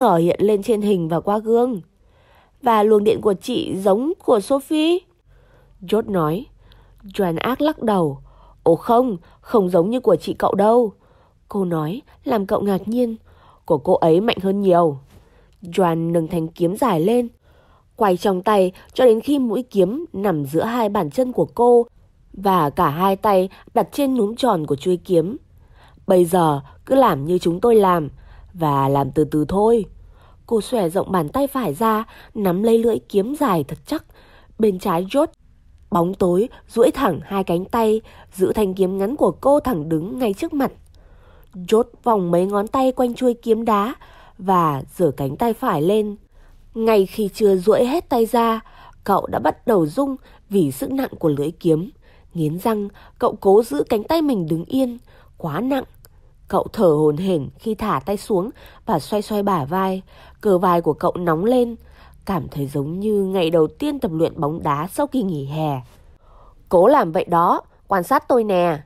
ngờ hiện lên trên hình và qua gương. Và luồng điện của chị giống của Sophie? George nói. Joan ác lắc đầu. Ồ không, không giống như của chị cậu đâu. Cô nói, làm cậu ngạc nhiên. Của cô ấy mạnh hơn nhiều. Joan nâng thanh kiếm dài lên. Quay trong tay cho đến khi mũi kiếm nằm giữa hai bàn chân của cô và cả hai tay đặt trên núm tròn của chuôi kiếm. Bây giờ cứ làm như chúng tôi làm và làm từ từ thôi. Cô xòe rộng bàn tay phải ra, nắm lấy lưỡi kiếm dài thật chắc. Bên trái George bóng tối duỗi thẳng hai cánh tay, giữ thanh kiếm ngắn của cô thẳng đứng ngay trước mặt. George vòng mấy ngón tay quanh chuôi kiếm đá và giở cánh tay phải lên. Ngay khi chưa duỗi hết tay ra, cậu đã bắt đầu rung vì sức nặng của lưỡi kiếm. Nghiến răng, cậu cố giữ cánh tay mình đứng yên, quá nặng. Cậu thở hồn hển khi thả tay xuống và xoay xoay bả vai. Cờ vai của cậu nóng lên, cảm thấy giống như ngày đầu tiên tập luyện bóng đá sau kỳ nghỉ hè. Cố làm vậy đó, quan sát tôi nè.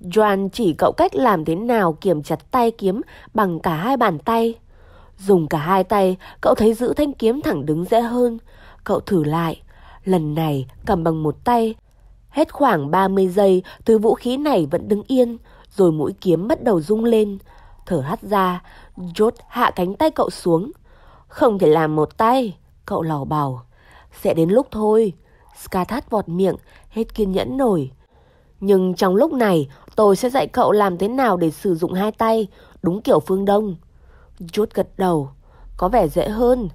Joan chỉ cậu cách làm thế nào kiểm chặt tay kiếm bằng cả hai bàn tay. Dùng cả hai tay, cậu thấy giữ thanh kiếm thẳng đứng dễ hơn. Cậu thử lại, lần này cầm bằng một tay. Hết khoảng 30 giây, thứ vũ khí này vẫn đứng yên, rồi mũi kiếm bắt đầu rung lên. Thở hắt ra, George hạ cánh tay cậu xuống. Không thể làm một tay, cậu lào bảo. Sẽ đến lúc thôi. Skathat vọt miệng, hết kiên nhẫn nổi. Nhưng trong lúc này, tôi sẽ dạy cậu làm thế nào để sử dụng hai tay, đúng kiểu phương Đông. George gật đầu. Có vẻ dễ hơn.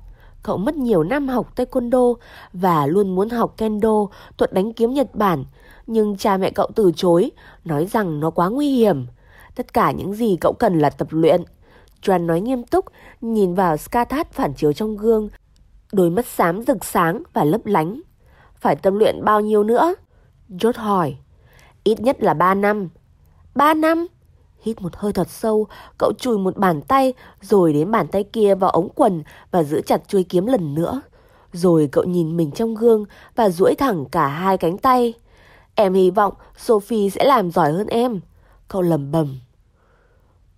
Cậu mất nhiều năm học taekwondo và luôn muốn học kendo, thuật đánh kiếm Nhật Bản. Nhưng cha mẹ cậu từ chối, nói rằng nó quá nguy hiểm. Tất cả những gì cậu cần là tập luyện. Joan nói nghiêm túc, nhìn vào Skathat phản chiếu trong gương. Đôi mắt xám rực sáng và lấp lánh. Phải tập luyện bao nhiêu nữa? George hỏi. Ít nhất là 3 năm. 3 năm? Hít một hơi thật sâu, cậu chùi một bàn tay, rồi đến bàn tay kia vào ống quần và giữ chặt chuôi kiếm lần nữa. Rồi cậu nhìn mình trong gương và duỗi thẳng cả hai cánh tay. Em hy vọng Sophie sẽ làm giỏi hơn em. Cậu lầm bầm.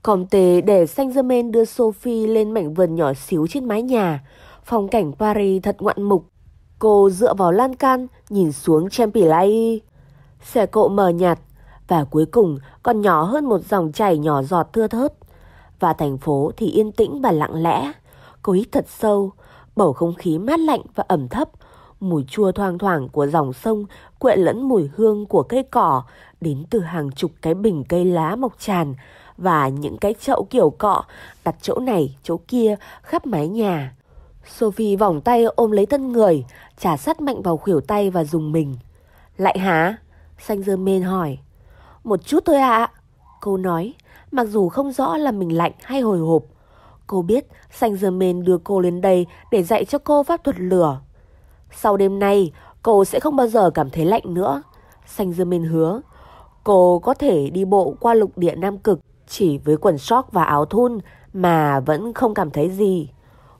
Comte để Saint Germain đưa Sophie lên mảnh vườn nhỏ xíu trên mái nhà. Phong cảnh Paris thật ngoạn mục. Cô dựa vào lan can, nhìn xuống Champilay. Xe cộ mờ nhạt, và cuối cùng còn nhỏ hơn một dòng chảy nhỏ giọt thưa thớt. Và thành phố thì yên tĩnh và lặng lẽ. Cô hít thật sâu, bầu không khí mát lạnh và ẩm thấp. Mùi chua thoang thoảng của dòng sông quẹ lẫn mùi hương của cây cỏ đến từ hàng chục cái bình cây lá mọc tràn và những cái chậu kiểu cọ đặt chỗ này chỗ kia khắp mái nhà. Sophie vòng tay ôm lấy thân người, trả sắt mạnh vào khuỷu tay và dùng mình. Lại hả? Xanh dơ mên hỏi. Một chút thôi ạ. À. Cô nói, mặc dù không rõ là mình lạnh hay hồi hộp. Cô biết Xanh dơ mên đưa cô lên đây để dạy cho cô pháp thuật lửa. Sau đêm nay, cô sẽ không bao giờ cảm thấy lạnh nữa. Xanh Dương Minh hứa, cô có thể đi bộ qua lục địa Nam Cực chỉ với quần sóc và áo thun mà vẫn không cảm thấy gì.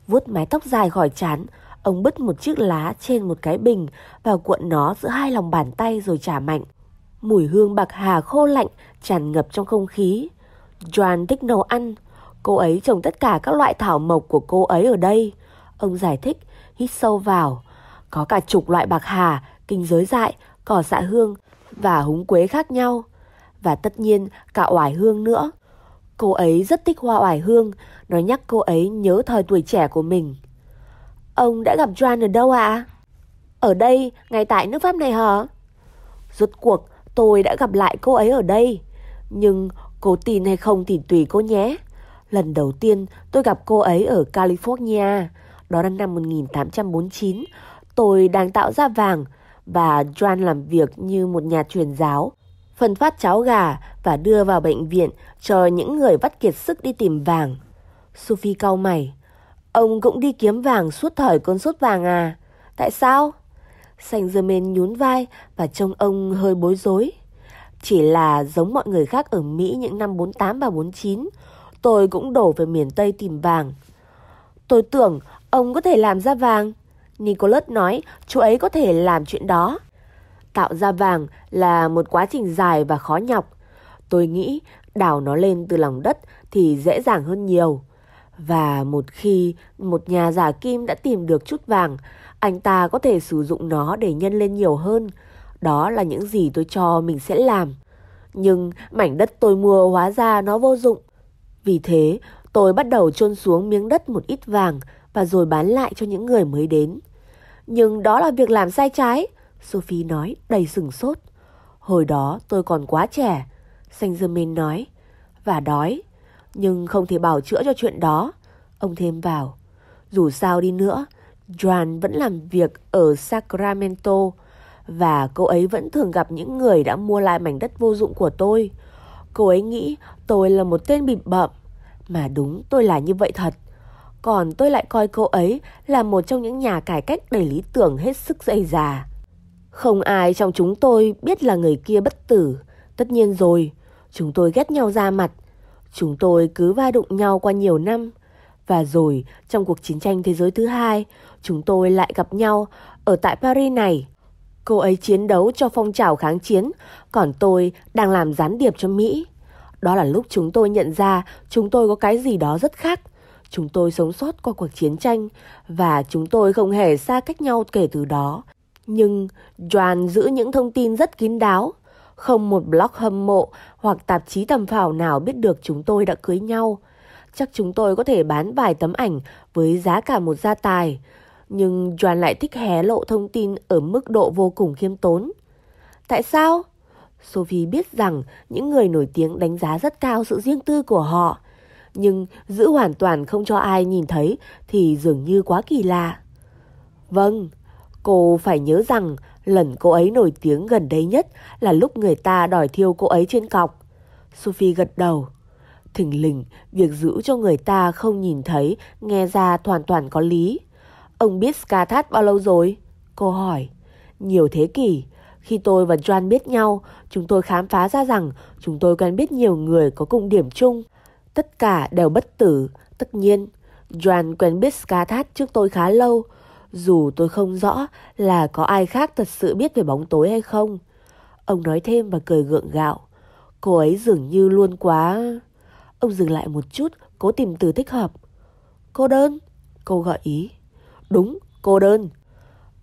Vuốt mái tóc dài khỏi chán, ông bứt một chiếc lá trên một cái bình và cuộn nó giữa hai lòng bàn tay rồi trả mạnh. Mùi hương bạc hà khô lạnh tràn ngập trong không khí. Joan thích nấu ăn. Cô ấy trồng tất cả các loại thảo mộc của cô ấy ở đây. Ông giải thích, hít sâu vào. Có cả chục loại bạc hà, kinh giới dại, cỏ xạ hương và húng quế khác nhau. Và tất nhiên cả oải hương nữa. Cô ấy rất thích hoa oải hương, nó nhắc cô ấy nhớ thời tuổi trẻ của mình. Ông đã gặp Joan ở đâu ạ? À? Ở đây, ngay tại nước Pháp này hả? Rốt cuộc, tôi đã gặp lại cô ấy ở đây. Nhưng cô tin hay không thì tùy cô nhé. Lần đầu tiên tôi gặp cô ấy ở California, đó là năm 1849. Tôi đang tạo ra vàng và Joan làm việc như một nhà truyền giáo, phân phát cháo gà và đưa vào bệnh viện cho những người vắt kiệt sức đi tìm vàng. Sophie cau mày. Ông cũng đi kiếm vàng suốt thời cơn sốt vàng à? Tại sao? Saint Germain nhún vai và trông ông hơi bối rối. Chỉ là giống mọi người khác ở Mỹ những năm 48 và 49, tôi cũng đổ về miền Tây tìm vàng. Tôi tưởng ông có thể làm ra vàng. Nicholas nói chú ấy có thể làm chuyện đó. Tạo ra vàng là một quá trình dài và khó nhọc. Tôi nghĩ đào nó lên từ lòng đất thì dễ dàng hơn nhiều. Và một khi một nhà giả kim đã tìm được chút vàng, anh ta có thể sử dụng nó để nhân lên nhiều hơn. Đó là những gì tôi cho mình sẽ làm. Nhưng mảnh đất tôi mua hóa ra nó vô dụng. Vì thế, tôi bắt đầu chôn xuống miếng đất một ít vàng và rồi bán lại cho những người mới đến. Nhưng đó là việc làm sai trái, Sophie nói đầy sừng sốt. Hồi đó tôi còn quá trẻ, Saint Germain nói, và đói. Nhưng không thể bảo chữa cho chuyện đó. Ông thêm vào. Dù sao đi nữa, Joan vẫn làm việc ở Sacramento và cô ấy vẫn thường gặp những người đã mua lại mảnh đất vô dụng của tôi. Cô ấy nghĩ tôi là một tên bịp bợm, mà đúng tôi là như vậy thật. Còn tôi lại coi cô ấy là một trong những nhà cải cách đầy lý tưởng hết sức dày già. Không ai trong chúng tôi biết là người kia bất tử. Tất nhiên rồi, chúng tôi ghét nhau ra mặt. Chúng tôi cứ va đụng nhau qua nhiều năm. Và rồi, trong cuộc chiến tranh thế giới thứ hai, chúng tôi lại gặp nhau ở tại Paris này. Cô ấy chiến đấu cho phong trào kháng chiến, còn tôi đang làm gián điệp cho Mỹ. Đó là lúc chúng tôi nhận ra chúng tôi có cái gì đó rất khác. Chúng tôi sống sót qua cuộc chiến tranh và chúng tôi không hề xa cách nhau kể từ đó. Nhưng Joan giữ những thông tin rất kín đáo. Không một blog hâm mộ hoặc tạp chí tầm phào nào biết được chúng tôi đã cưới nhau. Chắc chúng tôi có thể bán vài tấm ảnh với giá cả một gia tài. Nhưng Joan lại thích hé lộ thông tin ở mức độ vô cùng khiêm tốn. Tại sao? Sophie biết rằng những người nổi tiếng đánh giá rất cao sự riêng tư của họ. Nhưng giữ hoàn toàn không cho ai nhìn thấy thì dường như quá kỳ lạ. Vâng, cô phải nhớ rằng lần cô ấy nổi tiếng gần đây nhất là lúc người ta đòi thiêu cô ấy trên cọc. Sophie gật đầu. thỉnh lình, việc giữ cho người ta không nhìn thấy, nghe ra hoàn toàn có lý. Ông biết Skathat bao lâu rồi? Cô hỏi. Nhiều thế kỷ. Khi tôi và Joan biết nhau, chúng tôi khám phá ra rằng chúng tôi quen biết nhiều người có cùng điểm chung. Tất cả đều bất tử, tất nhiên. Joan quen biết Skathat trước tôi khá lâu, dù tôi không rõ là có ai khác thật sự biết về bóng tối hay không. Ông nói thêm và cười gượng gạo. Cô ấy dường như luôn quá... Ông dừng lại một chút, cố tìm từ thích hợp. Cô đơn? Cô gợi ý. Đúng, cô đơn.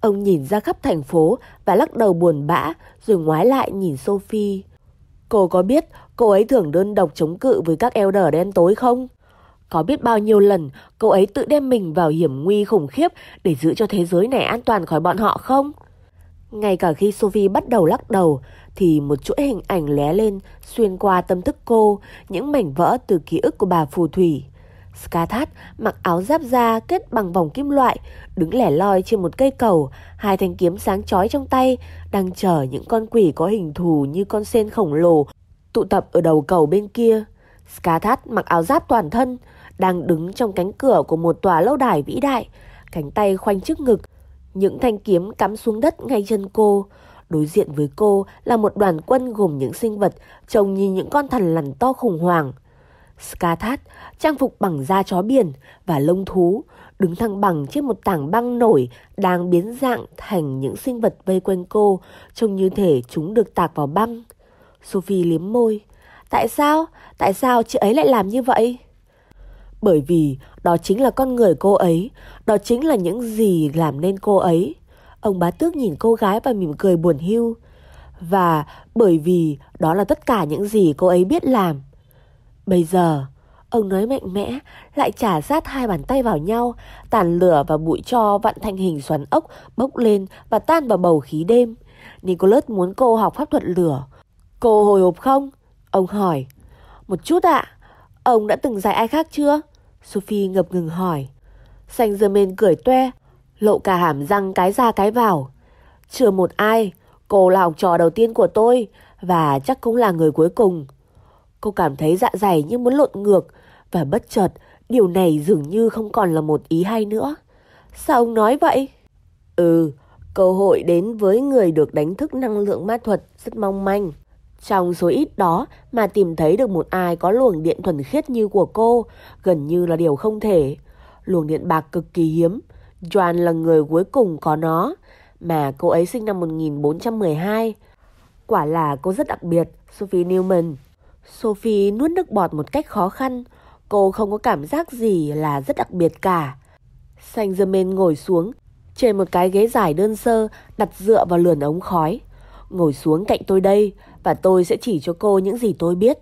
Ông nhìn ra khắp thành phố và lắc đầu buồn bã rồi ngoái lại nhìn Sophie. Cô có biết cô ấy thường đơn độc chống cự với các elder đen tối không? Có biết bao nhiêu lần cô ấy tự đem mình vào hiểm nguy khủng khiếp để giữ cho thế giới này an toàn khỏi bọn họ không? Ngay cả khi Sophie bắt đầu lắc đầu thì một chuỗi hình ảnh lé lên xuyên qua tâm thức cô, những mảnh vỡ từ ký ức của bà phù thủy. Skathat mặc áo giáp da kết bằng vòng kim loại, đứng lẻ loi trên một cây cầu, hai thanh kiếm sáng chói trong tay, đang chờ những con quỷ có hình thù như con sen khổng lồ tụ tập ở đầu cầu bên kia. Skathat mặc áo giáp toàn thân, đang đứng trong cánh cửa của một tòa lâu đài vĩ đại, cánh tay khoanh trước ngực, những thanh kiếm cắm xuống đất ngay chân cô. Đối diện với cô là một đoàn quân gồm những sinh vật trông như những con thần lằn to khủng hoảng. Skathat trang phục bằng da chó biển và lông thú, đứng thăng bằng trên một tảng băng nổi đang biến dạng thành những sinh vật vây quanh cô, trông như thể chúng được tạc vào băng. Sophie liếm môi. Tại sao? Tại sao chị ấy lại làm như vậy? Bởi vì đó chính là con người cô ấy, đó chính là những gì làm nên cô ấy. Ông bá tước nhìn cô gái và mỉm cười buồn hiu. Và bởi vì đó là tất cả những gì cô ấy biết làm. Bây giờ, ông nói mạnh mẽ, lại trả sát hai bàn tay vào nhau, tàn lửa và bụi cho vặn thành hình xoắn ốc bốc lên và tan vào bầu khí đêm. Nicholas muốn cô học pháp thuật lửa. Cô hồi hộp không? Ông hỏi. Một chút ạ. Ông đã từng dạy ai khác chưa? Sophie ngập ngừng hỏi. Saint Germain cười toe, lộ cả hàm răng cái ra cái vào. Chưa một ai, cô là học trò đầu tiên của tôi và chắc cũng là người cuối cùng. Cô cảm thấy dạ dày như muốn lộn ngược và bất chợt điều này dường như không còn là một ý hay nữa. Sao ông nói vậy? Ừ, cơ hội đến với người được đánh thức năng lượng ma thuật rất mong manh. Trong số ít đó mà tìm thấy được một ai có luồng điện thuần khiết như của cô gần như là điều không thể. Luồng điện bạc cực kỳ hiếm. Joan là người cuối cùng có nó, mà cô ấy sinh năm 1412. Quả là cô rất đặc biệt, Sophie Newman. Sophie nuốt nước bọt một cách khó khăn. cô không có cảm giác gì là rất đặc biệt cả. Saint Germain ngồi xuống trên một cái ghế dài đơn sơ đặt dựa vào lườn ống khói. Ngồi xuống cạnh tôi đây và tôi sẽ chỉ cho cô những gì tôi biết.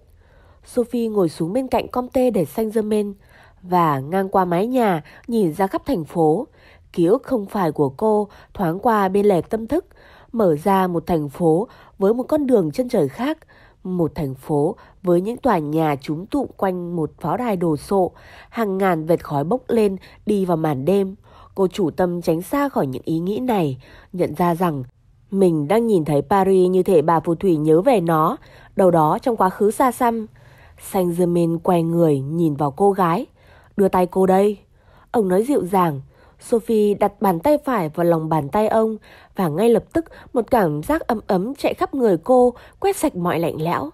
Sophie ngồi xuống bên cạnh Comte để xanh dơ men và ngang qua mái nhà nhìn ra khắp thành phố. Ký ức không phải của cô thoáng qua bên lề tâm thức, mở ra một thành phố với một con đường chân trời khác, một thành phố với những tòa nhà trúng tụ quanh một pháo đài đồ sộ, hàng ngàn vệt khói bốc lên đi vào màn đêm. Cô chủ tâm tránh xa khỏi những ý nghĩ này, nhận ra rằng mình đang nhìn thấy Paris như thể bà phù thủy nhớ về nó, đâu đó trong quá khứ xa xăm. Saint Germain quay người nhìn vào cô gái. Đưa tay cô đây. Ông nói dịu dàng. Sophie đặt bàn tay phải vào lòng bàn tay ông và ngay lập tức một cảm giác ấm ấm chạy khắp người cô, quét sạch mọi lạnh lẽo.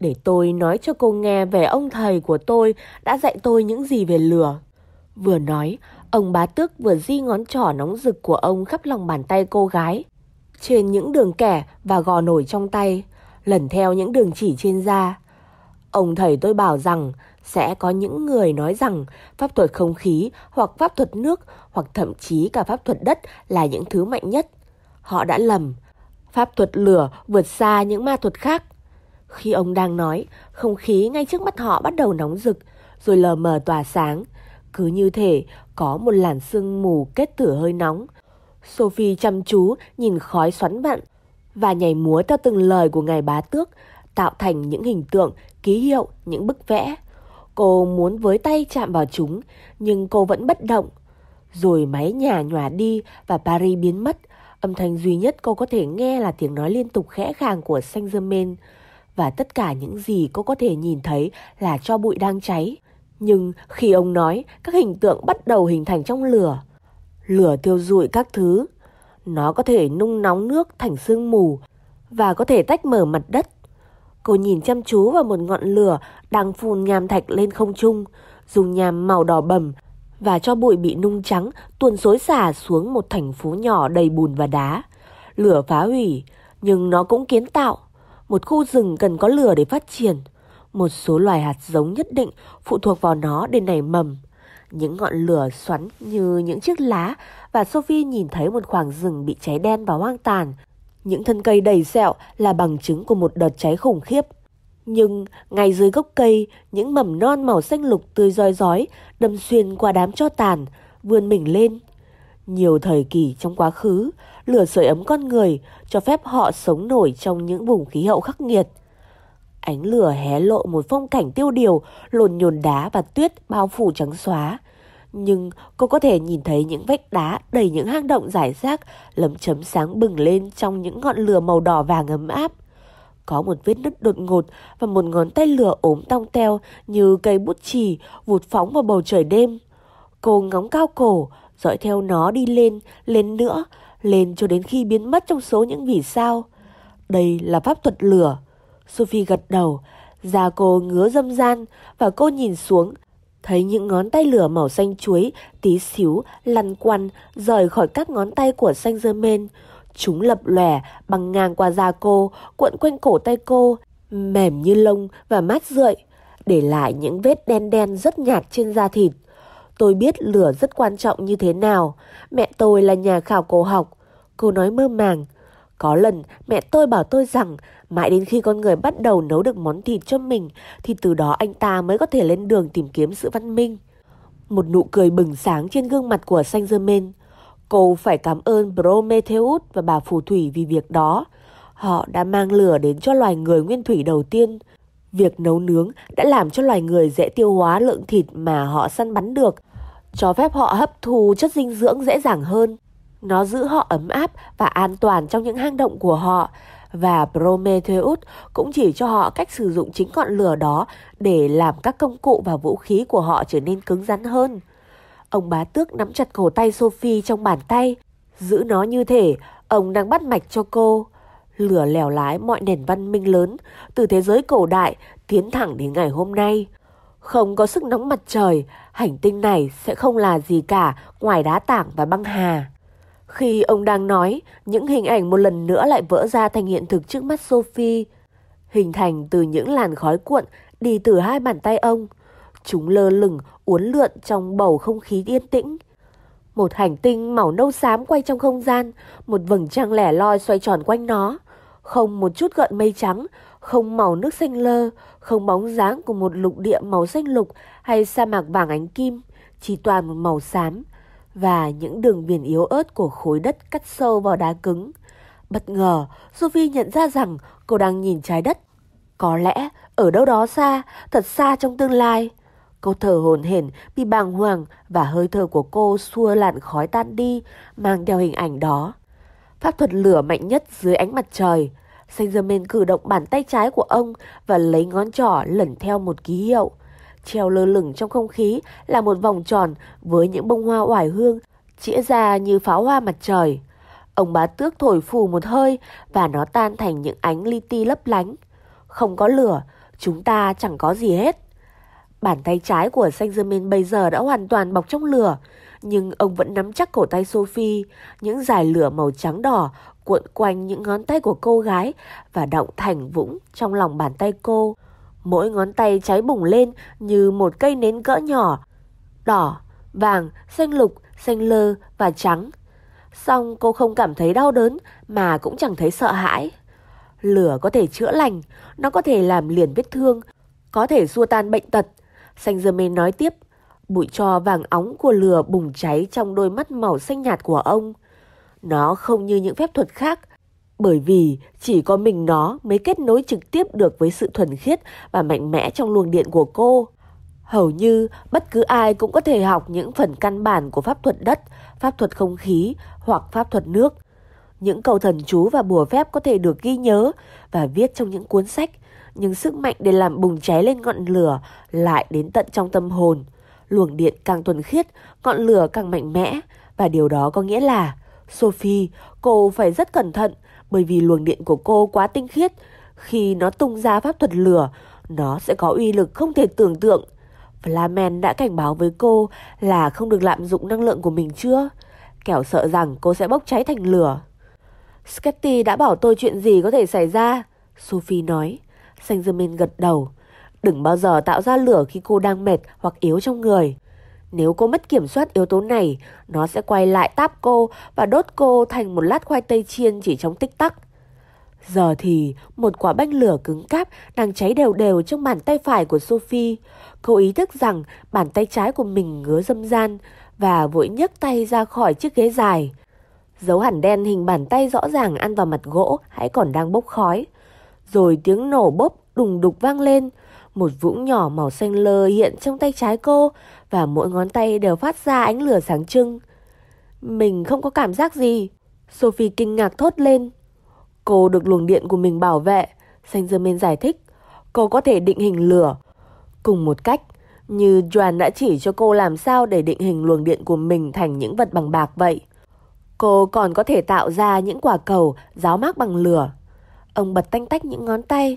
Để tôi nói cho cô nghe về ông thầy của tôi đã dạy tôi những gì về lửa. Vừa nói, ông bá tước vừa di ngón trỏ nóng rực của ông khắp lòng bàn tay cô gái. Trên những đường kẻ và gò nổi trong tay, lần theo những đường chỉ trên da. Ông thầy tôi bảo rằng sẽ có những người nói rằng pháp thuật không khí hoặc pháp thuật nước hoặc thậm chí cả pháp thuật đất là những thứ mạnh nhất. Họ đã lầm. Pháp thuật lửa vượt xa những ma thuật khác. Khi ông đang nói, không khí ngay trước mắt họ bắt đầu nóng rực, rồi lờ mờ tỏa sáng. Cứ như thể có một làn sương mù kết tử hơi nóng. Sophie chăm chú nhìn khói xoắn vặn và nhảy múa theo từng lời của ngài bá tước, tạo thành những hình tượng, ký hiệu, những bức vẽ. Cô muốn với tay chạm vào chúng, nhưng cô vẫn bất động. Rồi máy nhà nhòa đi và Paris biến mất. Âm thanh duy nhất cô có thể nghe là tiếng nói liên tục khẽ khàng của Saint Germain. Và tất cả những gì cô có thể nhìn thấy là cho bụi đang cháy. Nhưng khi ông nói, các hình tượng bắt đầu hình thành trong lửa. Lửa thiêu rụi các thứ. Nó có thể nung nóng nước thành sương mù và có thể tách mở mặt đất. Cô nhìn chăm chú vào một ngọn lửa đang phun nham thạch lên không trung, dùng nham màu đỏ bầm và cho bụi bị nung trắng tuôn xối xả xuống một thành phố nhỏ đầy bùn và đá. Lửa phá hủy, nhưng nó cũng kiến tạo. Một khu rừng cần có lửa để phát triển. Một số loài hạt giống nhất định phụ thuộc vào nó để nảy mầm. Những ngọn lửa xoắn như những chiếc lá và Sophie nhìn thấy một khoảng rừng bị cháy đen và hoang tàn. Những thân cây đầy sẹo là bằng chứng của một đợt cháy khủng khiếp. Nhưng ngay dưới gốc cây, những mầm non màu xanh lục tươi roi rói đâm xuyên qua đám cho tàn, vươn mình lên. Nhiều thời kỳ trong quá khứ, lửa sưởi ấm con người cho phép họ sống nổi trong những vùng khí hậu khắc nghiệt. Ánh lửa hé lộ một phong cảnh tiêu điều, lồn nhồn đá và tuyết bao phủ trắng xóa. Nhưng cô có thể nhìn thấy những vách đá đầy những hang động rải rác, lấm chấm sáng bừng lên trong những ngọn lửa màu đỏ vàng ấm áp. Có một vết nứt đột ngột và một ngón tay lửa ốm tong teo như cây bút chì vụt phóng vào bầu trời đêm. Cô ngóng cao cổ, dõi theo nó đi lên, lên nữa, lên cho đến khi biến mất trong số những vì sao. Đây là pháp thuật lửa. Sophie gật đầu, da cô ngứa dâm gian và cô nhìn xuống, thấy những ngón tay lửa màu xanh chuối tí xíu lăn quăn rời khỏi các ngón tay của xanh dơ men. Chúng lập lòe bằng ngang qua da cô, cuộn quanh cổ tay cô, mềm như lông và mát rượi, để lại những vết đen đen rất nhạt trên da thịt. Tôi biết lửa rất quan trọng như thế nào. Mẹ tôi là nhà khảo cổ học. Cô nói mơ màng. Có lần mẹ tôi bảo tôi rằng mãi đến khi con người bắt đầu nấu được món thịt cho mình thì từ đó anh ta mới có thể lên đường tìm kiếm sự văn minh. Một nụ cười bừng sáng trên gương mặt của Saint Germain. Cô phải cảm ơn Prometheus và bà phù thủy vì việc đó. Họ đã mang lửa đến cho loài người nguyên thủy đầu tiên. Việc nấu nướng đã làm cho loài người dễ tiêu hóa lượng thịt mà họ săn bắn được, cho phép họ hấp thu chất dinh dưỡng dễ dàng hơn. Nó giữ họ ấm áp và an toàn trong những hang động của họ. Và Prometheus cũng chỉ cho họ cách sử dụng chính ngọn lửa đó để làm các công cụ và vũ khí của họ trở nên cứng rắn hơn. Ông bá tước nắm chặt cổ tay Sophie trong bàn tay, giữ nó như thể ông đang bắt mạch cho cô. Lửa lèo lái mọi nền văn minh lớn từ thế giới cổ đại tiến thẳng đến ngày hôm nay. Không có sức nóng mặt trời, hành tinh này sẽ không là gì cả ngoài đá tảng và băng hà. Khi ông đang nói, những hình ảnh một lần nữa lại vỡ ra thành hiện thực trước mắt Sophie. Hình thành từ những làn khói cuộn đi từ hai bàn tay ông. Chúng lơ lửng, uốn lượn trong bầu không khí yên tĩnh. Một hành tinh màu nâu xám quay trong không gian, một vầng trăng lẻ loi xoay tròn quanh nó. Không một chút gợn mây trắng, không màu nước xanh lơ, không bóng dáng của một lục địa màu xanh lục hay sa mạc vàng ánh kim, chỉ toàn một màu xám và những đường viền yếu ớt của khối đất cắt sâu vào đá cứng. Bất ngờ, Sophie nhận ra rằng cô đang nhìn trái đất. Có lẽ ở đâu đó xa, thật xa trong tương lai. Cô thở hổn hển bị bàng hoàng và hơi thở của cô xua làn khói tan đi, mang theo hình ảnh đó. Pháp thuật lửa mạnh nhất dưới ánh mặt trời. Saint Germain cử động bàn tay trái của ông và lấy ngón trỏ lẩn theo một ký hiệu. Treo lơ lửng trong không khí là một vòng tròn với những bông hoa oải hương chĩa ra như pháo hoa mặt trời. Ông bá tước thổi phù một hơi và nó tan thành những ánh li ti lấp lánh. Không có lửa, chúng ta chẳng có gì hết. Bàn tay trái của Saint Germain bây giờ đã hoàn toàn bọc trong lửa, nhưng ông vẫn nắm chắc cổ tay Sophie, những dải lửa màu trắng đỏ cuộn quanh những ngón tay của cô gái và động thành vũng trong lòng bàn tay cô. Mỗi ngón tay cháy bùng lên như một cây nến cỡ nhỏ, đỏ, vàng, xanh lục, xanh lơ và trắng. Xong cô không cảm thấy đau đớn mà cũng chẳng thấy sợ hãi. Lửa có thể chữa lành, nó có thể làm liền vết thương, có thể xua tan bệnh tật. Saint Germain nói tiếp, bụi tro vàng óng của lửa bùng cháy trong đôi mắt màu xanh nhạt của ông. Nó không như những phép thuật khác, bởi vì chỉ có mình nó mới kết nối trực tiếp được với sự thuần khiết và mạnh mẽ trong luồng điện của cô. Hầu như bất cứ ai cũng có thể học những phần căn bản của pháp thuật đất, pháp thuật không khí hoặc pháp thuật nước. Những câu thần chú và bùa phép có thể được ghi nhớ và viết trong những cuốn sách, nhưng sức mạnh để làm bùng cháy lên ngọn lửa lại đến tận trong tâm hồn. Luồng điện càng thuần khiết, ngọn lửa càng mạnh mẽ và điều đó có nghĩa là Sophie, cô phải rất cẩn thận bởi vì luồng điện của cô quá tinh khiết. Khi nó tung ra pháp thuật lửa, nó sẽ có uy lực không thể tưởng tượng. Flamen đã cảnh báo với cô là không được lạm dụng năng lượng của mình chưa? Kẻo sợ rằng cô sẽ bốc cháy thành lửa. Sketty đã bảo tôi chuyện gì có thể xảy ra. Sophie nói. Saint Germain gật đầu. Đừng bao giờ tạo ra lửa khi cô đang mệt hoặc yếu trong người. Nếu cô mất kiểm soát yếu tố này, nó sẽ quay lại táp cô và đốt cô thành một lát khoai tây chiên chỉ trong tích tắc. Giờ thì một quả banh lửa cứng cáp đang cháy đều đều trong bàn tay phải của Sophie. Cô ý thức rằng bàn tay trái của mình ngứa dâm gian và vội nhấc tay ra khỏi chiếc ghế dài. Dấu hẳn đen hình bàn tay rõ ràng ăn vào mặt gỗ hãy còn đang bốc khói. Rồi tiếng nổ bốp đùng đục vang lên. Một vũng nhỏ màu xanh lơ hiện trong tay trái cô và mỗi ngón tay đều phát ra ánh lửa sáng trưng. Mình không có cảm giác gì. Sophie kinh ngạc thốt lên. Cô được luồng điện của mình bảo vệ. Saint Germain giải thích. Cô có thể định hình lửa. Cùng một cách, như Joan đã chỉ cho cô làm sao để định hình luồng điện của mình thành những vật bằng bạc vậy. Cô còn có thể tạo ra những quả cầu giáo mác bằng lửa. Ông bật tanh tách những ngón tay.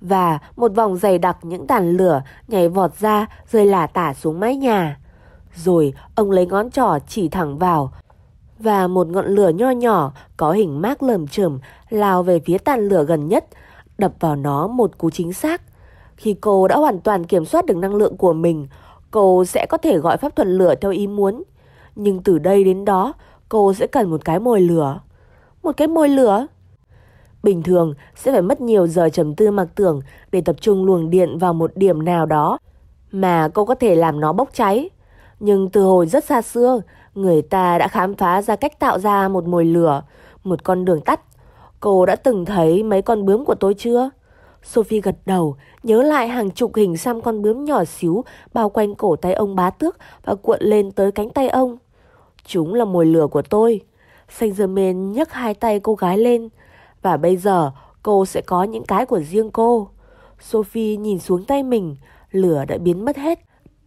Và một vòng dày đặc những tàn lửa nhảy vọt ra rơi lả tả xuống mái nhà. Rồi ông lấy ngón trỏ chỉ thẳng vào. Và một ngọn lửa nho nhỏ có hình mác lởm chởm lao về phía tàn lửa gần nhất, đập vào nó một cú chính xác. Khi cô đã hoàn toàn kiểm soát được năng lượng của mình, cô sẽ có thể gọi pháp thuật lửa theo ý muốn. Nhưng từ đây đến đó, cô sẽ cần một cái mồi lửa. Một cái mồi lửa? Bình thường sẽ phải mất nhiều giờ trầm tư mặc tưởng để tập trung luồng điện vào một điểm nào đó mà cô có thể làm nó bốc cháy. Nhưng từ hồi rất xa xưa, người ta đã khám phá ra cách tạo ra một mồi lửa, một con đường tắt. Cô đã từng thấy mấy con bướm của tôi chưa? Sophie gật đầu, nhớ lại hàng chục hình xăm con bướm nhỏ xíu bao quanh cổ tay ông bá tước và cuộn lên tới cánh tay ông. Chúng là mồi lửa của tôi. Saint Germain nhấc hai tay cô gái lên. Và bây giờ cô sẽ có những cái của riêng cô. Sophie nhìn xuống tay mình, lửa đã biến mất hết.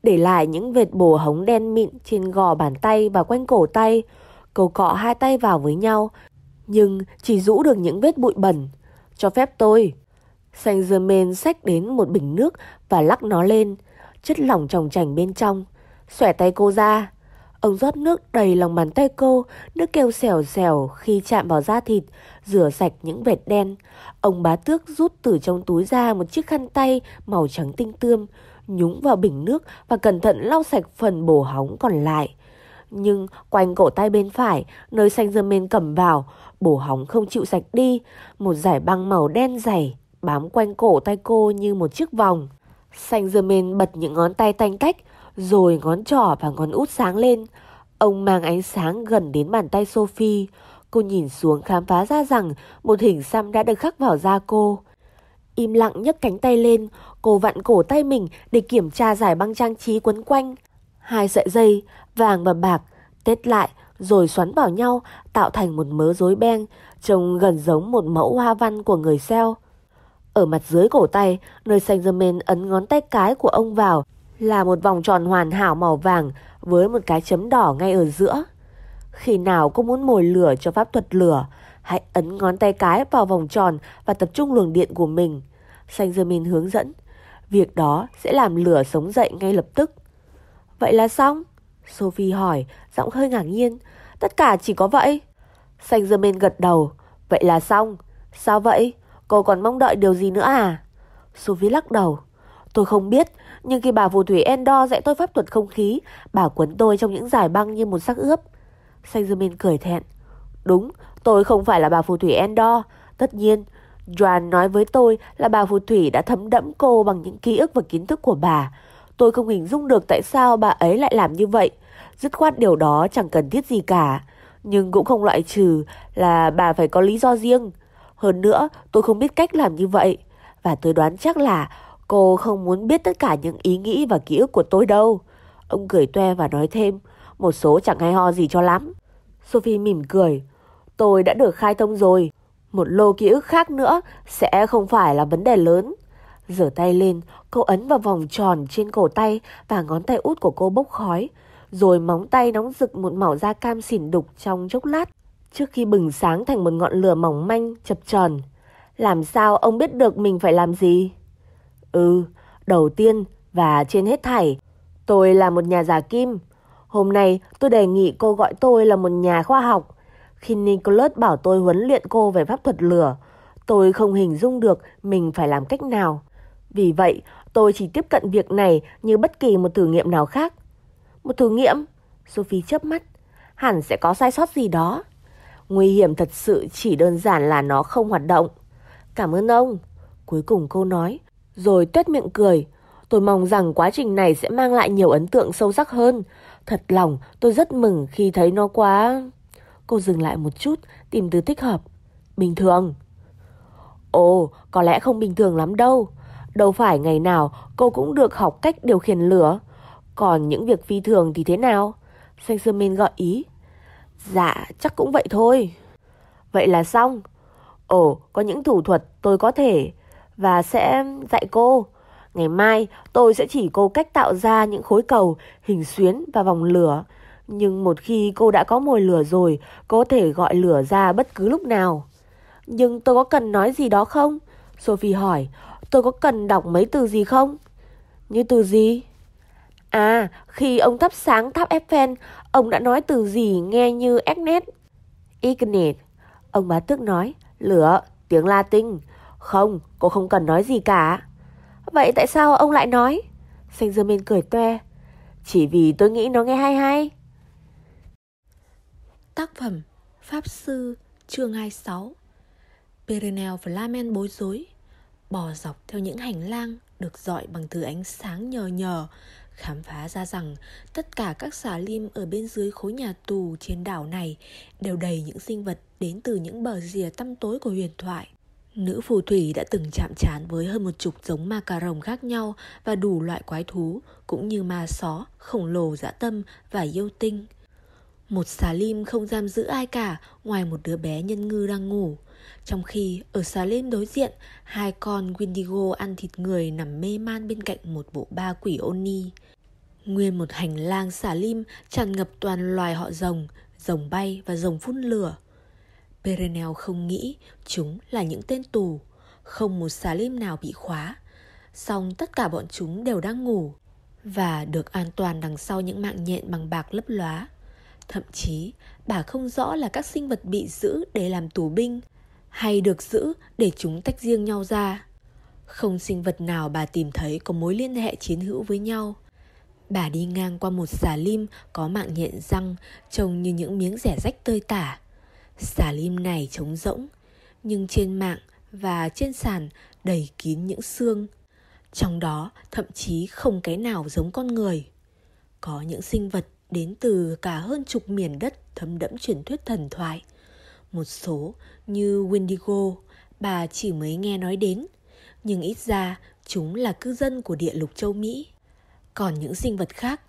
Để lại những vệt bổ hống đen mịn trên gò bàn tay và quanh cổ tay. Cô cọ hai tay vào với nhau, nhưng chỉ rũ được những vết bụi bẩn. Cho phép tôi. Saint Germain xách đến một bình nước và lắc nó lên. Chất lỏng trồng trành bên trong. Xòe tay cô ra. Ông rót nước đầy lòng bàn tay cô, nước kêu xèo xèo khi chạm vào da thịt, rửa sạch những vệt đen. Ông bá tước rút từ trong túi ra một chiếc khăn tay màu trắng tinh tươm, nhúng vào bình nước và cẩn thận lau sạch phần bổ hóng còn lại. Nhưng quanh cổ tay bên phải, nơi xanh dơ men cầm vào, bổ hóng không chịu sạch đi, một giải băng màu đen dày bám quanh cổ tay cô như một chiếc vòng. Xanh dơ men bật những ngón tay tanh cách, rồi ngón trỏ và ngón út sáng lên. Ông mang ánh sáng gần đến bàn tay Sophie. Cô nhìn xuống khám phá ra rằng một hình xăm đã được khắc vào da cô. Im lặng nhấc cánh tay lên, cô vặn cổ tay mình để kiểm tra giải băng trang trí quấn quanh. Hai sợi dây, vàng và bạc, tết lại rồi xoắn vào nhau tạo thành một mớ rối beng, trông gần giống một mẫu hoa văn của người xeo. Ở mặt dưới cổ tay, nơi Saint Germain ấn ngón tay cái của ông vào là một vòng tròn hoàn hảo màu vàng với một cái chấm đỏ ngay ở giữa. Khi nào cô muốn mồi lửa cho pháp thuật lửa, hãy ấn ngón tay cái vào vòng tròn và tập trung luồng điện của mình. Saint Germain hướng dẫn. Việc đó sẽ làm lửa sống dậy ngay lập tức. Vậy là xong? Sophie hỏi, giọng hơi ngạc nhiên. Tất cả chỉ có vậy. Saint Germain gật đầu. Vậy là xong. Sao vậy? Cô còn mong đợi điều gì nữa à? Sophie lắc đầu. Tôi không biết, nhưng khi bà phù thủy Endor dạy tôi pháp thuật không khí, bà quấn tôi trong những giải băng như một sắc ướp. Saint Germain cười thẹn. Đúng, tôi không phải là bà phù thủy Endor. Tất nhiên, Joan nói với tôi là bà phù thủy đã thấm đẫm cô bằng những ký ức và kiến thức của bà. Tôi không hình dung được tại sao bà ấy lại làm như vậy. Dứt khoát điều đó chẳng cần thiết gì cả. Nhưng cũng không loại trừ là bà phải có lý do riêng. Hơn nữa, tôi không biết cách làm như vậy. Và tôi đoán chắc là cô không muốn biết tất cả những ý nghĩ và ký ức của tôi đâu. Ông cười toe và nói thêm, một số chẳng hay ho gì cho lắm. Sophie mỉm cười. Tôi đã được khai thông rồi. Một lô ký ức khác nữa sẽ không phải là vấn đề lớn. Rửa tay lên, cô ấn vào vòng tròn trên cổ tay và ngón tay út của cô bốc khói. Rồi móng tay nóng rực một màu da cam xỉn đục trong chốc lát. Trước khi bừng sáng thành một ngọn lửa mỏng manh, chập tròn. Làm sao ông biết được mình phải làm gì? Ừ, đầu tiên và trên hết thảy, tôi là một nhà giả kim. Hôm nay tôi đề nghị cô gọi tôi là một nhà khoa học. Khi Nicholas bảo tôi huấn luyện cô về pháp thuật lửa, tôi không hình dung được mình phải làm cách nào. Vì vậy, tôi chỉ tiếp cận việc này như bất kỳ một thử nghiệm nào khác. Một thử nghiệm? Sophie chớp mắt. Hẳn sẽ có sai sót gì đó. Nguy hiểm thật sự chỉ đơn giản là nó không hoạt động. Cảm ơn ông. Cuối cùng cô nói. Rồi tuét miệng cười. Tôi mong rằng quá trình này sẽ mang lại nhiều ấn tượng sâu sắc hơn. Thật lòng tôi rất mừng khi thấy nó quá... Cô dừng lại một chút, tìm từ thích hợp. Bình thường. Ồ, có lẽ không bình thường lắm đâu. Đâu phải ngày nào cô cũng được học cách điều khiển lửa. Còn những việc phi thường thì thế nào? Saint gọi ý. Dạ, chắc cũng vậy thôi. Vậy là xong. Ồ, có những thủ thuật tôi có thể và sẽ dạy cô. Ngày mai tôi sẽ chỉ cô cách tạo ra những khối cầu, hình xuyến và vòng lửa. Nhưng một khi cô đã có mồi lửa rồi, có thể gọi lửa ra bất cứ lúc nào. Nhưng tôi có cần nói gì đó không? Sophie hỏi, tôi có cần đọc mấy từ gì không? Như từ gì? À, khi ông thắp sáng tháp Eiffel, ông đã nói từ gì nghe như Agnes? Ignite. Ông bá tước nói, lửa, tiếng Latin. Không, cô không cần nói gì cả. Vậy tại sao ông lại nói? Xanh Dương Minh cười toe. Chỉ vì tôi nghĩ nó nghe hay hay. Tác phẩm Pháp Sư chương 26 Perenel Flamen bối rối Bò dọc theo những hành lang được dọi bằng thứ ánh sáng nhờ nhờ khám phá ra rằng tất cả các xà lim ở bên dưới khối nhà tù trên đảo này đều đầy những sinh vật đến từ những bờ rìa tăm tối của huyền thoại. Nữ phù thủy đã từng chạm trán với hơn một chục giống ma cà rồng khác nhau và đủ loại quái thú, cũng như ma só, khổng lồ dã tâm và yêu tinh. Một xà lim không giam giữ ai cả ngoài một đứa bé nhân ngư đang ngủ. Trong khi ở xà lim đối diện, hai con Windigo ăn thịt người nằm mê man bên cạnh một bộ ba quỷ Oni. Nguyên một hành lang xà lim tràn ngập toàn loài họ rồng, rồng bay và rồng phun lửa. Perenel không nghĩ chúng là những tên tù, không một xà lim nào bị khóa. Song tất cả bọn chúng đều đang ngủ và được an toàn đằng sau những mạng nhện bằng bạc lấp lóa. Thậm chí, bà không rõ là các sinh vật bị giữ để làm tù binh hay được giữ để chúng tách riêng nhau ra. Không sinh vật nào bà tìm thấy có mối liên hệ chiến hữu với nhau. Bà đi ngang qua một xà lim có mạng nhện răng trông như những miếng rẻ rách tơi tả. Xà lim này trống rỗng, nhưng trên mạng và trên sàn đầy kín những xương. Trong đó thậm chí không cái nào giống con người. Có những sinh vật đến từ cả hơn chục miền đất thấm đẫm truyền thuyết thần thoại. Một số như Wendigo, bà chỉ mới nghe nói đến, nhưng ít ra chúng là cư dân của địa lục châu Mỹ. Còn những sinh vật khác,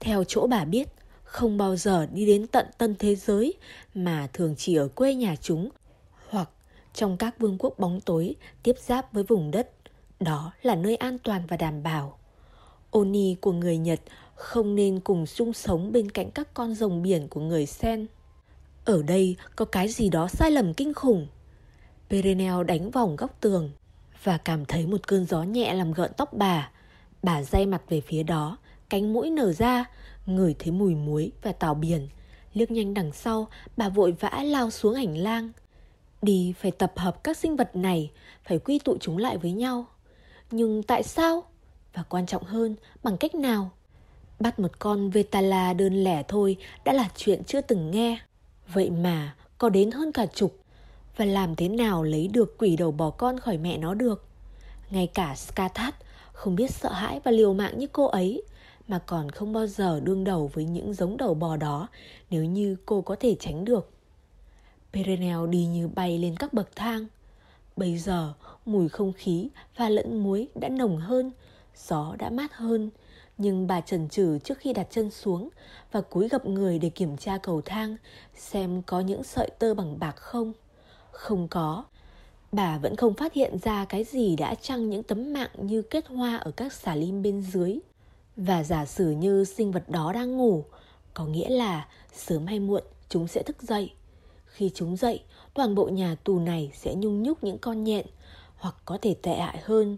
theo chỗ bà biết, không bao giờ đi đến tận tân thế giới mà thường chỉ ở quê nhà chúng hoặc trong các vương quốc bóng tối tiếp giáp với vùng đất. Đó là nơi an toàn và đảm bảo. Oni của người Nhật không nên cùng chung sống bên cạnh các con rồng biển của người Sen. Ở đây có cái gì đó sai lầm kinh khủng. Perenel đánh vòng góc tường và cảm thấy một cơn gió nhẹ làm gợn tóc bà. Bà day mặt về phía đó, cánh mũi nở ra, ngửi thấy mùi muối và tảo biển. Liếc nhanh đằng sau, bà vội vã lao xuống hành lang. Đi phải tập hợp các sinh vật này, phải quy tụ chúng lại với nhau. Nhưng tại sao? Và quan trọng hơn, bằng cách nào? Bắt một con Vetala đơn lẻ thôi đã là chuyện chưa từng nghe. Vậy mà có đến hơn cả chục. Và làm thế nào lấy được quỷ đầu bò con khỏi mẹ nó được? Ngay cả Skathat không biết sợ hãi và liều mạng như cô ấy mà còn không bao giờ đương đầu với những giống đầu bò đó nếu như cô có thể tránh được. Perenel đi như bay lên các bậc thang. Bây giờ, mùi không khí và lẫn muối đã nồng hơn, gió đã mát hơn, nhưng bà chần chừ trước khi đặt chân xuống và cúi gập người để kiểm tra cầu thang xem có những sợi tơ bằng bạc không. Không có. Bà vẫn không phát hiện ra cái gì đã trăng những tấm mạng như kết hoa ở các xà lim bên dưới. Và giả sử như sinh vật đó đang ngủ, có nghĩa là sớm hay muộn chúng sẽ thức dậy. Khi chúng dậy, toàn bộ nhà tù này sẽ nhung nhúc những con nhện, hoặc có thể tệ hại hơn,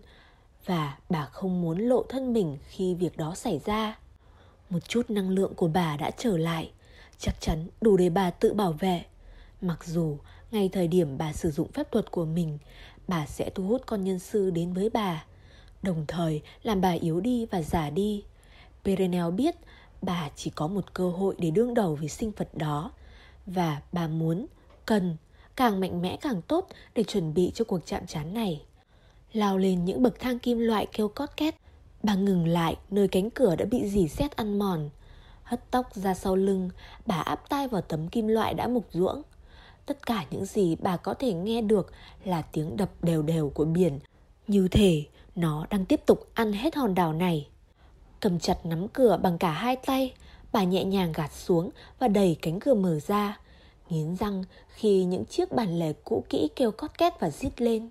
và bà không muốn lộ thân mình khi việc đó xảy ra. Một chút năng lượng của bà đã trở lại, chắc chắn đủ để bà tự bảo vệ. Mặc dù ngay thời điểm bà sử dụng phép thuật của mình, bà sẽ thu hút con nhân sư đến với bà, đồng thời làm bà yếu đi và giả đi. Perenel biết bà chỉ có một cơ hội để đương đầu với sinh vật đó và bà muốn, cần, càng mạnh mẽ càng tốt để chuẩn bị cho cuộc chạm trán này. Lao lên những bậc thang kim loại kêu cót két, bà ngừng lại nơi cánh cửa đã bị dì xét ăn mòn. Hất tóc ra sau lưng, bà áp tai vào tấm kim loại đã mục ruỗng. Tất cả những gì bà có thể nghe được là tiếng đập đều đều của biển, như thể nó đang tiếp tục ăn hết hòn đảo này. Cầm chặt nắm cửa bằng cả hai tay, bà nhẹ nhàng gạt xuống và đẩy cánh cửa mở ra. Nghiến răng khi những chiếc bàn lề cũ kỹ kêu cót két và rít lên.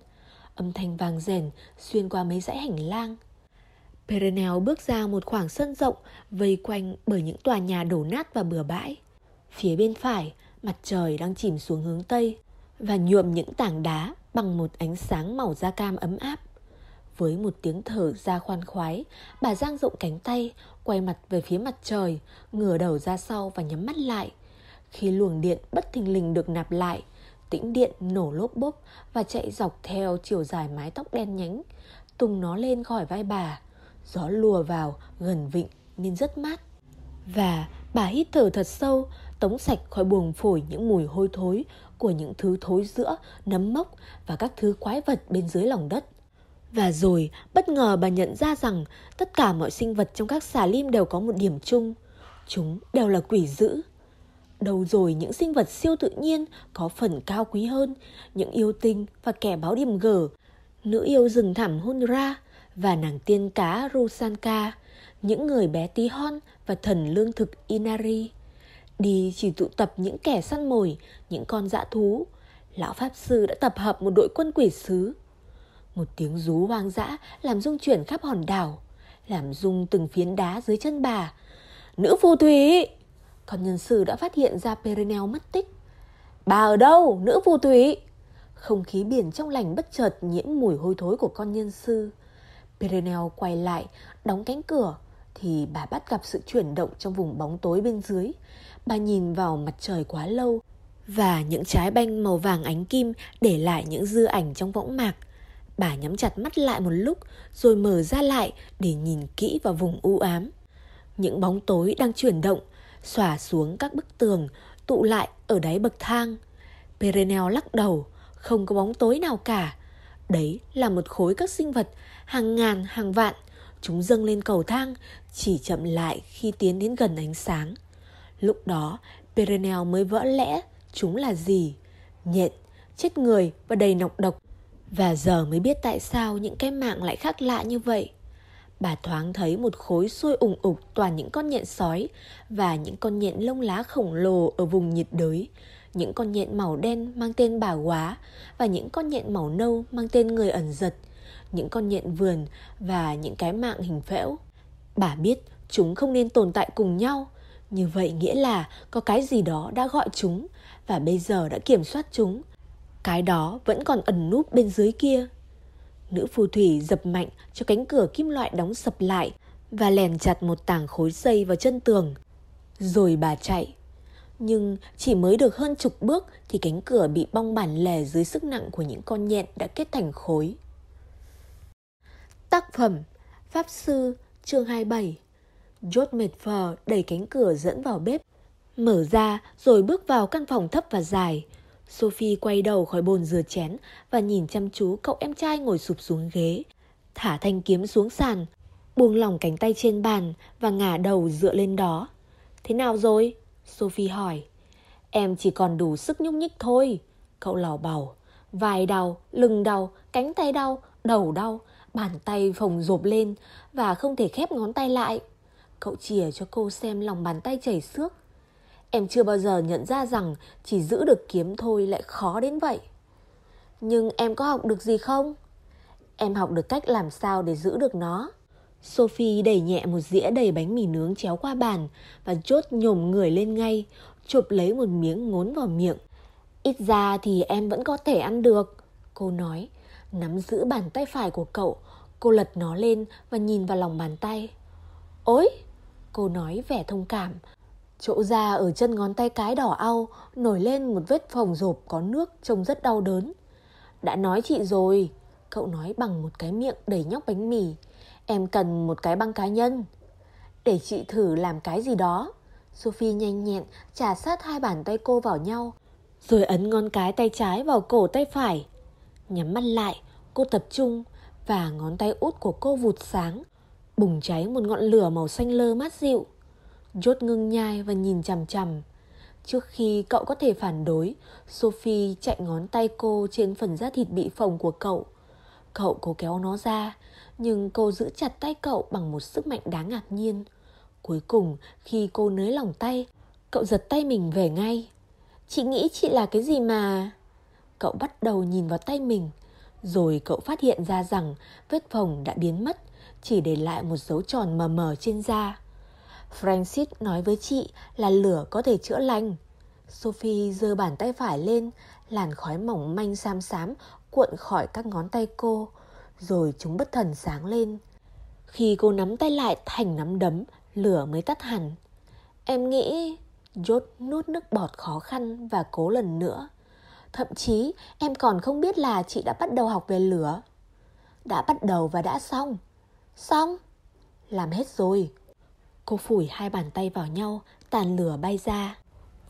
Âm thanh vàng rèn xuyên qua mấy dãy hành lang. Perenel bước ra một khoảng sân rộng vây quanh bởi những tòa nhà đổ nát và bừa bãi. Phía bên phải, mặt trời đang chìm xuống hướng tây và nhuộm những tảng đá bằng một ánh sáng màu da cam ấm áp. Với một tiếng thở ra khoan khoái, bà giang rộng cánh tay, quay mặt về phía mặt trời, ngửa đầu ra sau và nhắm mắt lại. Khi luồng điện bất thình lình được nạp lại, tĩnh điện nổ lốp bốp và chạy dọc theo chiều dài mái tóc đen nhánh, tung nó lên khỏi vai bà. Gió lùa vào gần vịnh nên rất mát. Và bà hít thở thật sâu, tống sạch khỏi buồng phổi những mùi hôi thối của những thứ thối giữa, nấm mốc và các thứ quái vật bên dưới lòng đất. Và rồi, bất ngờ bà nhận ra rằng tất cả mọi sinh vật trong các xà lim đều có một điểm chung. Chúng đều là quỷ dữ. Đâu rồi những sinh vật siêu tự nhiên có phần cao quý hơn, những yêu tinh và kẻ báo điểm gở, nữ yêu rừng thẳm Hunra và nàng tiên cá Rusanka, những người bé tí hon và thần lương thực Inari. Đi chỉ tụ tập những kẻ săn mồi, những con dã thú. Lão Pháp Sư đã tập hợp một đội quân quỷ sứ một tiếng rú hoang dã làm rung chuyển khắp hòn đảo, làm rung từng phiến đá dưới chân bà. Nữ phù thủy! Con nhân sư đã phát hiện ra Perenel mất tích. Bà ở đâu, nữ phù thủy? Không khí biển trong lành bất chợt nhiễm mùi hôi thối của con nhân sư. Perenel quay lại, đóng cánh cửa, thì bà bắt gặp sự chuyển động trong vùng bóng tối bên dưới. Bà nhìn vào mặt trời quá lâu, và những trái banh màu vàng ánh kim để lại những dư ảnh trong võng mạc. Bà nhắm chặt mắt lại một lúc rồi mở ra lại để nhìn kỹ vào vùng u ám. Những bóng tối đang chuyển động, xòa xuống các bức tường, tụ lại ở đáy bậc thang. Perenel lắc đầu, không có bóng tối nào cả. Đấy là một khối các sinh vật, hàng ngàn, hàng vạn. Chúng dâng lên cầu thang, chỉ chậm lại khi tiến đến gần ánh sáng. Lúc đó, Perenel mới vỡ lẽ chúng là gì. Nhện, chết người và đầy nọc độc. Và giờ mới biết tại sao những cái mạng lại khác lạ như vậy. Bà thoáng thấy một khối sôi ủng ục toàn những con nhện sói và những con nhện lông lá khổng lồ ở vùng nhiệt đới. Những con nhện màu đen mang tên bà quá và những con nhện màu nâu mang tên người ẩn giật. Những con nhện vườn và những cái mạng hình phễu. Bà biết chúng không nên tồn tại cùng nhau. Như vậy nghĩa là có cái gì đó đã gọi chúng và bây giờ đã kiểm soát chúng. Cái đó vẫn còn ẩn núp bên dưới kia. Nữ phù thủy dập mạnh cho cánh cửa kim loại đóng sập lại và lèn chặt một tảng khối dây vào chân tường. Rồi bà chạy. Nhưng chỉ mới được hơn chục bước thì cánh cửa bị bong bản lè dưới sức nặng của những con nhện đã kết thành khối. Tác phẩm Pháp Sư, chương 27 George mệt phờ đẩy cánh cửa dẫn vào bếp. Mở ra rồi bước vào căn phòng thấp và dài. Sophie quay đầu khỏi bồn rửa chén và nhìn chăm chú cậu em trai ngồi sụp xuống ghế. Thả thanh kiếm xuống sàn, buông lỏng cánh tay trên bàn và ngả đầu dựa lên đó. Thế nào rồi? Sophie hỏi. Em chỉ còn đủ sức nhúc nhích thôi. Cậu lào bảo. Vai đau, lưng đau, cánh tay đau, đầu đau, bàn tay phồng rộp lên và không thể khép ngón tay lại. Cậu chìa cho cô xem lòng bàn tay chảy xước. Em chưa bao giờ nhận ra rằng chỉ giữ được kiếm thôi lại khó đến vậy. Nhưng em có học được gì không? Em học được cách làm sao để giữ được nó. Sophie đẩy nhẹ một dĩa đầy bánh mì nướng chéo qua bàn và chốt nhổm người lên ngay, chụp lấy một miếng ngốn vào miệng. Ít ra thì em vẫn có thể ăn được, cô nói, nắm giữ bàn tay phải của cậu. Cô lật nó lên và nhìn vào lòng bàn tay. Ôi, cô nói vẻ thông cảm. Chỗ da ở chân ngón tay cái đỏ au nổi lên một vết phồng rộp có nước trông rất đau đớn. Đã nói chị rồi, cậu nói bằng một cái miệng đầy nhóc bánh mì. Em cần một cái băng cá nhân. Để chị thử làm cái gì đó. Sophie nhanh nhẹn trả sát hai bàn tay cô vào nhau, rồi ấn ngón cái tay trái vào cổ tay phải. Nhắm mắt lại, cô tập trung và ngón tay út của cô vụt sáng, bùng cháy một ngọn lửa màu xanh lơ mát dịu. Jốt ngưng nhai và nhìn chằm chằm. Trước khi cậu có thể phản đối, Sophie chạy ngón tay cô trên phần da thịt bị phồng của cậu. Cậu cố kéo nó ra, nhưng cô giữ chặt tay cậu bằng một sức mạnh đáng ngạc nhiên. Cuối cùng, khi cô nới lỏng tay, cậu giật tay mình về ngay. Chị nghĩ chị là cái gì mà... Cậu bắt đầu nhìn vào tay mình, rồi cậu phát hiện ra rằng vết phồng đã biến mất, chỉ để lại một dấu tròn mờ mờ trên da. Francis nói với chị là lửa có thể chữa lành. Sophie giơ bàn tay phải lên, làn khói mỏng manh xám xám cuộn khỏi các ngón tay cô, rồi chúng bất thần sáng lên. Khi cô nắm tay lại thành nắm đấm, lửa mới tắt hẳn. Em nghĩ... Jốt nuốt nước bọt khó khăn và cố lần nữa. Thậm chí em còn không biết là chị đã bắt đầu học về lửa. Đã bắt đầu và đã xong. Xong? Làm hết rồi. Cô phủi hai bàn tay vào nhau, tàn lửa bay ra.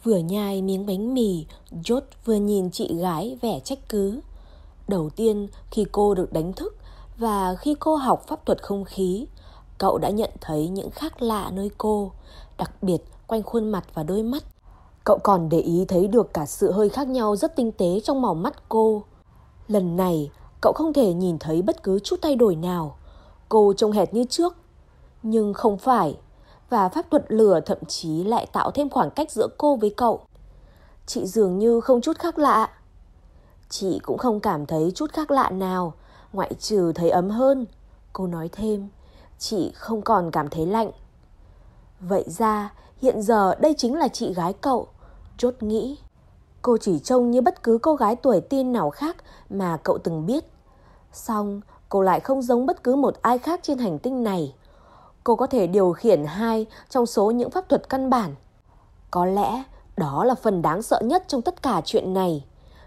Vừa nhai miếng bánh mì, Jot vừa nhìn chị gái vẻ trách cứ. Đầu tiên khi cô được đánh thức và khi cô học pháp thuật không khí, cậu đã nhận thấy những khác lạ nơi cô, đặc biệt quanh khuôn mặt và đôi mắt. Cậu còn để ý thấy được cả sự hơi khác nhau rất tinh tế trong màu mắt cô. Lần này, cậu không thể nhìn thấy bất cứ chút thay đổi nào. Cô trông hệt như trước, nhưng không phải và pháp thuật lửa thậm chí lại tạo thêm khoảng cách giữa cô với cậu. Chị dường như không chút khác lạ. Chị cũng không cảm thấy chút khác lạ nào, ngoại trừ thấy ấm hơn. Cô nói thêm, chị không còn cảm thấy lạnh. Vậy ra, hiện giờ đây chính là chị gái cậu. Chốt nghĩ. Cô chỉ trông như bất cứ cô gái tuổi teen nào khác mà cậu từng biết. Xong, cô lại không giống bất cứ một ai khác trên hành tinh này cô có thể điều khiển hai trong số những pháp thuật căn bản. Có lẽ đó là phần đáng sợ nhất trong tất cả chuyện này.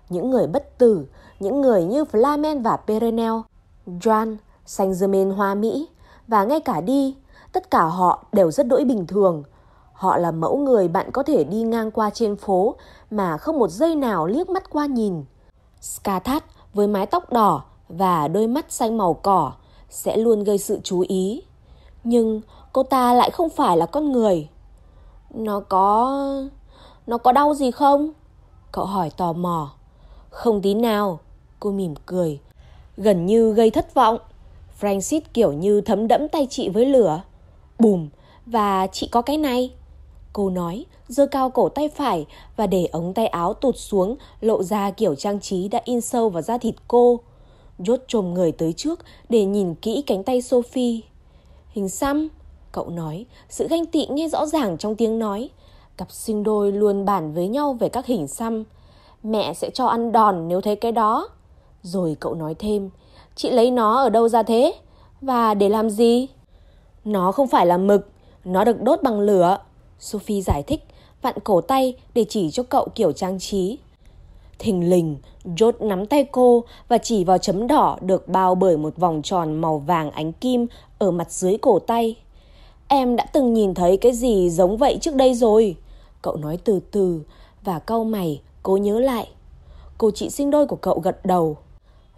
Những người bất tử, những người như Flamen và Perenel, Joan, Saint Germain Hoa Mỹ và ngay cả đi, tất cả họ đều rất đỗi bình thường. Họ là mẫu người bạn có thể đi ngang qua trên phố mà không một giây nào liếc mắt qua nhìn. Skathat với mái tóc đỏ và đôi mắt xanh màu cỏ sẽ luôn gây sự chú ý. Nhưng cô ta lại không phải là con người. Nó có... nó có đau gì không? Cậu hỏi tò mò. Không tí nào, cô mỉm cười. Gần như gây thất vọng. Francis kiểu như thấm đẫm tay chị với lửa. Bùm, và chị có cái này. Cô nói, giơ cao cổ tay phải và để ống tay áo tụt xuống, lộ ra kiểu trang trí đã in sâu vào da thịt cô. Rốt trồm người tới trước để nhìn kỹ cánh tay Sophie. Hình xăm, cậu nói, sự ganh tị nghe rõ ràng trong tiếng nói. Cặp sinh đôi luôn bàn với nhau về các hình xăm. Mẹ sẽ cho ăn đòn nếu thấy cái đó. Rồi cậu nói thêm, chị lấy nó ở đâu ra thế? Và để làm gì? Nó không phải là mực, nó được đốt bằng lửa. Sophie giải thích, vặn cổ tay để chỉ cho cậu kiểu trang trí. Thình lình, Jot nắm tay cô và chỉ vào chấm đỏ được bao bởi một vòng tròn màu vàng ánh kim ở mặt dưới cổ tay. Em đã từng nhìn thấy cái gì giống vậy trước đây rồi. Cậu nói từ từ và cau mày, cô nhớ lại. Cô chị sinh đôi của cậu gật đầu.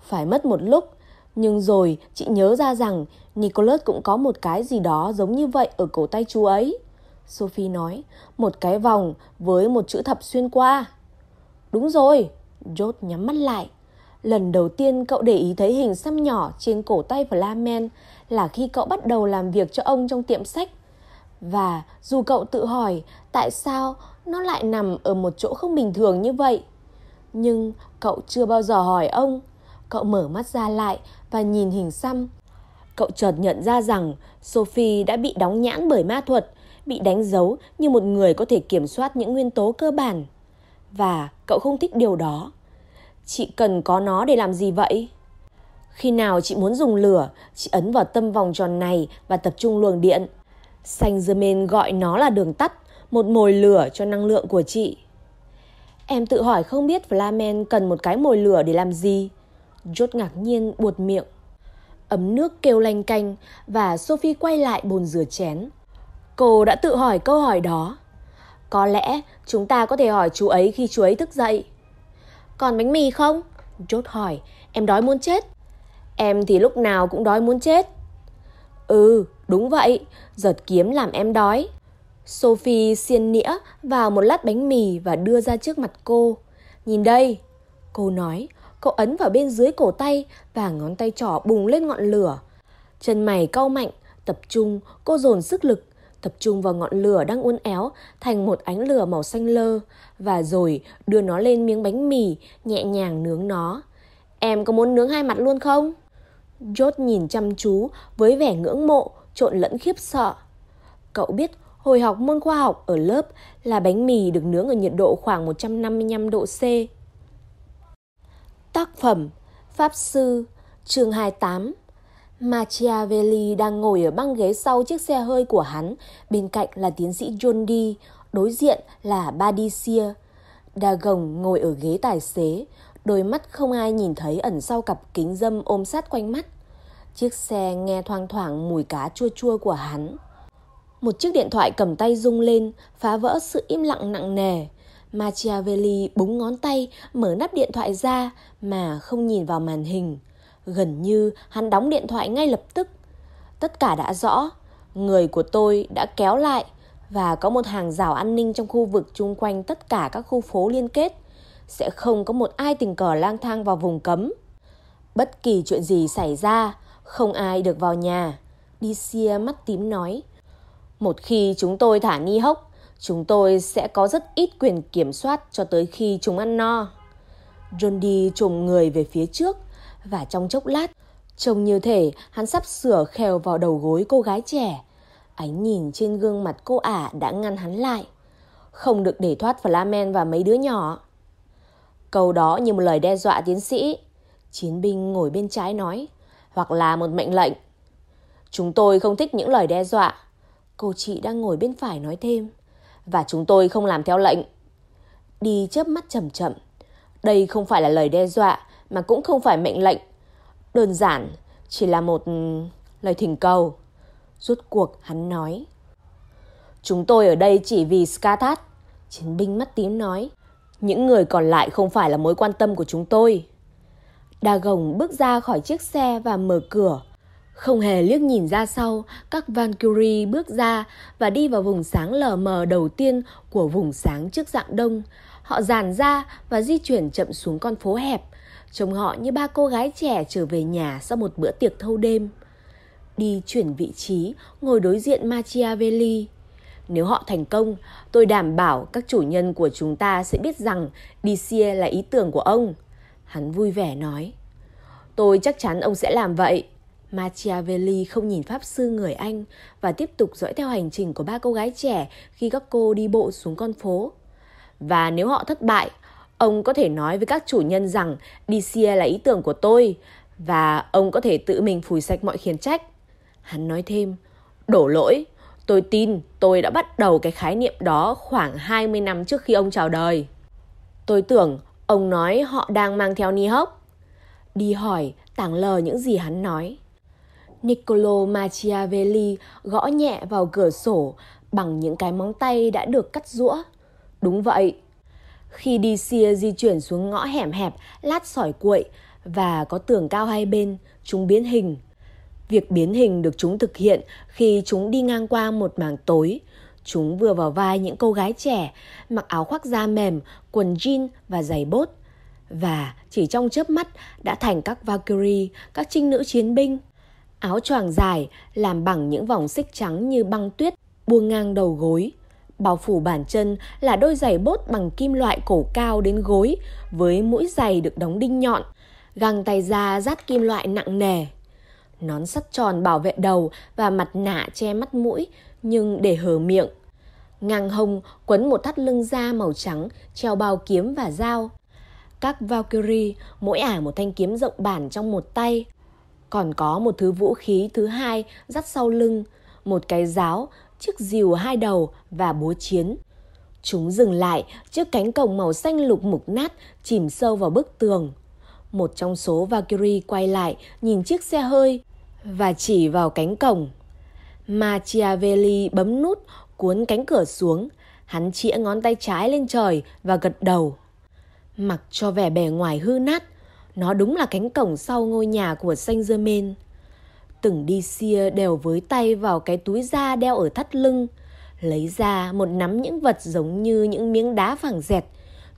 Phải mất một lúc, nhưng rồi chị nhớ ra rằng Nicholas cũng có một cái gì đó giống như vậy ở cổ tay chú ấy. Sophie nói, một cái vòng với một chữ thập xuyên qua. Đúng rồi, Jot nhắm mắt lại. Lần đầu tiên cậu để ý thấy hình xăm nhỏ trên cổ tay Flamen là khi cậu bắt đầu làm việc cho ông trong tiệm sách. Và dù cậu tự hỏi tại sao nó lại nằm ở một chỗ không bình thường như vậy, nhưng cậu chưa bao giờ hỏi ông. Cậu mở mắt ra lại và nhìn hình xăm. Cậu chợt nhận ra rằng Sophie đã bị đóng nhãn bởi ma thuật, bị đánh dấu như một người có thể kiểm soát những nguyên tố cơ bản. Và cậu không thích điều đó. Chị cần có nó để làm gì vậy? Khi nào chị muốn dùng lửa, chị ấn vào tâm vòng tròn này và tập trung luồng điện. Saint Germain gọi nó là đường tắt, một mồi lửa cho năng lượng của chị. Em tự hỏi không biết Flamen cần một cái mồi lửa để làm gì. Jốt ngạc nhiên buột miệng. Ấm nước kêu lanh canh và Sophie quay lại bồn rửa chén. Cô đã tự hỏi câu hỏi đó. Có lẽ chúng ta có thể hỏi chú ấy khi chú ấy thức dậy. Còn bánh mì không? Jot hỏi. Em đói muốn chết. Em thì lúc nào cũng đói muốn chết. Ừ, đúng vậy. Giật kiếm làm em đói. Sophie xiên nĩa vào một lát bánh mì và đưa ra trước mặt cô. Nhìn đây. Cô nói, cậu ấn vào bên dưới cổ tay và ngón tay trỏ bùng lên ngọn lửa. Chân mày cau mạnh, tập trung, cô dồn sức lực, tập trung vào ngọn lửa đang uốn éo thành một ánh lửa màu xanh lơ và rồi đưa nó lên miếng bánh mì, nhẹ nhàng nướng nó. Em có muốn nướng hai mặt luôn không? George nhìn chăm chú với vẻ ngưỡng mộ, trộn lẫn khiếp sợ. Cậu biết hồi học môn khoa học ở lớp là bánh mì được nướng ở nhiệt độ khoảng 155 độ C. Tác phẩm Pháp Sư chương 28 Machiavelli đang ngồi ở băng ghế sau chiếc xe hơi của hắn, bên cạnh là tiến sĩ John Dee, đối diện là Badicia. Dagon ngồi ở ghế tài xế, đôi mắt không ai nhìn thấy ẩn sau cặp kính dâm ôm sát quanh mắt. Chiếc xe nghe thoang thoảng mùi cá chua chua của hắn. Một chiếc điện thoại cầm tay rung lên, phá vỡ sự im lặng nặng nề. Machiavelli búng ngón tay, mở nắp điện thoại ra mà không nhìn vào màn hình. Gần như hắn đóng điện thoại ngay lập tức. Tất cả đã rõ, người của tôi đã kéo lại và có một hàng rào an ninh trong khu vực chung quanh tất cả các khu phố liên kết. Sẽ không có một ai tình cờ lang thang vào vùng cấm. Bất kỳ chuyện gì xảy ra, không ai được vào nhà. Đi xia mắt tím nói. Một khi chúng tôi thả Ni Hốc, chúng tôi sẽ có rất ít quyền kiểm soát cho tới khi chúng ăn no. John đi trồm người về phía trước và trong chốc lát, trông như thể hắn sắp sửa khèo vào đầu gối cô gái trẻ. Ánh nhìn trên gương mặt cô ả đã ngăn hắn lại. Không được để thoát Flamen và mấy đứa nhỏ. Câu đó như một lời đe dọa tiến sĩ. Chiến binh ngồi bên trái nói, hoặc là một mệnh lệnh. Chúng tôi không thích những lời đe dọa. Cô chị đang ngồi bên phải nói thêm. Và chúng tôi không làm theo lệnh. Đi chớp mắt chậm chậm. Đây không phải là lời đe dọa mà cũng không phải mệnh lệnh. Đơn giản, chỉ là một ừ, lời thỉnh cầu. Rốt cuộc hắn nói. Chúng tôi ở đây chỉ vì Skathat. Chiến binh mắt tím nói. Những người còn lại không phải là mối quan tâm của chúng tôi. Đa gồng bước ra khỏi chiếc xe và mở cửa. Không hề liếc nhìn ra sau, các Valkyrie bước ra và đi vào vùng sáng lờ mờ đầu tiên của vùng sáng trước dạng đông. Họ dàn ra và di chuyển chậm xuống con phố hẹp. Trông họ như ba cô gái trẻ trở về nhà sau một bữa tiệc thâu đêm. Đi chuyển vị trí, ngồi đối diện Machiavelli. Nếu họ thành công, tôi đảm bảo các chủ nhân của chúng ta sẽ biết rằng Dicia là ý tưởng của ông. Hắn vui vẻ nói. Tôi chắc chắn ông sẽ làm vậy. Machiavelli không nhìn pháp sư người Anh và tiếp tục dõi theo hành trình của ba cô gái trẻ khi các cô đi bộ xuống con phố. Và nếu họ thất bại, ông có thể nói với các chủ nhân rằng DCA là ý tưởng của tôi và ông có thể tự mình phủi sạch mọi khiển trách. Hắn nói thêm, đổ lỗi, tôi tin tôi đã bắt đầu cái khái niệm đó khoảng 20 năm trước khi ông chào đời. Tôi tưởng ông nói họ đang mang theo ni hốc. Đi hỏi, tảng lờ những gì hắn nói. Niccolo Machiavelli gõ nhẹ vào cửa sổ bằng những cái móng tay đã được cắt rũa. Đúng vậy. Khi đi xia di chuyển xuống ngõ hẻm hẹp, lát sỏi cuội và có tường cao hai bên, chúng biến hình. Việc biến hình được chúng thực hiện khi chúng đi ngang qua một mảng tối. Chúng vừa vào vai những cô gái trẻ, mặc áo khoác da mềm, quần jean và giày bốt. Và chỉ trong chớp mắt đã thành các Valkyrie, các trinh nữ chiến binh. Áo choàng dài làm bằng những vòng xích trắng như băng tuyết buông ngang đầu gối. Bao phủ bàn chân là đôi giày bốt bằng kim loại cổ cao đến gối với mũi giày được đóng đinh nhọn, găng tay da rát kim loại nặng nề. Nón sắt tròn bảo vệ đầu và mặt nạ che mắt mũi nhưng để hở miệng. Ngang hông quấn một thắt lưng da màu trắng treo bao kiếm và dao. Các Valkyrie mỗi ả một thanh kiếm rộng bản trong một tay. Còn có một thứ vũ khí thứ hai dắt sau lưng, một cái giáo, chiếc rìu hai đầu và búa chiến. Chúng dừng lại trước cánh cổng màu xanh lục mục nát chìm sâu vào bức tường. Một trong số Valkyrie quay lại nhìn chiếc xe hơi và chỉ vào cánh cổng. Machiavelli bấm nút cuốn cánh cửa xuống. Hắn chĩa ngón tay trái lên trời và gật đầu. Mặc cho vẻ bề ngoài hư nát, nó đúng là cánh cổng sau ngôi nhà của Saint Germain. Từng đi xia đều với tay vào cái túi da đeo ở thắt lưng, lấy ra một nắm những vật giống như những miếng đá phẳng dẹt.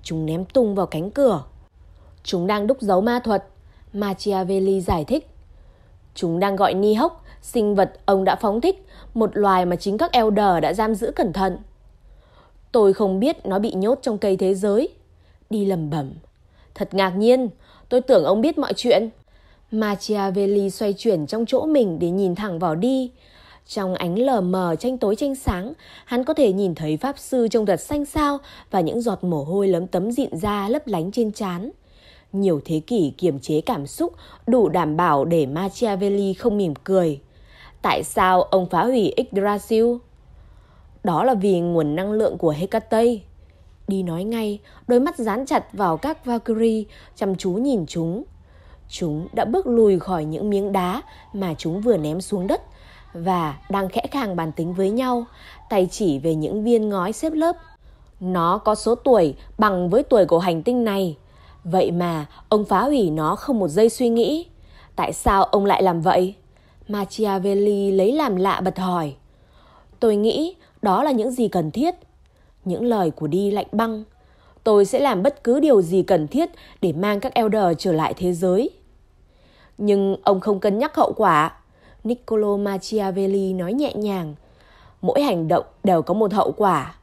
Chúng ném tung vào cánh cửa. Chúng đang đúc dấu ma thuật, Machiavelli giải thích. Chúng đang gọi ni hốc, sinh vật ông đã phóng thích, một loài mà chính các Elder đã giam giữ cẩn thận. Tôi không biết nó bị nhốt trong cây thế giới. Đi lầm bẩm. Thật ngạc nhiên, tôi tưởng ông biết mọi chuyện. Machiavelli xoay chuyển trong chỗ mình để nhìn thẳng vào đi. Trong ánh lờ mờ tranh tối tranh sáng, hắn có thể nhìn thấy pháp sư trông thật xanh xao và những giọt mồ hôi lấm tấm dịn ra lấp lánh trên trán. Nhiều thế kỷ kiềm chế cảm xúc đủ đảm bảo để Machiavelli không mỉm cười. Tại sao ông phá hủy Yggdrasil? Đó là vì nguồn năng lượng của Hecate. Đi nói ngay, đôi mắt dán chặt vào các Valkyrie, chăm chú nhìn chúng. Chúng đã bước lùi khỏi những miếng đá mà chúng vừa ném xuống đất và đang khẽ khàng bàn tính với nhau, tay chỉ về những viên ngói xếp lớp. Nó có số tuổi bằng với tuổi của hành tinh này. Vậy mà ông phá hủy nó không một giây suy nghĩ. Tại sao ông lại làm vậy? Machiavelli lấy làm lạ bật hỏi. Tôi nghĩ đó là những gì cần thiết. Những lời của đi lạnh băng. Tôi sẽ làm bất cứ điều gì cần thiết để mang các Elder trở lại thế giới. Nhưng ông không cân nhắc hậu quả. Niccolo Machiavelli nói nhẹ nhàng. Mỗi hành động đều có một hậu quả.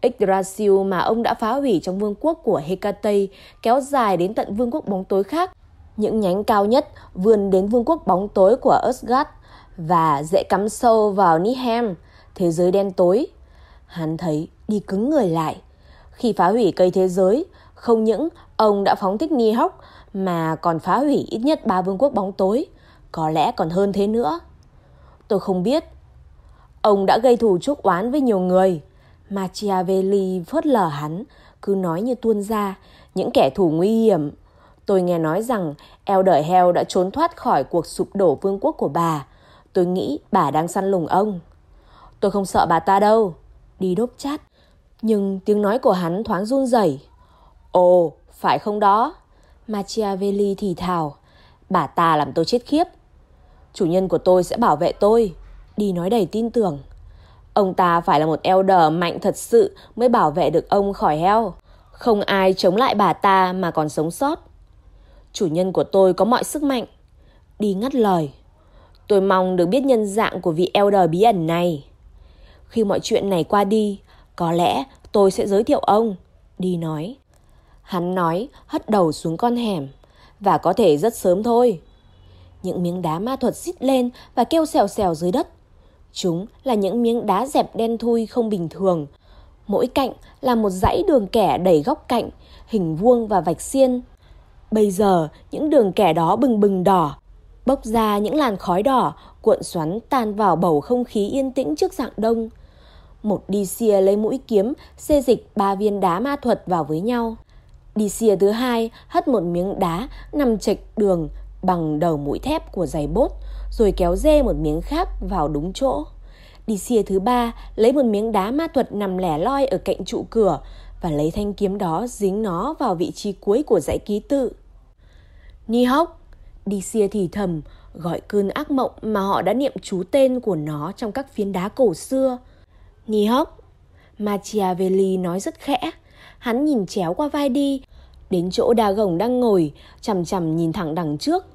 Yggdrasil mà ông đã phá hủy trong vương quốc của Hecate kéo dài đến tận vương quốc bóng tối khác. Những nhánh cao nhất vươn đến vương quốc bóng tối của Asgard và dễ cắm sâu vào Niham, thế giới đen tối. Hắn thấy đi cứng người lại. Khi phá hủy cây thế giới, không những ông đã phóng thích Nihok mà còn phá hủy ít nhất ba vương quốc bóng tối, có lẽ còn hơn thế nữa. Tôi không biết. Ông đã gây thù chuốc oán với nhiều người. Machiavelli phớt lờ hắn, cứ nói như tuôn ra, những kẻ thù nguy hiểm. Tôi nghe nói rằng Elder Hell đã trốn thoát khỏi cuộc sụp đổ vương quốc của bà. Tôi nghĩ bà đang săn lùng ông. Tôi không sợ bà ta đâu. Đi đốp chát. Nhưng tiếng nói của hắn thoáng run rẩy. Ồ, phải không đó? Machiavelli thì thào. Bà ta làm tôi chết khiếp. Chủ nhân của tôi sẽ bảo vệ tôi. Đi nói đầy tin tưởng. Ông ta phải là một elder mạnh thật sự mới bảo vệ được ông khỏi heo. Không ai chống lại bà ta mà còn sống sót. Chủ nhân của tôi có mọi sức mạnh. Đi ngắt lời. Tôi mong được biết nhân dạng của vị elder bí ẩn này. Khi mọi chuyện này qua đi, có lẽ tôi sẽ giới thiệu ông. Đi nói. Hắn nói hất đầu xuống con hẻm. Và có thể rất sớm thôi. Những miếng đá ma thuật xít lên và kêu xèo xèo dưới đất. Chúng là những miếng đá dẹp đen thui không bình thường. Mỗi cạnh là một dãy đường kẻ đầy góc cạnh, hình vuông và vạch xiên. Bây giờ, những đường kẻ đó bừng bừng đỏ, bốc ra những làn khói đỏ, cuộn xoắn tan vào bầu không khí yên tĩnh trước dạng đông. Một đi xìa lấy mũi kiếm, xê dịch ba viên đá ma thuật vào với nhau. Đi xìa thứ hai hất một miếng đá nằm chệch đường bằng đầu mũi thép của giày bốt, rồi kéo dê một miếng khác vào đúng chỗ. Đi xìa thứ ba lấy một miếng đá ma thuật nằm lẻ loi ở cạnh trụ cửa và lấy thanh kiếm đó dính nó vào vị trí cuối của dãy ký tự. Ni hốc, đi xìa thì thầm, gọi cơn ác mộng mà họ đã niệm chú tên của nó trong các phiến đá cổ xưa. Ni hốc, Machiavelli nói rất khẽ, hắn nhìn chéo qua vai đi, đến chỗ đa gồng đang ngồi, chằm chằm nhìn thẳng đằng trước,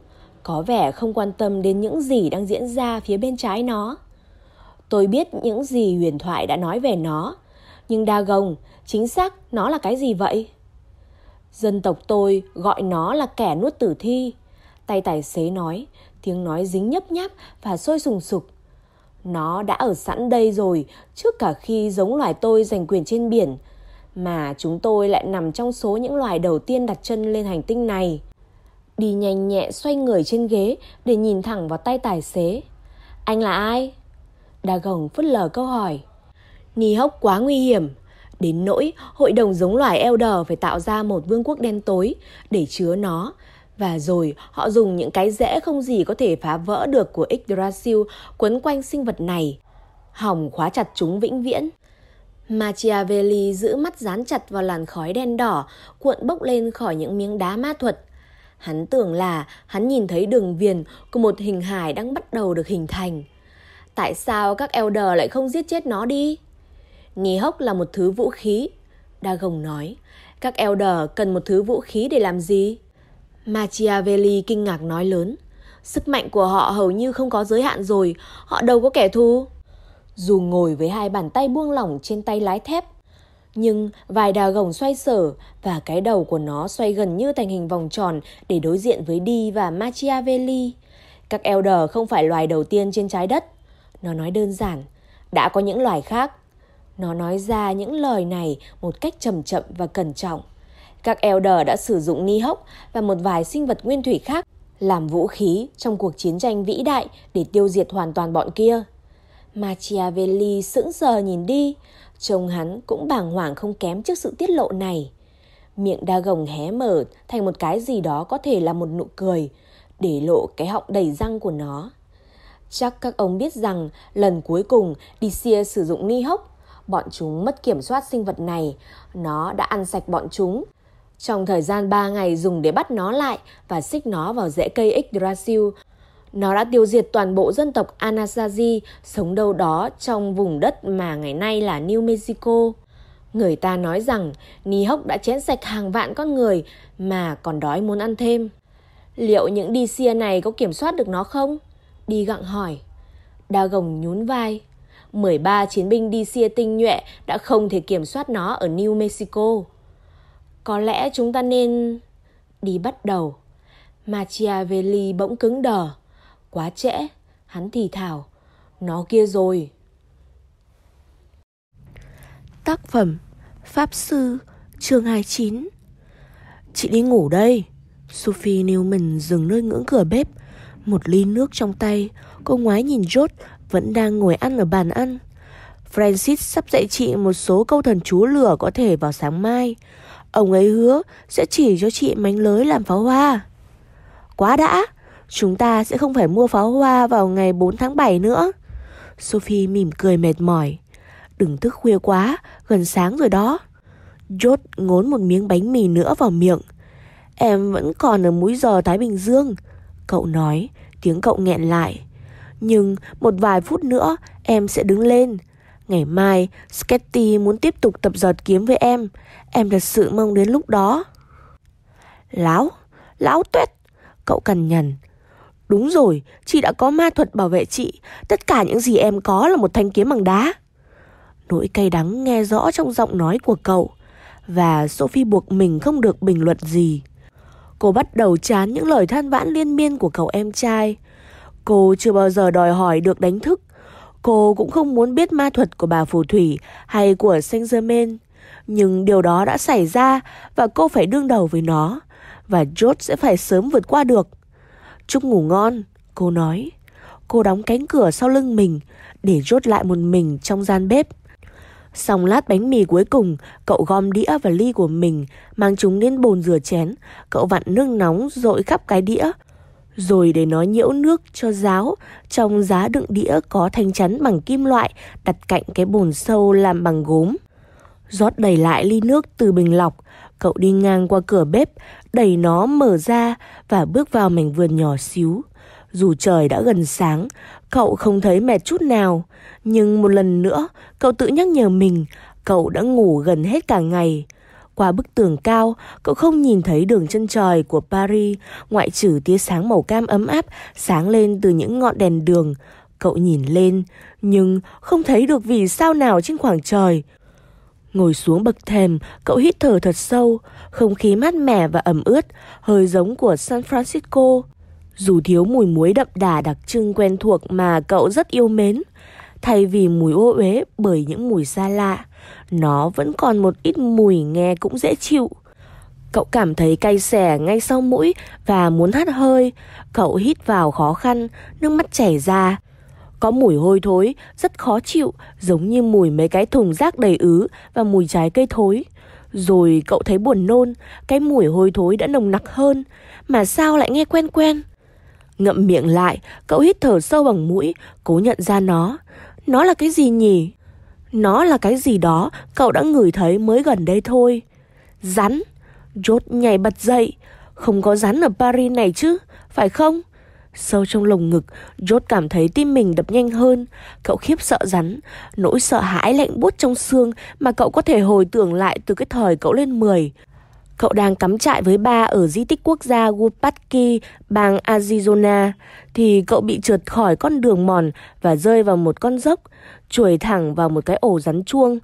có vẻ không quan tâm đến những gì đang diễn ra phía bên trái nó. Tôi biết những gì huyền thoại đã nói về nó, nhưng đa gồng, chính xác nó là cái gì vậy? Dân tộc tôi gọi nó là kẻ nuốt tử thi. Tay tài xế nói, tiếng nói dính nhấp nháp và sôi sùng sục. Nó đã ở sẵn đây rồi trước cả khi giống loài tôi giành quyền trên biển, mà chúng tôi lại nằm trong số những loài đầu tiên đặt chân lên hành tinh này. Đi nhanh nhẹ xoay người trên ghế để nhìn thẳng vào tay tài xế. Anh là ai? Đa gồng phất lờ câu hỏi. Ni hốc quá nguy hiểm. Đến nỗi hội đồng giống loài Elder phải tạo ra một vương quốc đen tối để chứa nó. Và rồi, họ dùng những cái rẽ không gì có thể phá vỡ được của Yggdrasil quấn quanh sinh vật này. Hỏng khóa chặt chúng vĩnh viễn. Machiavelli giữ mắt dán chặt vào làn khói đen đỏ cuộn bốc lên khỏi những miếng đá ma thuật. Hắn tưởng là hắn nhìn thấy đường viền của một hình hài đang bắt đầu được hình thành. Tại sao các Elder lại không giết chết nó đi? Ni hốc là một thứ vũ khí. Dagon nói, các Elder cần một thứ vũ khí để làm gì? Machiavelli kinh ngạc nói lớn. Sức mạnh của họ hầu như không có giới hạn rồi, họ đâu có kẻ thù. Dù ngồi với hai bàn tay buông lỏng trên tay lái thép, nhưng vài đà gồng xoay sở và cái đầu của nó xoay gần như thành hình vòng tròn để đối diện với Đi và Machiavelli. Các Elder không phải loài đầu tiên trên trái đất. Nó nói đơn giản, đã có những loài khác. Nó nói ra những lời này một cách chậm chậm và cẩn trọng. Các Elder đã sử dụng ni hốc và một vài sinh vật nguyên thủy khác làm vũ khí trong cuộc chiến tranh vĩ đại để tiêu diệt hoàn toàn bọn kia. Machiavelli sững sờ nhìn đi, trông hắn cũng bàng hoàng không kém trước sự tiết lộ này. Miệng đa gồng hé mở thành một cái gì đó có thể là một nụ cười, để lộ cái họng đầy răng của nó. Chắc các ông biết rằng lần cuối cùng Disia sử dụng ni hốc, bọn chúng mất kiểm soát sinh vật này, nó đã ăn sạch bọn chúng. Trong thời gian 3 ngày dùng để bắt nó lại và xích nó vào rễ cây Yggdrasil, nó đã tiêu diệt toàn bộ dân tộc Anasazi sống đâu đó trong vùng đất mà ngày nay là New Mexico. Người ta nói rằng Ni Hốc đã chén sạch hàng vạn con người mà còn đói muốn ăn thêm. Liệu những đi xia này có kiểm soát được nó không? Đi gặng hỏi. Đa gồng nhún vai. 13 chiến binh đi xia tinh nhuệ đã không thể kiểm soát nó ở New Mexico. Có lẽ chúng ta nên... Đi bắt đầu. Machiavelli bỗng cứng đờ. Quá trễ, hắn thì thào. Nó kia rồi. Tác phẩm Pháp Sư chương 29 Chị đi ngủ đây Sophie Newman dừng nơi ngưỡng cửa bếp Một ly nước trong tay Cô ngoái nhìn George Vẫn đang ngồi ăn ở bàn ăn Francis sắp dạy chị một số câu thần chú lửa có thể vào sáng mai Ông ấy hứa sẽ chỉ cho chị mánh lới làm pháo hoa. Quá đã, chúng ta sẽ không phải mua pháo hoa vào ngày 4 tháng 7 nữa. Sophie mỉm cười mệt mỏi. Đừng thức khuya quá, gần sáng rồi đó. Jot ngốn một miếng bánh mì nữa vào miệng. Em vẫn còn ở múi giờ Thái Bình Dương. Cậu nói, tiếng cậu nghẹn lại. Nhưng một vài phút nữa em sẽ đứng lên. Ngày mai, Sketty muốn tiếp tục tập giọt kiếm với em. Em thật sự mong đến lúc đó. Láo, láo tuét. Cậu cằn nhằn. Đúng rồi, chị đã có ma thuật bảo vệ chị. Tất cả những gì em có là một thanh kiếm bằng đá. Nỗi cay đắng nghe rõ trong giọng nói của cậu. Và Sophie buộc mình không được bình luận gì. Cô bắt đầu chán những lời than vãn liên miên của cậu em trai. Cô chưa bao giờ đòi hỏi được đánh thức. Cô cũng không muốn biết ma thuật của bà phù thủy hay của Saint Germain. Nhưng điều đó đã xảy ra và cô phải đương đầu với nó. Và George sẽ phải sớm vượt qua được. Chúc ngủ ngon, cô nói. Cô đóng cánh cửa sau lưng mình để rốt lại một mình trong gian bếp. Xong lát bánh mì cuối cùng, cậu gom đĩa và ly của mình, mang chúng đến bồn rửa chén. Cậu vặn nước nóng rội khắp cái đĩa. Rồi để nó nhiễu nước cho ráo, trong giá đựng đĩa có thanh chắn bằng kim loại đặt cạnh cái bồn sâu làm bằng gốm. rót đầy lại ly nước từ bình lọc, cậu đi ngang qua cửa bếp, đẩy nó mở ra và bước vào mảnh vườn nhỏ xíu. Dù trời đã gần sáng, cậu không thấy mệt chút nào. Nhưng một lần nữa, cậu tự nhắc nhở mình, cậu đã ngủ gần hết cả ngày. Qua bức tường cao, cậu không nhìn thấy đường chân trời của Paris, ngoại trừ tia sáng màu cam ấm áp sáng lên từ những ngọn đèn đường. Cậu nhìn lên, nhưng không thấy được vì sao nào trên khoảng trời. Ngồi xuống bậc thềm, cậu hít thở thật sâu, không khí mát mẻ và ẩm ướt, hơi giống của San Francisco. Dù thiếu mùi muối đậm đà đặc trưng quen thuộc mà cậu rất yêu mến, thay vì mùi ô uế bởi những mùi xa lạ, nó vẫn còn một ít mùi nghe cũng dễ chịu. Cậu cảm thấy cay xẻ ngay sau mũi và muốn hắt hơi. Cậu hít vào khó khăn, nước mắt chảy ra. Có mùi hôi thối, rất khó chịu, giống như mùi mấy cái thùng rác đầy ứ và mùi trái cây thối. Rồi cậu thấy buồn nôn, cái mùi hôi thối đã nồng nặc hơn, mà sao lại nghe quen quen? Ngậm miệng lại, cậu hít thở sâu bằng mũi, cố nhận ra nó. Nó là cái gì nhỉ? Nó là cái gì đó cậu đã ngửi thấy mới gần đây thôi. Rắn. Rốt nhảy bật dậy. Không có rắn ở Paris này chứ, phải không? Sâu trong lồng ngực, Jot cảm thấy tim mình đập nhanh hơn. Cậu khiếp sợ rắn, nỗi sợ hãi lạnh buốt trong xương mà cậu có thể hồi tưởng lại từ cái thời cậu lên 10. Cậu đang cắm trại với ba ở di tích quốc gia Wupatki, bang Arizona, thì cậu bị trượt khỏi con đường mòn và rơi vào một con dốc, chuồi thẳng vào một cái ổ rắn chuông.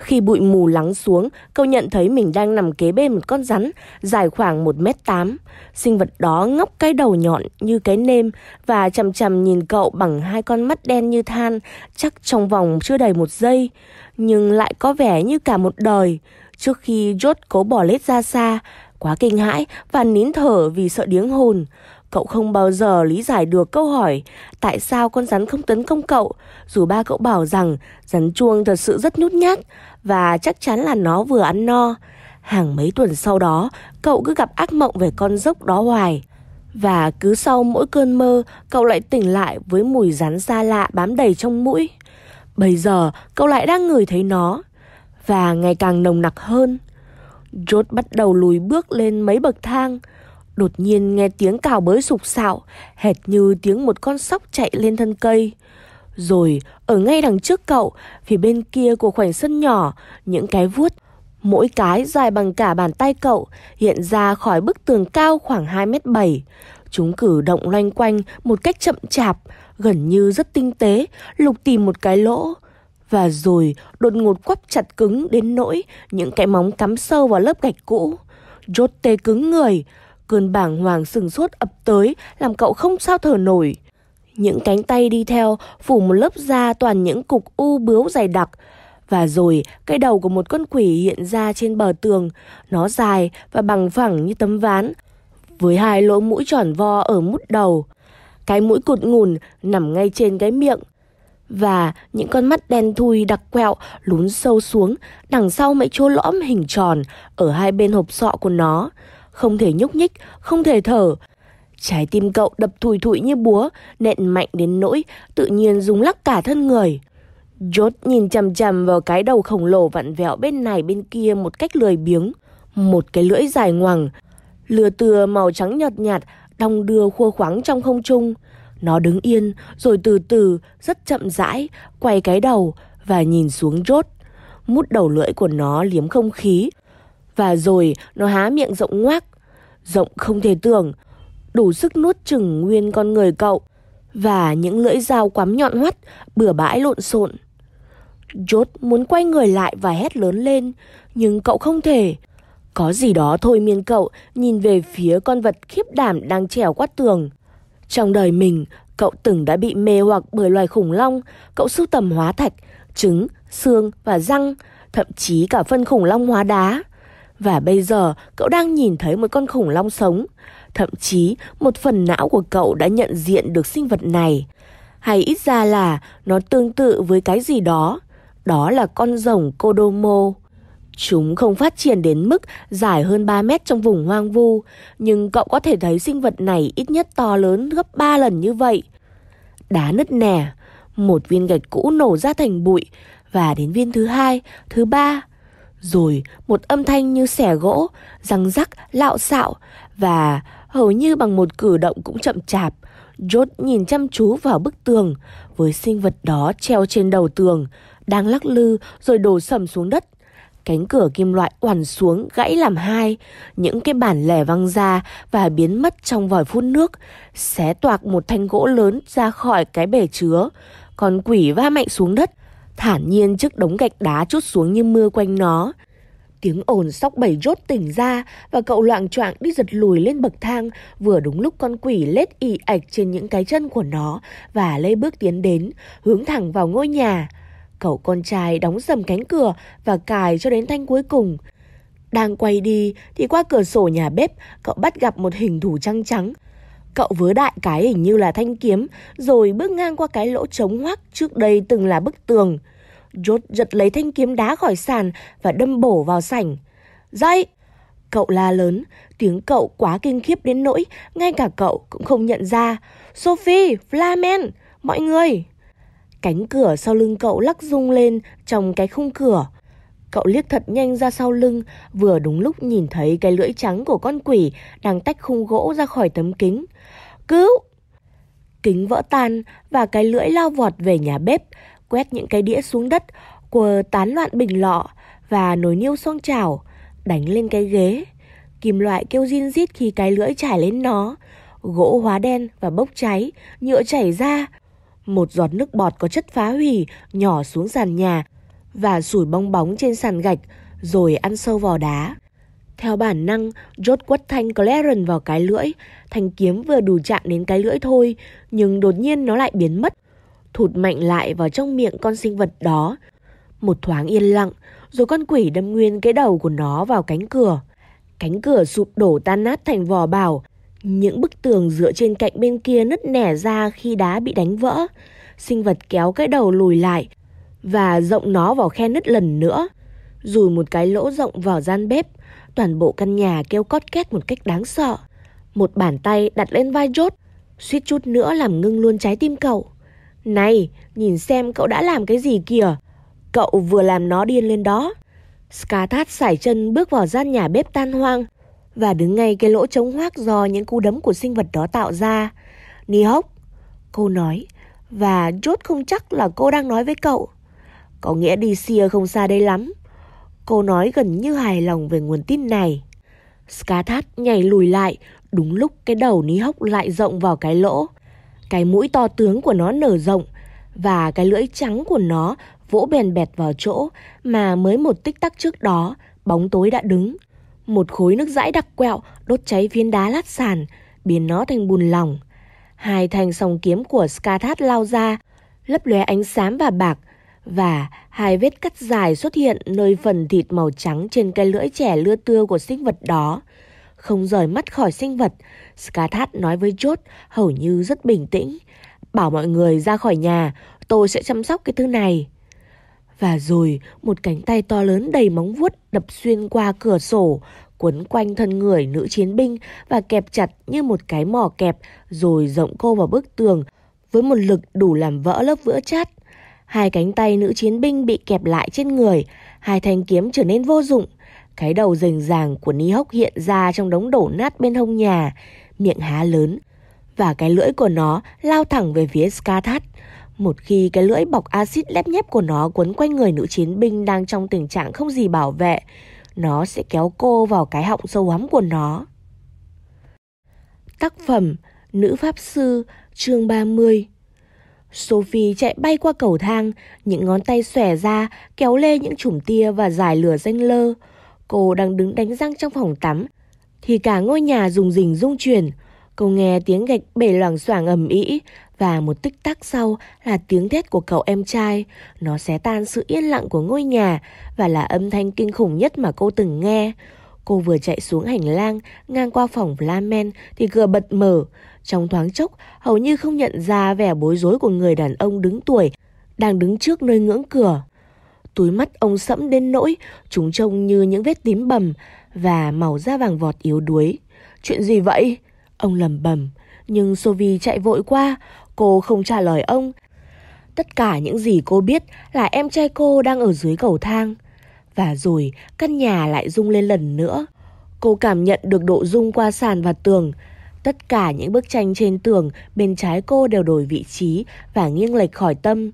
Khi bụi mù lắng xuống, cậu nhận thấy mình đang nằm kế bên một con rắn dài khoảng 1m8. Sinh vật đó ngóc cái đầu nhọn như cái nêm và chầm chầm nhìn cậu bằng hai con mắt đen như than, chắc trong vòng chưa đầy một giây, nhưng lại có vẻ như cả một đời. Trước khi George cố bỏ lết ra xa, quá kinh hãi và nín thở vì sợ điếng hồn. Cậu không bao giờ lý giải được câu hỏi tại sao con rắn không tấn công cậu, dù ba cậu bảo rằng rắn chuông thật sự rất nhút nhát và chắc chắn là nó vừa ăn no. Hàng mấy tuần sau đó, cậu cứ gặp ác mộng về con dốc đó hoài. Và cứ sau mỗi cơn mơ, cậu lại tỉnh lại với mùi rắn xa lạ bám đầy trong mũi. Bây giờ, cậu lại đang ngửi thấy nó, và ngày càng nồng nặc hơn. George bắt đầu lùi bước lên mấy bậc thang. Đột nhiên nghe tiếng cào bới sục sạo, hệt như tiếng một con sóc chạy lên thân cây. Rồi, ở ngay đằng trước cậu, phía bên kia của khoảnh sân nhỏ, những cái vuốt, mỗi cái dài bằng cả bàn tay cậu, hiện ra khỏi bức tường cao khoảng 2 mét 7. Chúng cử động loanh quanh một cách chậm chạp, gần như rất tinh tế, lục tìm một cái lỗ. Và rồi đột ngột quắp chặt cứng đến nỗi những cái móng cắm sâu vào lớp gạch cũ. Rốt tê cứng người, cơn bàng hoàng sừng sốt ập tới làm cậu không sao thở nổi. Những cánh tay đi theo phủ một lớp da toàn những cục u bướu dày đặc. Và rồi cái đầu của một con quỷ hiện ra trên bờ tường. Nó dài và bằng phẳng như tấm ván. Với hai lỗ mũi tròn vo ở mút đầu. Cái mũi cụt ngùn nằm ngay trên cái miệng và những con mắt đen thui đặc quẹo lún sâu xuống đằng sau mấy chỗ lõm hình tròn ở hai bên hộp sọ của nó. Không thể nhúc nhích, không thể thở. Trái tim cậu đập thùi thụi như búa, nện mạnh đến nỗi tự nhiên rung lắc cả thân người. Jốt nhìn chằm chằm vào cái đầu khổng lồ vặn vẹo bên này bên kia một cách lười biếng. Một cái lưỡi dài ngoằng, lừa từa màu trắng nhợt nhạt, đong đưa khua khoáng trong không trung. Nó đứng yên rồi từ từ rất chậm rãi quay cái đầu và nhìn xuống rốt. Mút đầu lưỡi của nó liếm không khí. Và rồi nó há miệng rộng ngoác. Rộng không thể tưởng. Đủ sức nuốt chừng nguyên con người cậu. Và những lưỡi dao quắm nhọn hoắt bừa bãi lộn xộn. Jot muốn quay người lại và hét lớn lên. Nhưng cậu không thể. Có gì đó thôi miên cậu nhìn về phía con vật khiếp đảm đang trèo quát tường. Trong đời mình, cậu từng đã bị mê hoặc bởi loài khủng long, cậu sưu tầm hóa thạch, trứng, xương và răng, thậm chí cả phân khủng long hóa đá. Và bây giờ cậu đang nhìn thấy một con khủng long sống, thậm chí một phần não của cậu đã nhận diện được sinh vật này. Hay ít ra là nó tương tự với cái gì đó, đó là con rồng Kodomo. Chúng không phát triển đến mức dài hơn 3 mét trong vùng hoang vu, nhưng cậu có thể thấy sinh vật này ít nhất to lớn gấp 3 lần như vậy. Đá nứt nẻ, một viên gạch cũ nổ ra thành bụi, và đến viên thứ hai, thứ ba. Rồi một âm thanh như xẻ gỗ, răng rắc, lạo xạo, và hầu như bằng một cử động cũng chậm chạp. Jot nhìn chăm chú vào bức tường, với sinh vật đó treo trên đầu tường, đang lắc lư rồi đổ sầm xuống đất. Cánh cửa kim loại oằn xuống gãy làm hai, những cái bản lẻ văng ra và biến mất trong vòi phun nước, xé toạc một thanh gỗ lớn ra khỏi cái bể chứa. Còn quỷ va mạnh xuống đất, thản nhiên trước đống gạch đá chút xuống như mưa quanh nó. Tiếng ồn sóc bảy rốt tỉnh ra và cậu loạn choạng đi giật lùi lên bậc thang vừa đúng lúc con quỷ lết ì ạch trên những cái chân của nó và lê bước tiến đến, hướng thẳng vào ngôi nhà. Cậu con trai đóng dầm cánh cửa và cài cho đến thanh cuối cùng. Đang quay đi thì qua cửa sổ nhà bếp cậu bắt gặp một hình thủ trăng trắng. Cậu vớ đại cái hình như là thanh kiếm rồi bước ngang qua cái lỗ trống hoắc trước đây từng là bức tường. George giật lấy thanh kiếm đá khỏi sàn và đâm bổ vào sảnh. Dậy! Cậu la lớn, tiếng cậu quá kinh khiếp đến nỗi ngay cả cậu cũng không nhận ra. Sophie, Flamen, mọi người! Cánh cửa sau lưng cậu lắc rung lên trong cái khung cửa. Cậu liếc thật nhanh ra sau lưng, vừa đúng lúc nhìn thấy cái lưỡi trắng của con quỷ đang tách khung gỗ ra khỏi tấm kính. Cứu! Kính vỡ tan và cái lưỡi lao vọt về nhà bếp, quét những cái đĩa xuống đất, quờ tán loạn bình lọ và nồi niêu xoong chảo, đánh lên cái ghế. Kim loại kêu zin rít khi cái lưỡi trải lên nó. Gỗ hóa đen và bốc cháy, nhựa chảy ra, một giọt nước bọt có chất phá hủy nhỏ xuống sàn nhà và sủi bong bóng trên sàn gạch rồi ăn sâu vào đá. Theo bản năng, rốt quất thanh Clarence vào cái lưỡi. Thanh kiếm vừa đủ chạm đến cái lưỡi thôi, nhưng đột nhiên nó lại biến mất. Thụt mạnh lại vào trong miệng con sinh vật đó. Một thoáng yên lặng, rồi con quỷ đâm nguyên cái đầu của nó vào cánh cửa. Cánh cửa sụp đổ tan nát thành vò bảo, những bức tường dựa trên cạnh bên kia nứt nẻ ra khi đá bị đánh vỡ. Sinh vật kéo cái đầu lùi lại và rộng nó vào khe nứt lần nữa. Rùi một cái lỗ rộng vào gian bếp, toàn bộ căn nhà kêu cót két một cách đáng sợ. Một bàn tay đặt lên vai chốt suýt chút nữa làm ngưng luôn trái tim cậu. Này, nhìn xem cậu đã làm cái gì kìa. Cậu vừa làm nó điên lên đó. Skathat sải chân bước vào gian nhà bếp tan hoang và đứng ngay cái lỗ trống hoác do những cú đấm của sinh vật đó tạo ra. Ni hốc, cô nói, và chốt không chắc là cô đang nói với cậu. Có nghĩa đi xìa không xa đây lắm. Cô nói gần như hài lòng về nguồn tin này. Skathat nhảy lùi lại, đúng lúc cái đầu Ni hốc lại rộng vào cái lỗ. Cái mũi to tướng của nó nở rộng, và cái lưỡi trắng của nó vỗ bèn bẹt vào chỗ mà mới một tích tắc trước đó bóng tối đã đứng. Một khối nước dãi đặc quẹo đốt cháy viên đá lát sàn, biến nó thành bùn lỏng. Hai thanh song kiếm của Skathat lao ra, lấp lóe ánh xám và bạc, và hai vết cắt dài xuất hiện nơi phần thịt màu trắng trên cái lưỡi trẻ lưa tưa của sinh vật đó. Không rời mắt khỏi sinh vật, Skathat nói với Jot hầu như rất bình tĩnh, bảo mọi người ra khỏi nhà, tôi sẽ chăm sóc cái thứ này. Và rồi một cánh tay to lớn đầy móng vuốt đập xuyên qua cửa sổ, quấn quanh thân người nữ chiến binh và kẹp chặt như một cái mỏ kẹp rồi rộng cô vào bức tường với một lực đủ làm vỡ lớp vữa chát. Hai cánh tay nữ chiến binh bị kẹp lại trên người, hai thanh kiếm trở nên vô dụng. Cái đầu rình ràng của Ni Hốc hiện ra trong đống đổ nát bên hông nhà, miệng há lớn, và cái lưỡi của nó lao thẳng về phía Skathat. Một khi cái lưỡi bọc axit lép nhép của nó quấn quanh người nữ chiến binh đang trong tình trạng không gì bảo vệ, nó sẽ kéo cô vào cái họng sâu hắm của nó. Tác phẩm Nữ Pháp Sư chương 30 Sophie chạy bay qua cầu thang, những ngón tay xòe ra, kéo lê những chùm tia và giải lửa danh lơ. Cô đang đứng đánh răng trong phòng tắm, thì cả ngôi nhà rùng rình rung chuyển. Cô nghe tiếng gạch bể loảng xoảng ầm ĩ và một tích tắc sau là tiếng thét của cậu em trai. Nó xé tan sự yên lặng của ngôi nhà và là âm thanh kinh khủng nhất mà cô từng nghe. Cô vừa chạy xuống hành lang, ngang qua phòng Flamen thì cửa bật mở. Trong thoáng chốc, hầu như không nhận ra vẻ bối rối của người đàn ông đứng tuổi, đang đứng trước nơi ngưỡng cửa. Túi mắt ông sẫm đến nỗi, chúng trông như những vết tím bầm và màu da vàng vọt yếu đuối. Chuyện gì vậy? Ông lầm bầm, nhưng Sophie chạy vội qua, cô không trả lời ông. Tất cả những gì cô biết là em trai cô đang ở dưới cầu thang. Và rồi căn nhà lại rung lên lần nữa. Cô cảm nhận được độ rung qua sàn và tường. Tất cả những bức tranh trên tường bên trái cô đều đổi vị trí và nghiêng lệch khỏi tâm.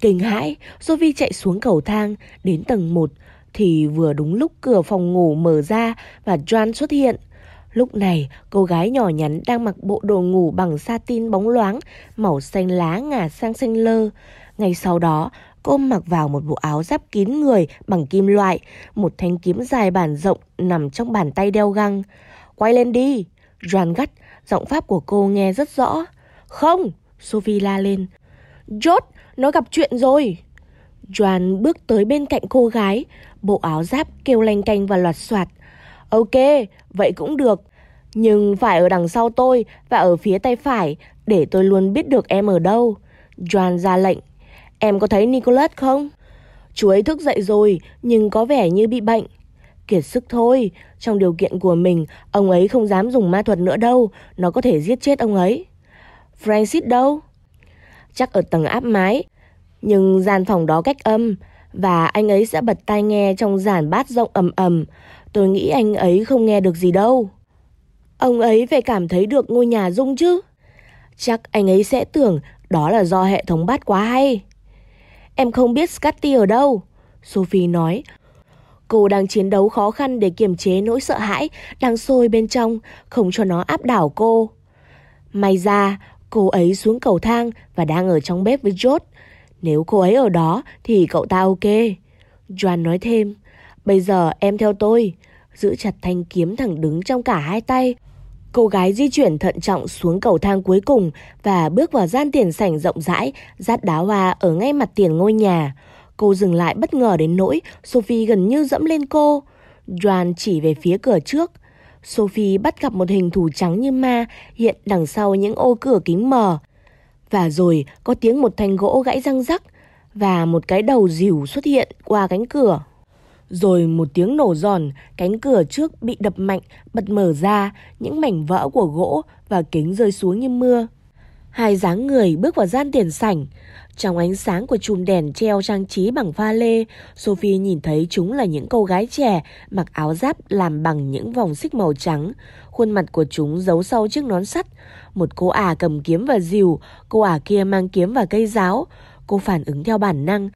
Kinh hãi, Sophie chạy xuống cầu thang đến tầng 1 thì vừa đúng lúc cửa phòng ngủ mở ra và John xuất hiện. Lúc này, cô gái nhỏ nhắn đang mặc bộ đồ ngủ bằng satin bóng loáng, màu xanh lá ngả sang xanh lơ. Ngay sau đó, cô mặc vào một bộ áo giáp kín người bằng kim loại, một thanh kiếm dài bản rộng nằm trong bàn tay đeo găng. Quay lên đi! Joan gắt, giọng pháp của cô nghe rất rõ. Không! Sophie la lên. George, nó gặp chuyện rồi! Joan bước tới bên cạnh cô gái, bộ áo giáp kêu lanh canh và loạt soạt. Ok, vậy cũng được. Nhưng phải ở đằng sau tôi và ở phía tay phải để tôi luôn biết được em ở đâu. Joan ra lệnh. Em có thấy Nicholas không? Chú ấy thức dậy rồi nhưng có vẻ như bị bệnh. Kiệt sức thôi, trong điều kiện của mình, ông ấy không dám dùng ma thuật nữa đâu, nó có thể giết chết ông ấy. Francis đâu? Chắc ở tầng áp mái, nhưng gian phòng đó cách âm và anh ấy sẽ bật tai nghe trong giàn bát rộng ầm ầm. Tôi nghĩ anh ấy không nghe được gì đâu. Ông ấy phải cảm thấy được ngôi nhà rung chứ. Chắc anh ấy sẽ tưởng đó là do hệ thống bát quá hay. Em không biết Scotty ở đâu. Sophie nói. Cô đang chiến đấu khó khăn để kiềm chế nỗi sợ hãi đang sôi bên trong, không cho nó áp đảo cô. May ra, cô ấy xuống cầu thang và đang ở trong bếp với George. Nếu cô ấy ở đó thì cậu ta ok. Joan nói thêm, bây giờ em theo tôi, giữ chặt thanh kiếm thẳng đứng trong cả hai tay. Cô gái di chuyển thận trọng xuống cầu thang cuối cùng và bước vào gian tiền sảnh rộng rãi, rát đá hoa ở ngay mặt tiền ngôi nhà. Cô dừng lại bất ngờ đến nỗi Sophie gần như dẫm lên cô. Joan chỉ về phía cửa trước. Sophie bắt gặp một hình thù trắng như ma hiện đằng sau những ô cửa kính mờ. Và rồi có tiếng một thanh gỗ gãy răng rắc và một cái đầu dìu xuất hiện qua cánh cửa. Rồi một tiếng nổ giòn, cánh cửa trước bị đập mạnh, bật mở ra, những mảnh vỡ của gỗ và kính rơi xuống như mưa. Hai dáng người bước vào gian tiền sảnh. Trong ánh sáng của chùm đèn treo trang trí bằng pha lê, Sophie nhìn thấy chúng là những cô gái trẻ mặc áo giáp làm bằng những vòng xích màu trắng. Khuôn mặt của chúng giấu sau chiếc nón sắt. Một cô ả cầm kiếm và dìu, cô ả kia mang kiếm và cây giáo. Cô phản ứng theo bản năng.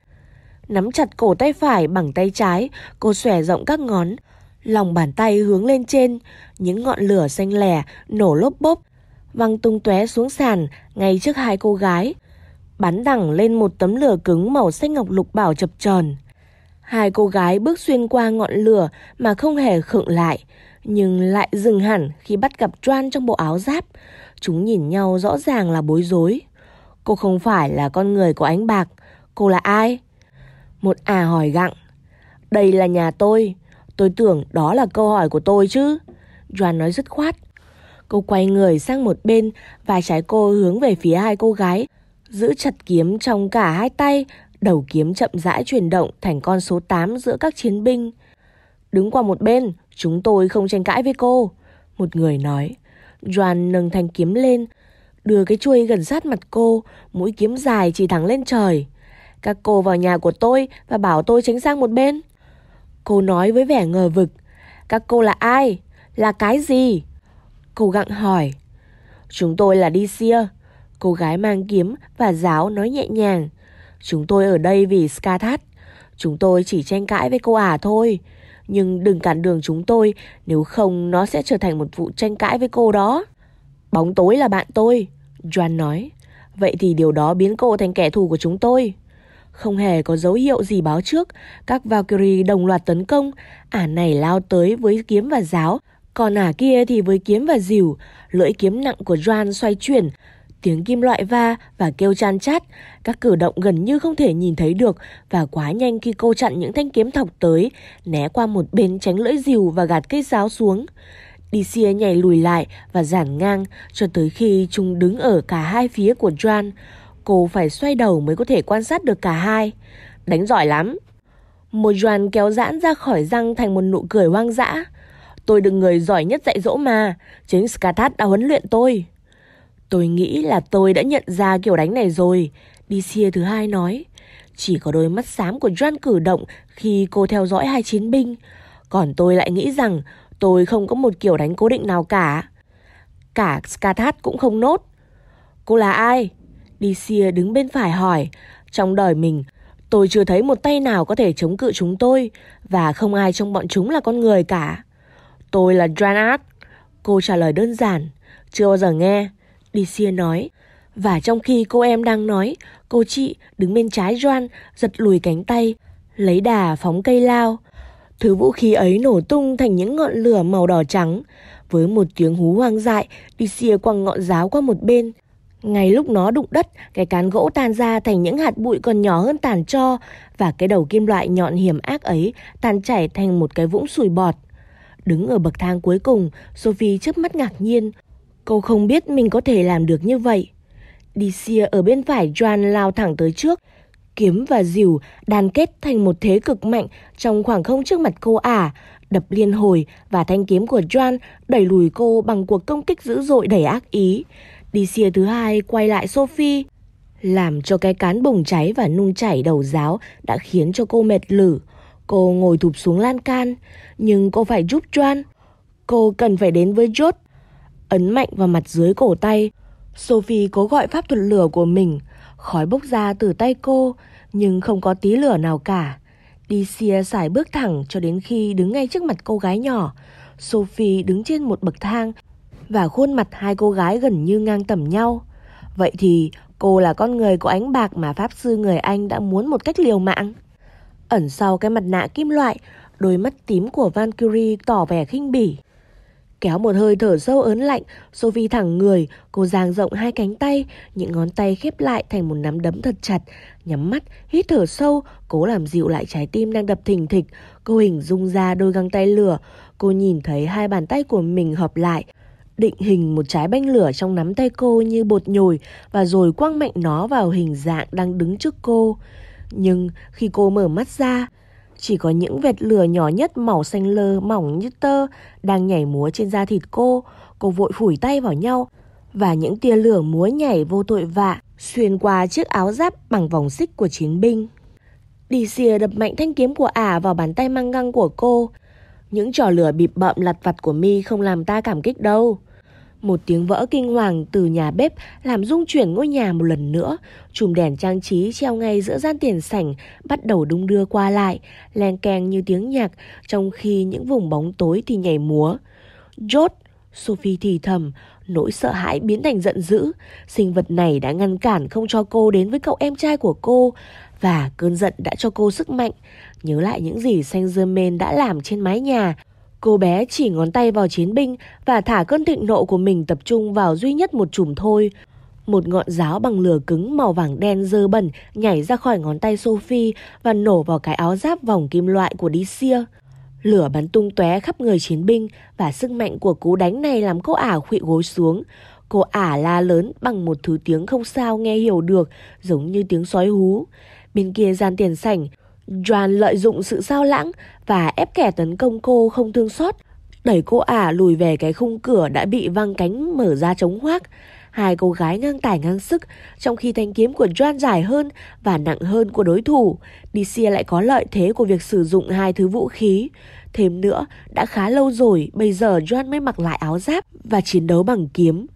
Nắm chặt cổ tay phải bằng tay trái, cô xòe rộng các ngón. Lòng bàn tay hướng lên trên, những ngọn lửa xanh lẻ nổ lốp bốp, văng tung tóe xuống sàn ngay trước hai cô gái. Bắn thẳng lên một tấm lửa cứng màu xanh ngọc lục bảo chập tròn. Hai cô gái bước xuyên qua ngọn lửa mà không hề khựng lại, nhưng lại dừng hẳn khi bắt gặp Joan trong bộ áo giáp. Chúng nhìn nhau rõ ràng là bối rối. Cô không phải là con người của ánh bạc, cô là ai? Một à hỏi gặng. Đây là nhà tôi, tôi tưởng đó là câu hỏi của tôi chứ. Joan nói dứt khoát. Cô quay người sang một bên và trái cô hướng về phía hai cô gái Giữ chặt kiếm trong cả hai tay, đầu kiếm chậm rãi chuyển động thành con số 8 giữa các chiến binh. Đứng qua một bên, chúng tôi không tranh cãi với cô. Một người nói. Joan nâng thanh kiếm lên, đưa cái chuôi gần sát mặt cô, mũi kiếm dài chỉ thẳng lên trời. Các cô vào nhà của tôi và bảo tôi tránh sang một bên. Cô nói với vẻ ngờ vực. Các cô là ai? Là cái gì? Cô gặng hỏi. Chúng tôi là đi xia. Cô gái mang kiếm và giáo nói nhẹ nhàng. Chúng tôi ở đây vì Skathat. Chúng tôi chỉ tranh cãi với cô ả à thôi. Nhưng đừng cản đường chúng tôi, nếu không nó sẽ trở thành một vụ tranh cãi với cô đó. Bóng tối là bạn tôi, Joan nói. Vậy thì điều đó biến cô thành kẻ thù của chúng tôi. Không hề có dấu hiệu gì báo trước, các Valkyrie đồng loạt tấn công, ả này lao tới với kiếm và giáo, còn ả kia thì với kiếm và dìu, lưỡi kiếm nặng của Joan xoay chuyển, tiếng kim loại va và kêu chan chát, các cử động gần như không thể nhìn thấy được và quá nhanh khi cô chặn những thanh kiếm thọc tới, né qua một bên tránh lưỡi dìu và gạt cây giáo xuống. Đi nhảy lùi lại và giản ngang cho tới khi chúng đứng ở cả hai phía của Joan. Cô phải xoay đầu mới có thể quan sát được cả hai. Đánh giỏi lắm. Một Joan kéo giãn ra khỏi răng thành một nụ cười hoang dã. Tôi được người giỏi nhất dạy dỗ mà. Chính Skathat đã huấn luyện tôi. Tôi nghĩ là tôi đã nhận ra kiểu đánh này rồi. Đi thứ hai nói. Chỉ có đôi mắt xám của Joan cử động khi cô theo dõi hai chiến binh. Còn tôi lại nghĩ rằng tôi không có một kiểu đánh cố định nào cả. Cả Skathat cũng không nốt. Cô là ai? Dicia đứng bên phải hỏi. Trong đời mình, tôi chưa thấy một tay nào có thể chống cự chúng tôi và không ai trong bọn chúng là con người cả. Tôi là Dranart. Cô trả lời đơn giản. Chưa bao giờ nghe. Dicia nói. Và trong khi cô em đang nói, cô chị đứng bên trái Joan giật lùi cánh tay, lấy đà phóng cây lao. Thứ vũ khí ấy nổ tung thành những ngọn lửa màu đỏ trắng. Với một tiếng hú hoang dại, Dicia quăng ngọn giáo qua một bên. Ngay lúc nó đụng đất, cái cán gỗ tan ra thành những hạt bụi còn nhỏ hơn tàn cho và cái đầu kim loại nhọn hiểm ác ấy tan chảy thành một cái vũng sùi bọt. Đứng ở bậc thang cuối cùng, Sophie chớp mắt ngạc nhiên. Cô không biết mình có thể làm được như vậy. Dicia ở bên phải Joan lao thẳng tới trước, kiếm và dìu đàn kết thành một thế cực mạnh trong khoảng không trước mặt cô ả, đập liên hồi và thanh kiếm của Joan đẩy lùi cô bằng cuộc công kích dữ dội đầy ác ý. Đi thứ hai quay lại Sophie, làm cho cái cán bùng cháy và nung chảy đầu giáo đã khiến cho cô mệt lử. Cô ngồi thụp xuống lan can, nhưng cô phải giúp Joan. Cô cần phải đến với Jot. Ấn mạnh vào mặt dưới cổ tay, Sophie cố gọi pháp thuật lửa của mình. Khói bốc ra từ tay cô, nhưng không có tí lửa nào cả. Dicia xài bước thẳng cho đến khi đứng ngay trước mặt cô gái nhỏ. Sophie đứng trên một bậc thang và khuôn mặt hai cô gái gần như ngang tầm nhau. Vậy thì cô là con người của ánh bạc mà Pháp Sư người Anh đã muốn một cách liều mạng. Ẩn sau cái mặt nạ kim loại, đôi mắt tím của Van Curie tỏ vẻ khinh bỉ. Kéo một hơi thở sâu ớn lạnh, Sophie thẳng người, cô dang rộng hai cánh tay, những ngón tay khép lại thành một nắm đấm thật chặt. Nhắm mắt, hít thở sâu, cố làm dịu lại trái tim đang đập thình thịch. Cô hình dung ra đôi găng tay lửa, cô nhìn thấy hai bàn tay của mình hợp lại, định hình một trái banh lửa trong nắm tay cô như bột nhồi và rồi quăng mạnh nó vào hình dạng đang đứng trước cô. Nhưng khi cô mở mắt ra, chỉ có những vệt lửa nhỏ nhất màu xanh lơ, mỏng như tơ, đang nhảy múa trên da thịt cô. Cô vội phủi tay vào nhau và những tia lửa múa nhảy vô tội vạ, xuyên qua chiếc áo giáp bằng vòng xích của chiến binh. Đi xìa đập mạnh thanh kiếm của ả vào bàn tay mang găng của cô. Những trò lửa bịp bợm lặt vặt của mi không làm ta cảm kích đâu. Một tiếng vỡ kinh hoàng từ nhà bếp làm rung chuyển ngôi nhà một lần nữa. Chùm đèn trang trí treo ngay giữa gian tiền sảnh bắt đầu đung đưa qua lại, len keng như tiếng nhạc, trong khi những vùng bóng tối thì nhảy múa. Jot, Sophie thì thầm, nỗi sợ hãi biến thành giận dữ. Sinh vật này đã ngăn cản không cho cô đến với cậu em trai của cô, và cơn giận đã cho cô sức mạnh. Nhớ lại những gì Saint Germain đã làm trên mái nhà, Cô bé chỉ ngón tay vào chiến binh và thả cơn thịnh nộ của mình tập trung vào duy nhất một chùm thôi. Một ngọn giáo bằng lửa cứng màu vàng đen dơ bẩn nhảy ra khỏi ngón tay Sophie và nổ vào cái áo giáp vòng kim loại của Dicia. Lửa bắn tung tóe khắp người chiến binh và sức mạnh của cú đánh này làm cô ả khuỵu gối xuống. Cô ả la lớn bằng một thứ tiếng không sao nghe hiểu được, giống như tiếng sói hú. Bên kia gian tiền sảnh, Joan lợi dụng sự sao lãng và ép kẻ tấn công cô không thương xót, đẩy cô ả lùi về cái khung cửa đã bị văng cánh mở ra chống hoác. Hai cô gái ngang tải ngang sức, trong khi thanh kiếm của Joan dài hơn và nặng hơn của đối thủ. Dicia lại có lợi thế của việc sử dụng hai thứ vũ khí. Thêm nữa, đã khá lâu rồi, bây giờ Joan mới mặc lại áo giáp và chiến đấu bằng kiếm.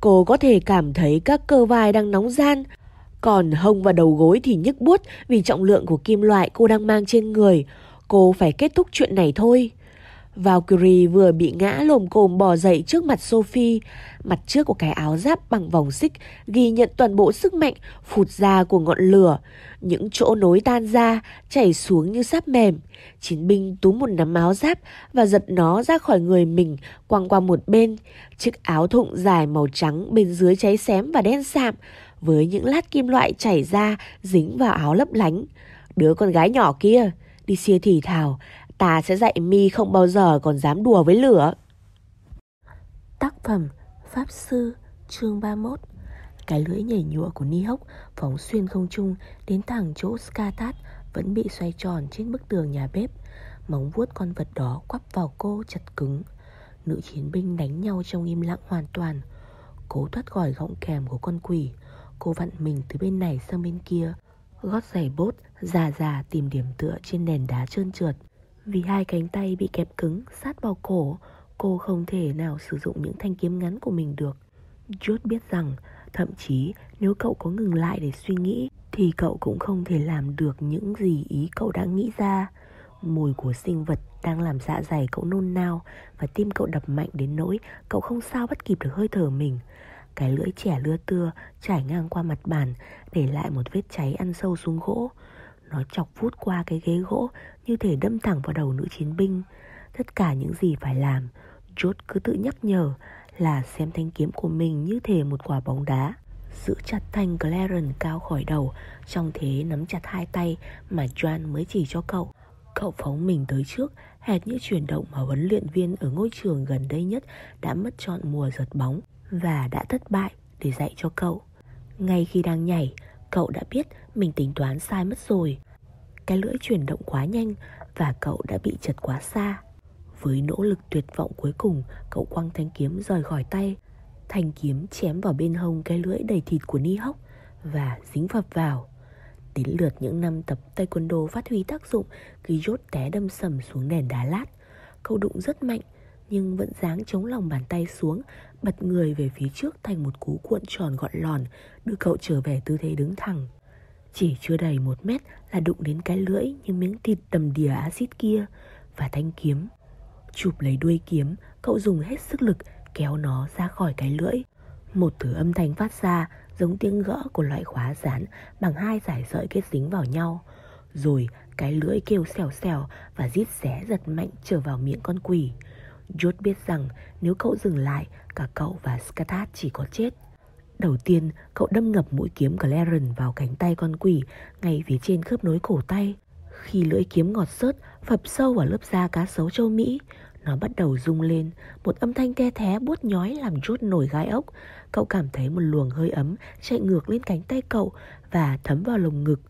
Cô có thể cảm thấy các cơ vai đang nóng gian, còn hông và đầu gối thì nhức buốt vì trọng lượng của kim loại cô đang mang trên người. Cô phải kết thúc chuyện này thôi. Valkyrie vừa bị ngã lồm cồm bò dậy trước mặt Sophie. Mặt trước của cái áo giáp bằng vòng xích ghi nhận toàn bộ sức mạnh phụt ra của ngọn lửa. Những chỗ nối tan ra, chảy xuống như sáp mềm. Chiến binh túm một nắm áo giáp và giật nó ra khỏi người mình quăng qua một bên. Chiếc áo thụng dài màu trắng bên dưới cháy xém và đen sạm với những lát kim loại chảy ra dính vào áo lấp lánh. Đứa con gái nhỏ kia, đi xia thì thào, ta sẽ dạy mi không bao giờ còn dám đùa với lửa. Tác phẩm Pháp Sư chương 31 Cái lưỡi nhảy nhụa của Ni Hốc phóng xuyên không trung đến thẳng chỗ Skatat vẫn bị xoay tròn trên bức tường nhà bếp. Móng vuốt con vật đó quắp vào cô chặt cứng. Nữ chiến binh đánh nhau trong im lặng hoàn toàn. Cố thoát khỏi gọng kèm của con quỷ. Cô vặn mình từ bên này sang bên kia. Gót giày bốt già già tìm điểm tựa trên nền đá trơn trượt. Vì hai cánh tay bị kẹp cứng sát vào cổ, cô không thể nào sử dụng những thanh kiếm ngắn của mình được. Jude biết rằng, thậm chí nếu cậu có ngừng lại để suy nghĩ, thì cậu cũng không thể làm được những gì ý cậu đã nghĩ ra. Mùi của sinh vật đang làm dạ dày cậu nôn nao và tim cậu đập mạnh đến nỗi cậu không sao bắt kịp được hơi thở mình. Cái lưỡi trẻ lưa tưa trải ngang qua mặt bàn để lại một vết cháy ăn sâu xuống gỗ. Nó chọc vút qua cái ghế gỗ như thể đâm thẳng vào đầu nữ chiến binh. Tất cả những gì phải làm, Chốt cứ tự nhắc nhở là xem thanh kiếm của mình như thể một quả bóng đá. Giữ chặt thanh Claren cao khỏi đầu, trong thế nắm chặt hai tay mà Joan mới chỉ cho cậu. Cậu phóng mình tới trước, hệt như chuyển động mà huấn luyện viên ở ngôi trường gần đây nhất đã mất chọn mùa giật bóng và đã thất bại để dạy cho cậu. Ngay khi đang nhảy, cậu đã biết mình tính toán sai mất rồi. Cái lưỡi chuyển động quá nhanh và cậu đã bị chật quá xa. Với nỗ lực tuyệt vọng cuối cùng, cậu quăng thanh kiếm rời khỏi tay. Thanh kiếm chém vào bên hông cái lưỡi đầy thịt của Ni Hóc và dính phập vào. Đến lượt những năm tập taekwondo phát huy tác dụng khi rốt té đâm sầm xuống nền đá lát. Cậu đụng rất mạnh nhưng vẫn dáng chống lòng bàn tay xuống, bật người về phía trước thành một cú cuộn tròn gọn lòn, đưa cậu trở về tư thế đứng thẳng. Chỉ chưa đầy một mét là đụng đến cái lưỡi như miếng thịt tầm đìa axit kia và thanh kiếm. Chụp lấy đuôi kiếm, cậu dùng hết sức lực kéo nó ra khỏi cái lưỡi. Một thứ âm thanh phát ra giống tiếng gõ của loại khóa dán bằng hai giải sợi kết dính vào nhau. Rồi cái lưỡi kêu xèo xèo và rít xé giật mạnh trở vào miệng con quỷ. George biết rằng nếu cậu dừng lại, cả cậu và Skatat chỉ có chết. Đầu tiên, cậu đâm ngập mũi kiếm Claren vào cánh tay con quỷ, ngay phía trên khớp nối cổ tay. Khi lưỡi kiếm ngọt sớt, phập sâu vào lớp da cá sấu châu Mỹ, nó bắt đầu rung lên, một âm thanh the thé buốt nhói làm rút nổi gai ốc. Cậu cảm thấy một luồng hơi ấm chạy ngược lên cánh tay cậu và thấm vào lồng ngực.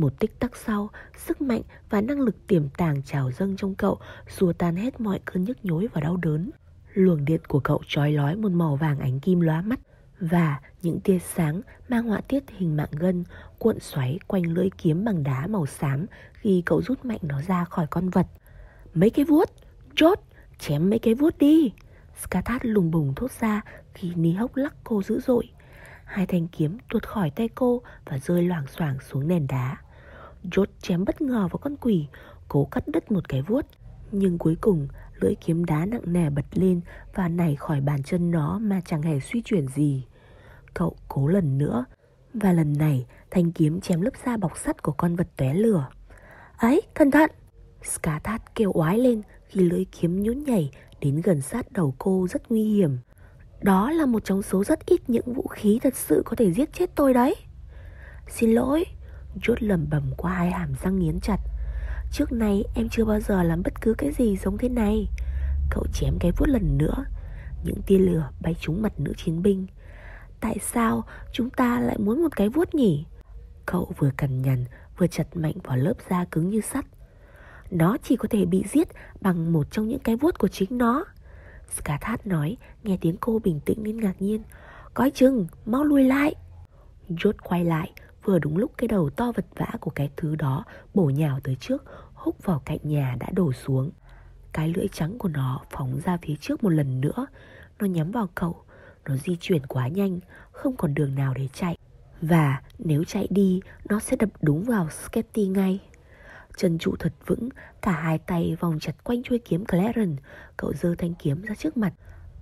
Một tích tắc sau, sức mạnh và năng lực tiềm tàng trào dâng trong cậu xua tan hết mọi cơn nhức nhối và đau đớn. Luồng điện của cậu trói lói một màu vàng ánh kim lóa mắt và những tia sáng mang họa tiết hình mạng gân cuộn xoáy quanh lưỡi kiếm bằng đá màu xám khi cậu rút mạnh nó ra khỏi con vật. Mấy cái vuốt, chốt, chém mấy cái vuốt đi. Skathat lùng bùng thốt ra khi Ni hốc lắc cô dữ dội. Hai thanh kiếm tuột khỏi tay cô và rơi loảng xoảng xuống nền đá. Chốt chém bất ngờ vào con quỷ, cố cắt đứt một cái vuốt. Nhưng cuối cùng lưỡi kiếm đá nặng nề bật lên và nảy khỏi bàn chân nó mà chẳng hề suy chuyển gì. Cậu cố lần nữa Và lần này thanh kiếm chém lớp da bọc sắt của con vật tóe lửa. Ấy cẩn thận! Skatat kêu oái lên khi lưỡi kiếm nhún nhảy đến gần sát đầu cô rất nguy hiểm. Đó là một trong số rất ít những vũ khí thật sự có thể giết chết tôi đấy. Xin lỗi. Chốt lầm bầm qua hai hàm răng nghiến chặt Trước nay em chưa bao giờ làm bất cứ cái gì giống thế này Cậu chém cái vuốt lần nữa Những tia lửa bay trúng mặt nữ chiến binh Tại sao chúng ta lại muốn một cái vuốt nhỉ? Cậu vừa cằn nhằn vừa chặt mạnh vào lớp da cứng như sắt. Nó chỉ có thể bị giết bằng một trong những cái vuốt của chính nó. Skathat nói, nghe tiếng cô bình tĩnh nên ngạc nhiên. Coi chừng, mau lui lại. Jot quay lại, vừa đúng lúc cái đầu to vật vã của cái thứ đó bổ nhào tới trước, húc vào cạnh nhà đã đổ xuống. Cái lưỡi trắng của nó phóng ra phía trước một lần nữa, nó nhắm vào cậu. Nó di chuyển quá nhanh, không còn đường nào để chạy. Và nếu chạy đi, nó sẽ đập đúng vào Sketty ngay. Chân trụ thật vững, cả hai tay vòng chặt quanh chuôi kiếm Clarence. Cậu giơ thanh kiếm ra trước mặt.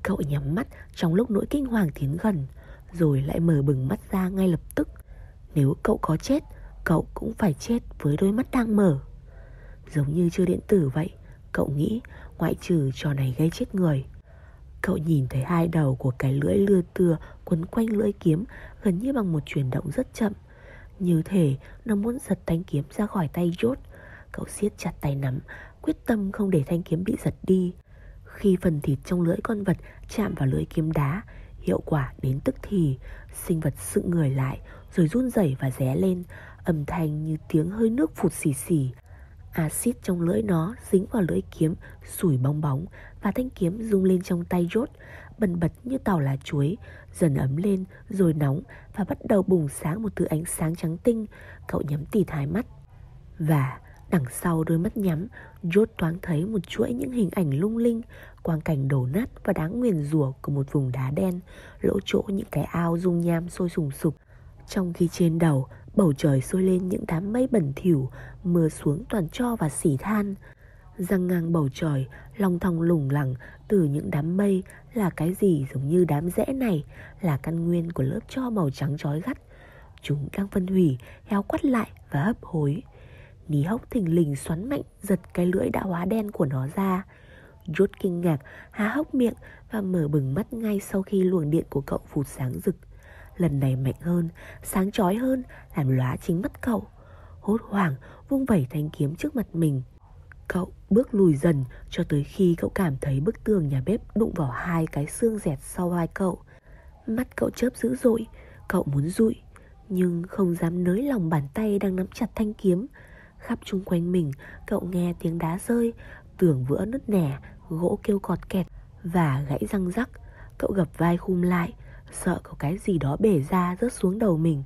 Cậu nhắm mắt trong lúc nỗi kinh hoàng tiến gần, rồi lại mở bừng mắt ra ngay lập tức. Nếu cậu có chết, cậu cũng phải chết với đôi mắt đang mở. Giống như chưa điện tử vậy, cậu nghĩ ngoại trừ trò này gây chết người. Cậu nhìn thấy hai đầu của cái lưỡi lưa tưa quấn quanh lưỡi kiếm gần như bằng một chuyển động rất chậm. Như thể nó muốn giật thanh kiếm ra khỏi tay chốt. Cậu siết chặt tay nắm, quyết tâm không để thanh kiếm bị giật đi. Khi phần thịt trong lưỡi con vật chạm vào lưỡi kiếm đá, hiệu quả đến tức thì, sinh vật sự người lại rồi run rẩy và ré lên, âm thanh như tiếng hơi nước phụt xì xì. Axit trong lưỡi nó dính vào lưỡi kiếm, sủi bong bóng và thanh kiếm rung lên trong tay rốt, bần bật như tàu lá chuối, dần ấm lên rồi nóng và bắt đầu bùng sáng một thứ ánh sáng trắng tinh. Cậu nhắm tịt hai mắt. Và đằng sau đôi mắt nhắm, rốt thoáng thấy một chuỗi những hình ảnh lung linh, quang cảnh đổ nát và đáng nguyền rủa của một vùng đá đen, lỗ chỗ những cái ao dung nham sôi sùng sục. Trong khi trên đầu, bầu trời sôi lên những đám mây bẩn thỉu, mưa xuống toàn cho và xỉ than. Răng ngang bầu trời, lòng thòng lủng lẳng từ những đám mây là cái gì giống như đám rẽ này là căn nguyên của lớp cho màu trắng trói gắt. Chúng đang phân hủy, héo quắt lại và hấp hối. Ní hốc thình lình xoắn mạnh giật cái lưỡi đã hóa đen của nó ra. Rốt kinh ngạc, há hốc miệng và mở bừng mắt ngay sau khi luồng điện của cậu phụt sáng rực. Lần này mạnh hơn, sáng chói hơn, làm lóa chính mắt cậu. Hốt hoảng, vung vẩy thanh kiếm trước mặt mình. Cậu bước lùi dần cho tới khi cậu cảm thấy bức tường nhà bếp đụng vào hai cái xương dẹt sau vai cậu. Mắt cậu chớp dữ dội, cậu muốn rụi, nhưng không dám nới lòng bàn tay đang nắm chặt thanh kiếm. Khắp chung quanh mình, cậu nghe tiếng đá rơi, tường vỡ nứt nẻ, gỗ kêu cọt kẹt và gãy răng rắc. Cậu gập vai khum lại, sợ có cái gì đó bể ra rớt xuống đầu mình.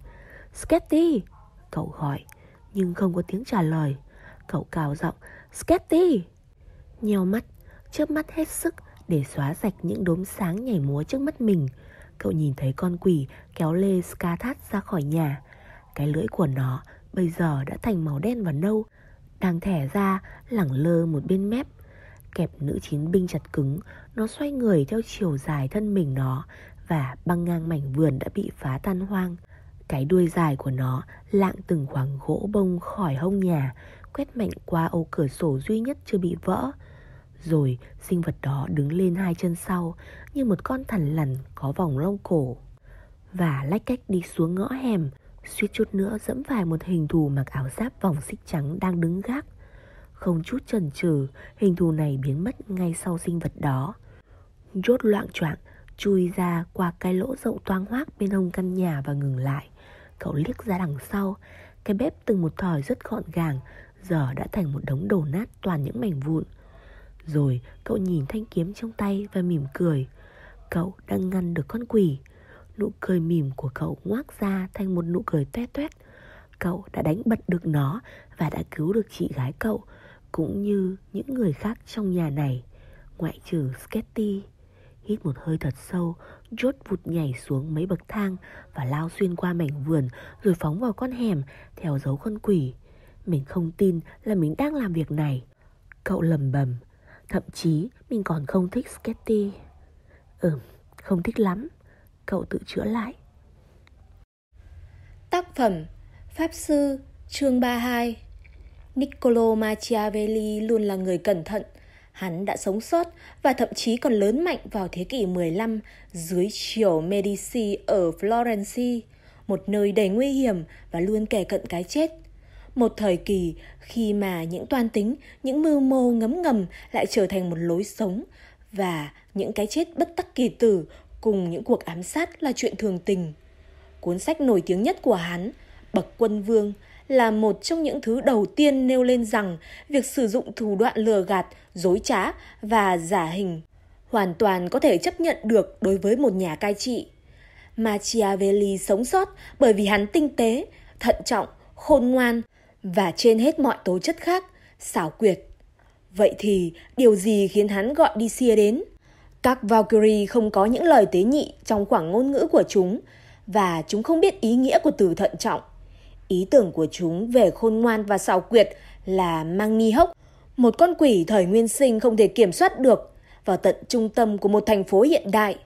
Sketty! Cậu gọi, nhưng không có tiếng trả lời. Cậu cào giọng, Sketty! Nheo mắt, chớp mắt hết sức để xóa sạch những đốm sáng nhảy múa trước mắt mình. Cậu nhìn thấy con quỷ kéo lê Skathat ra khỏi nhà. Cái lưỡi của nó bây giờ đã thành màu đen và nâu, đang thẻ ra lẳng lơ một bên mép. Kẹp nữ chiến binh chặt cứng, nó xoay người theo chiều dài thân mình nó và băng ngang mảnh vườn đã bị phá tan hoang. Cái đuôi dài của nó lạng từng khoảng gỗ bông khỏi hông nhà, quét mạnh qua ô cửa sổ duy nhất chưa bị vỡ. Rồi sinh vật đó đứng lên hai chân sau như một con thằn lằn có vòng lông cổ. Và lách cách đi xuống ngõ hẻm, suýt chút nữa dẫm phải một hình thù mặc áo giáp vòng xích trắng đang đứng gác. Không chút chần chừ, hình thù này biến mất ngay sau sinh vật đó. Rốt loạn choạng chui ra qua cái lỗ rộng toang hoác bên hông căn nhà và ngừng lại. Cậu liếc ra đằng sau, cái bếp từng một thời rất gọn gàng, giờ đã thành một đống đổ nát toàn những mảnh vụn. Rồi cậu nhìn thanh kiếm trong tay và mỉm cười. Cậu đang ngăn được con quỷ. Nụ cười mỉm của cậu ngoác ra thành một nụ cười tuét tuét. Cậu đã đánh bật được nó và đã cứu được chị gái cậu, cũng như những người khác trong nhà này, ngoại trừ Sketty. Hít một hơi thật sâu, chốt vụt nhảy xuống mấy bậc thang và lao xuyên qua mảnh vườn rồi phóng vào con hẻm theo dấu con quỷ. Mình không tin là mình đang làm việc này. Cậu lầm bầm, thậm chí mình còn không thích Sketty. Ừm, không thích lắm. Cậu tự chữa lại. Tác phẩm Pháp Sư chương 32 Niccolo Machiavelli luôn là người cẩn thận, Hắn đã sống sót và thậm chí còn lớn mạnh vào thế kỷ 15 dưới triều Medici ở Florence, một nơi đầy nguy hiểm và luôn kẻ cận cái chết. Một thời kỳ khi mà những toan tính, những mưu mô ngấm ngầm lại trở thành một lối sống và những cái chết bất tắc kỳ tử cùng những cuộc ám sát là chuyện thường tình. Cuốn sách nổi tiếng nhất của hắn, Bậc Quân Vương, là một trong những thứ đầu tiên nêu lên rằng việc sử dụng thủ đoạn lừa gạt, dối trá và giả hình hoàn toàn có thể chấp nhận được đối với một nhà cai trị. Machiavelli sống sót bởi vì hắn tinh tế, thận trọng, khôn ngoan và trên hết mọi tố chất khác, xảo quyệt. Vậy thì điều gì khiến hắn gọi đi xia đến? Các Valkyrie không có những lời tế nhị trong khoảng ngôn ngữ của chúng và chúng không biết ý nghĩa của từ thận trọng. Ý tưởng của chúng về khôn ngoan và xảo quyệt là mang ni hốc, một con quỷ thời nguyên sinh không thể kiểm soát được vào tận trung tâm của một thành phố hiện đại.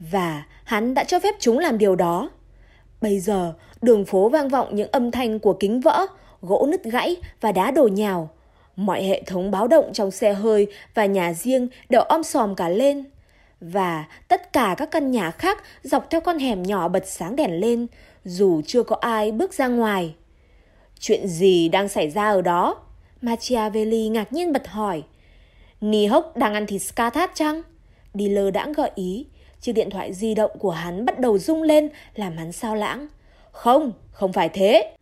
Và hắn đã cho phép chúng làm điều đó. Bây giờ, đường phố vang vọng những âm thanh của kính vỡ, gỗ nứt gãy và đá đổ nhào. Mọi hệ thống báo động trong xe hơi và nhà riêng đều om sòm cả lên. Và tất cả các căn nhà khác dọc theo con hẻm nhỏ bật sáng đèn lên, dù chưa có ai bước ra ngoài. Chuyện gì đang xảy ra ở đó? Machiavelli ngạc nhiên bật hỏi. Nihok đang ăn thịt Skathat chăng? Dealer đã gợi ý. Chiếc điện thoại di động của hắn bắt đầu rung lên làm hắn sao lãng. Không, không phải thế.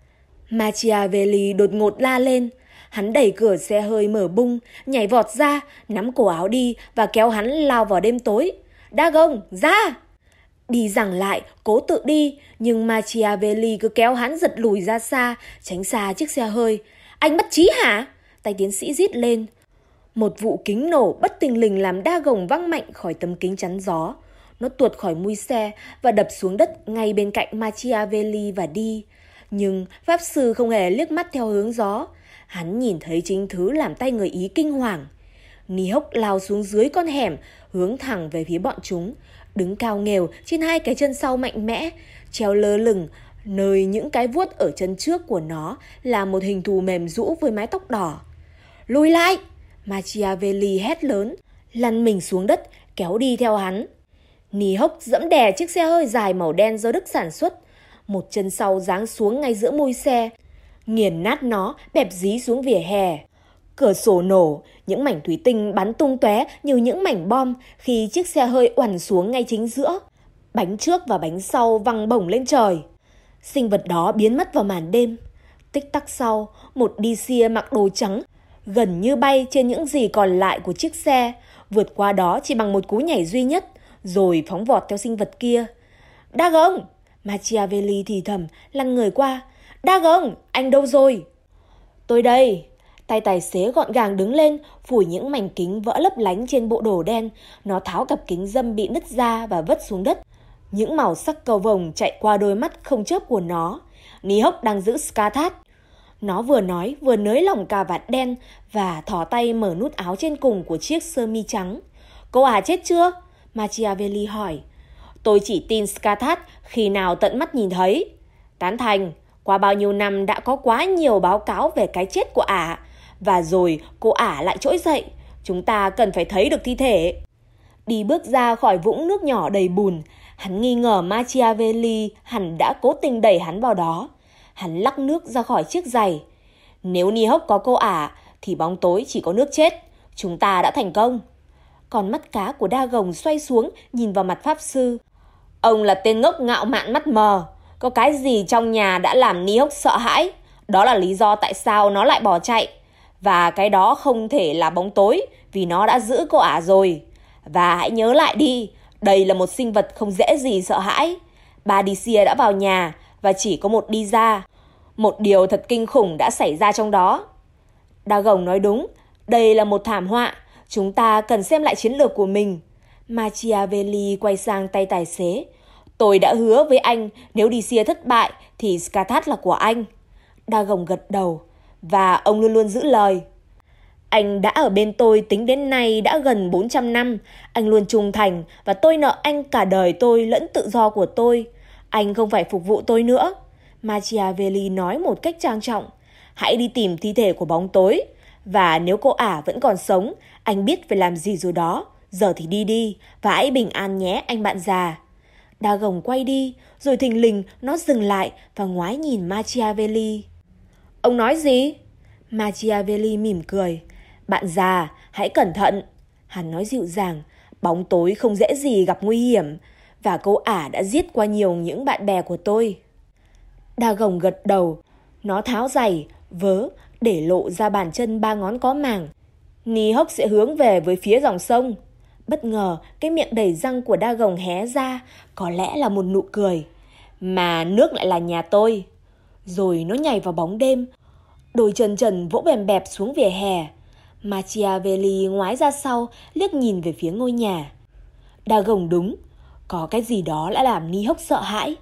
Machiavelli đột ngột la lên. Hắn đẩy cửa xe hơi mở bung, nhảy vọt ra, nắm cổ áo đi và kéo hắn lao vào đêm tối. Đa gông, ra! Đi giảng lại, cố tự đi, nhưng Machiavelli cứ kéo hắn giật lùi ra xa, tránh xa chiếc xe hơi. Anh bất trí hả? Tay tiến sĩ rít lên. Một vụ kính nổ bất tình lình làm đa gồng văng mạnh khỏi tấm kính chắn gió. Nó tuột khỏi mui xe và đập xuống đất ngay bên cạnh Machiavelli và đi. Nhưng Pháp Sư không hề liếc mắt theo hướng gió. Hắn nhìn thấy chính thứ làm tay người Ý kinh hoàng. Ni hốc lao xuống dưới con hẻm, hướng thẳng về phía bọn chúng. Đứng cao nghèo trên hai cái chân sau mạnh mẽ, treo lơ lửng, nơi những cái vuốt ở chân trước của nó là một hình thù mềm rũ với mái tóc đỏ. Lùi lại! Machiavelli hét lớn, lăn mình xuống đất, kéo đi theo hắn. Nì hốc dẫm đè chiếc xe hơi dài màu đen do Đức sản xuất. Một chân sau giáng xuống ngay giữa môi xe, nghiền nát nó, bẹp dí xuống vỉa hè. Cửa sổ nổ, những mảnh thủy tinh bắn tung tóe như những mảnh bom khi chiếc xe hơi oằn xuống ngay chính giữa. Bánh trước và bánh sau văng bổng lên trời. Sinh vật đó biến mất vào màn đêm. Tích tắc sau, một đi xia mặc đồ trắng, gần như bay trên những gì còn lại của chiếc xe, vượt qua đó chỉ bằng một cú nhảy duy nhất, rồi phóng vọt theo sinh vật kia. Đa gông! Machiavelli thì thầm, lăn người qua. Đa gông! Anh đâu rồi? Tôi đây! Tay tài xế gọn gàng đứng lên, phủi những mảnh kính vỡ lấp lánh trên bộ đồ đen. Nó tháo cặp kính dâm bị nứt ra và vứt xuống đất. Những màu sắc cầu vồng chạy qua đôi mắt không chớp của nó. Ní hốc đang giữ Skathat. Nó vừa nói vừa nới lỏng cà vạt đen và thỏ tay mở nút áo trên cùng của chiếc sơ mi trắng. Cô à chết chưa? Machiavelli hỏi. Tôi chỉ tin Skathat khi nào tận mắt nhìn thấy. Tán thành, qua bao nhiêu năm đã có quá nhiều báo cáo về cái chết của ả. Và rồi cô ả lại trỗi dậy. Chúng ta cần phải thấy được thi thể. Đi bước ra khỏi vũng nước nhỏ đầy bùn, hắn nghi ngờ Machiavelli hẳn đã cố tình đẩy hắn vào đó. Hắn lắc nước ra khỏi chiếc giày. Nếu ni hốc có cô ả, thì bóng tối chỉ có nước chết. Chúng ta đã thành công. Còn mắt cá của đa gồng xoay xuống nhìn vào mặt Pháp Sư. Ông là tên ngốc ngạo mạn mắt mờ. Có cái gì trong nhà đã làm ni hốc sợ hãi. Đó là lý do tại sao nó lại bỏ chạy. Và cái đó không thể là bóng tối vì nó đã giữ cô ả rồi. Và hãy nhớ lại đi, đây là một sinh vật không dễ gì sợ hãi. bà đi đã vào nhà và chỉ có một đi ra. Một điều thật kinh khủng đã xảy ra trong đó. Đa Gồng nói đúng, đây là một thảm họa, chúng ta cần xem lại chiến lược của mình. Machiavelli quay sang tay tài xế. Tôi đã hứa với anh nếu đi thất bại thì Skathat là của anh. Đa Gồng gật đầu và ông luôn luôn giữ lời. Anh đã ở bên tôi tính đến nay đã gần 400 năm. Anh luôn trung thành và tôi nợ anh cả đời tôi lẫn tự do của tôi. Anh không phải phục vụ tôi nữa. Machiavelli nói một cách trang trọng. Hãy đi tìm thi thể của bóng tối. Và nếu cô ả vẫn còn sống, anh biết phải làm gì rồi đó. Giờ thì đi đi, và hãy bình an nhé anh bạn già. Đa gồng quay đi, rồi thình lình nó dừng lại và ngoái nhìn Machiavelli. Ông nói gì? Machiavelli mỉm cười. Bạn già, hãy cẩn thận. Hắn nói dịu dàng, Bóng tối không dễ gì gặp nguy hiểm, và cô ả đã giết qua nhiều những bạn bè của tôi. Đa gồng gật đầu, nó tháo giày, vớ, để lộ ra bàn chân ba ngón có màng. Ni hốc sẽ hướng về với phía dòng sông. Bất ngờ, cái miệng đầy răng của đa gồng hé ra, có lẽ là một nụ cười. Mà nước lại là nhà tôi. Rồi nó nhảy vào bóng đêm, đôi chân trần vỗ bèm bẹp xuống vỉa hè. Machiavelli ngoái ra sau, liếc nhìn về phía ngôi nhà. Đa gồng đúng, có cái gì đó đã làm Ni hốc sợ hãi.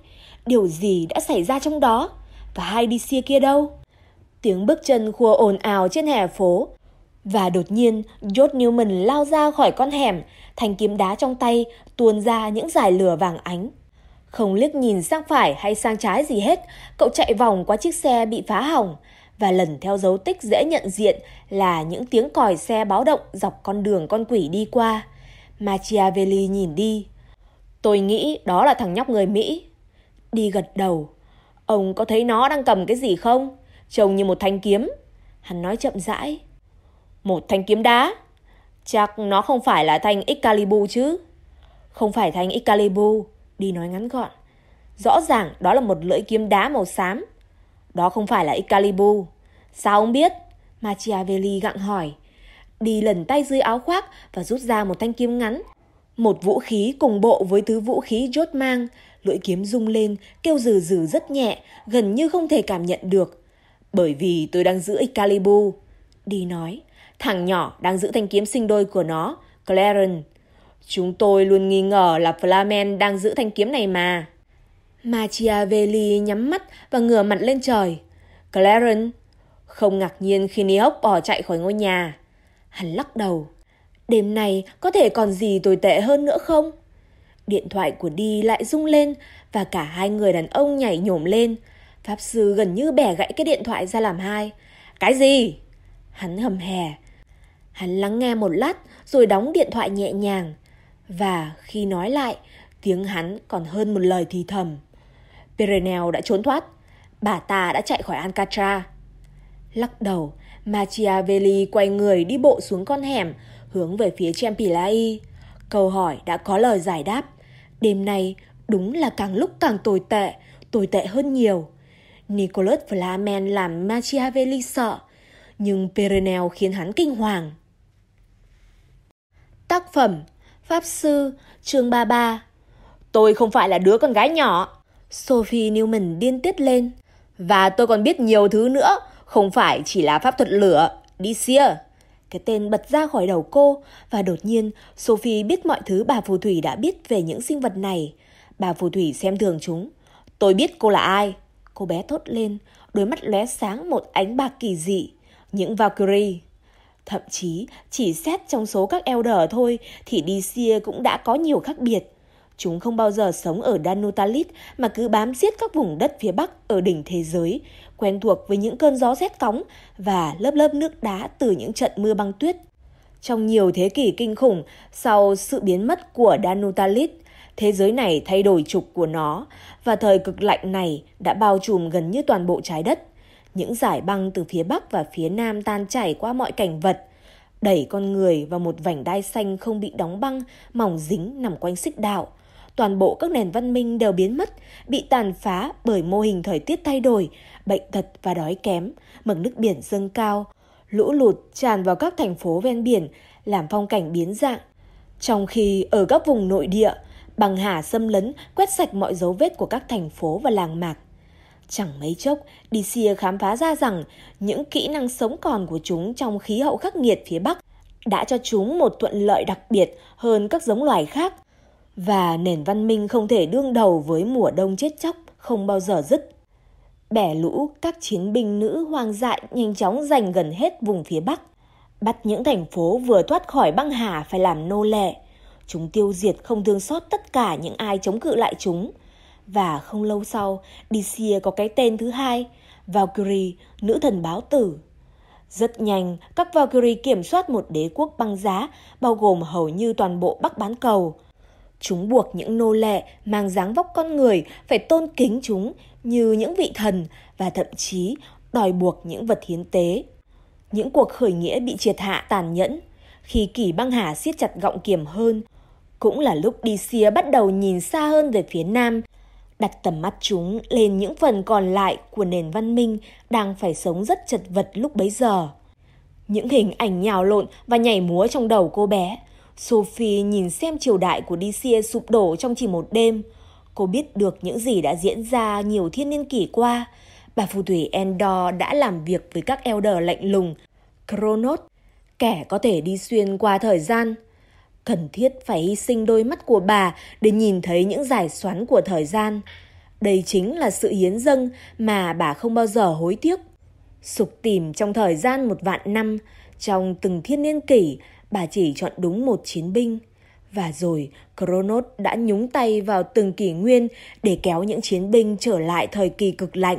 Điều gì đã xảy ra trong đó? Và hai đi xia kia đâu? Tiếng bước chân khua ồn ào trên hè phố. Và đột nhiên, George Newman lao ra khỏi con hẻm, thanh kiếm đá trong tay tuôn ra những dải lửa vàng ánh. Không liếc nhìn sang phải hay sang trái gì hết, cậu chạy vòng qua chiếc xe bị phá hỏng và lần theo dấu tích dễ nhận diện là những tiếng còi xe báo động dọc con đường con quỷ đi qua. Machiavelli nhìn đi. Tôi nghĩ đó là thằng nhóc người Mỹ. Đi gật đầu. Ông có thấy nó đang cầm cái gì không? Trông như một thanh kiếm. Hắn nói chậm rãi. Một thanh kiếm đá? Chắc nó không phải là thanh Excalibur chứ? Không phải thanh Excalibur. Đi nói ngắn gọn. Rõ ràng đó là một lưỡi kiếm đá màu xám. Đó không phải là Excalibur. Sao ông biết? Machiavelli gặng hỏi. Đi lần tay dưới áo khoác và rút ra một thanh kiếm ngắn. Một vũ khí cùng bộ với thứ vũ khí chốt mang. Lưỡi kiếm rung lên, kêu rừ rừ rất nhẹ, gần như không thể cảm nhận được. Bởi vì tôi đang giữ Excalibur. Đi nói, thằng nhỏ đang giữ thanh kiếm sinh đôi của nó, Clarence. Chúng tôi luôn nghi ngờ là Flamen đang giữ thanh kiếm này mà. Machiavelli nhắm mắt và ngửa mặt lên trời. Clarence, không ngạc nhiên khi Neok bỏ chạy khỏi ngôi nhà. Hắn lắc đầu. Đêm này có thể còn gì tồi tệ hơn nữa không? Điện thoại của Đi lại rung lên và cả hai người đàn ông nhảy nhổm lên. Pháp sư gần như bẻ gãy cái điện thoại ra làm hai. Cái gì? Hắn hầm hè. Hắn lắng nghe một lát rồi đóng điện thoại nhẹ nhàng. Và khi nói lại, tiếng hắn còn hơn một lời thì thầm. Perenel đã trốn thoát. Bà ta đã chạy khỏi Alcatra. Lắc đầu, Machiavelli quay người đi bộ xuống con hẻm, hướng về phía Champilai. Câu hỏi đã có lời giải đáp. Đêm nay đúng là càng lúc càng tồi tệ, tồi tệ hơn nhiều. Nicholas Flamen làm Machiavelli sợ, nhưng Perenel khiến hắn kinh hoàng. Tác phẩm Pháp Sư, chương 33 Tôi không phải là đứa con gái nhỏ. Sophie Newman điên tiết lên. Và tôi còn biết nhiều thứ nữa, không phải chỉ là pháp thuật lửa. Đi xia. Cái tên bật ra khỏi đầu cô và đột nhiên Sophie biết mọi thứ bà phù thủy đã biết về những sinh vật này. Bà phù thủy xem thường chúng. Tôi biết cô là ai. Cô bé thốt lên, đôi mắt lóe sáng một ánh bạc kỳ dị. Những Valkyrie. Thậm chí, chỉ xét trong số các Elder thôi thì Dicia cũng đã có nhiều khác biệt. Chúng không bao giờ sống ở Danutalit mà cứ bám giết các vùng đất phía Bắc ở đỉnh thế giới, quen thuộc với những cơn gió rét cóng và lớp lớp nước đá từ những trận mưa băng tuyết. Trong nhiều thế kỷ kinh khủng, sau sự biến mất của Danutalit, thế giới này thay đổi trục của nó và thời cực lạnh này đã bao trùm gần như toàn bộ trái đất. Những giải băng từ phía Bắc và phía Nam tan chảy qua mọi cảnh vật, đẩy con người vào một vành đai xanh không bị đóng băng, mỏng dính nằm quanh xích đạo – toàn bộ các nền văn minh đều biến mất, bị tàn phá bởi mô hình thời tiết thay đổi, bệnh tật và đói kém, mực nước biển dâng cao, lũ lụt tràn vào các thành phố ven biển, làm phong cảnh biến dạng. Trong khi ở các vùng nội địa, bằng hà xâm lấn quét sạch mọi dấu vết của các thành phố và làng mạc. Chẳng mấy chốc, DC khám phá ra rằng những kỹ năng sống còn của chúng trong khí hậu khắc nghiệt phía Bắc đã cho chúng một thuận lợi đặc biệt hơn các giống loài khác – và nền văn minh không thể đương đầu với mùa đông chết chóc không bao giờ dứt. Bẻ lũ các chiến binh nữ hoang dại nhanh chóng giành gần hết vùng phía Bắc, bắt những thành phố vừa thoát khỏi băng hà phải làm nô lệ. Chúng tiêu diệt không thương xót tất cả những ai chống cự lại chúng. Và không lâu sau, Dicia có cái tên thứ hai, Valkyrie, nữ thần báo tử. Rất nhanh, các Valkyrie kiểm soát một đế quốc băng giá, bao gồm hầu như toàn bộ Bắc bán cầu – Chúng buộc những nô lệ mang dáng vóc con người phải tôn kính chúng như những vị thần và thậm chí đòi buộc những vật hiến tế. Những cuộc khởi nghĩa bị triệt hạ tàn nhẫn. Khi kỷ băng hà siết chặt gọng kiểm hơn, Cũng là lúc Dicia bắt đầu nhìn xa hơn về phía nam, đặt tầm mắt chúng lên những phần còn lại của nền văn minh đang phải sống rất chật vật lúc bấy giờ. Những hình ảnh nhào lộn và nhảy múa trong đầu cô bé. Sophie nhìn xem triều đại của Dicia sụp đổ trong chỉ một đêm. Cô biết được những gì đã diễn ra nhiều thiên niên kỷ qua. Bà phù thủy Endor đã làm việc với các elder lạnh lùng. Kronos, kẻ có thể đi xuyên qua thời gian. Cần thiết phải hy sinh đôi mắt của bà để nhìn thấy những giải xoắn của thời gian. Đây chính là sự hiến dâng mà bà không bao giờ hối tiếc. Sục tìm trong thời gian một vạn năm, trong từng thiên niên kỷ, bà chỉ chọn đúng một chiến binh. Và rồi, Kronos đã nhúng tay vào từng kỷ nguyên để kéo những chiến binh trở lại thời kỳ cực lạnh.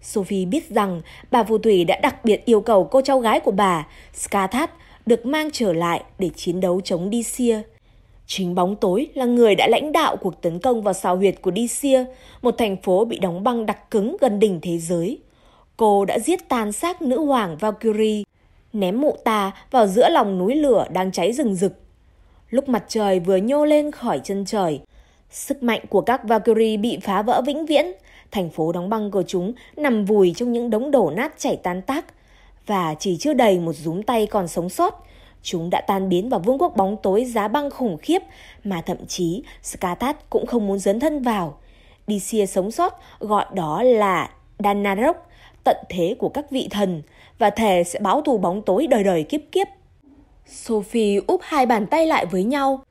Sophie biết rằng bà phù thủy đã đặc biệt yêu cầu cô cháu gái của bà, Skathat, được mang trở lại để chiến đấu chống Dicia. Chính bóng tối là người đã lãnh đạo cuộc tấn công vào sao huyệt của Dicia, một thành phố bị đóng băng đặc cứng gần đỉnh thế giới. Cô đã giết tàn xác nữ hoàng Valkyrie, ném mụ ta vào giữa lòng núi lửa đang cháy rừng rực. Lúc mặt trời vừa nhô lên khỏi chân trời, sức mạnh của các Valkyrie bị phá vỡ vĩnh viễn, thành phố đóng băng của chúng nằm vùi trong những đống đổ nát chảy tan tác, và chỉ chưa đầy một rúm tay còn sống sót, chúng đã tan biến vào vương quốc bóng tối giá băng khủng khiếp mà thậm chí Skatat cũng không muốn dấn thân vào. Dicia sống sót gọi đó là Danarok, tận thế của các vị thần, và thề sẽ báo thù bóng tối đời đời kiếp kiếp. Sophie úp hai bàn tay lại với nhau,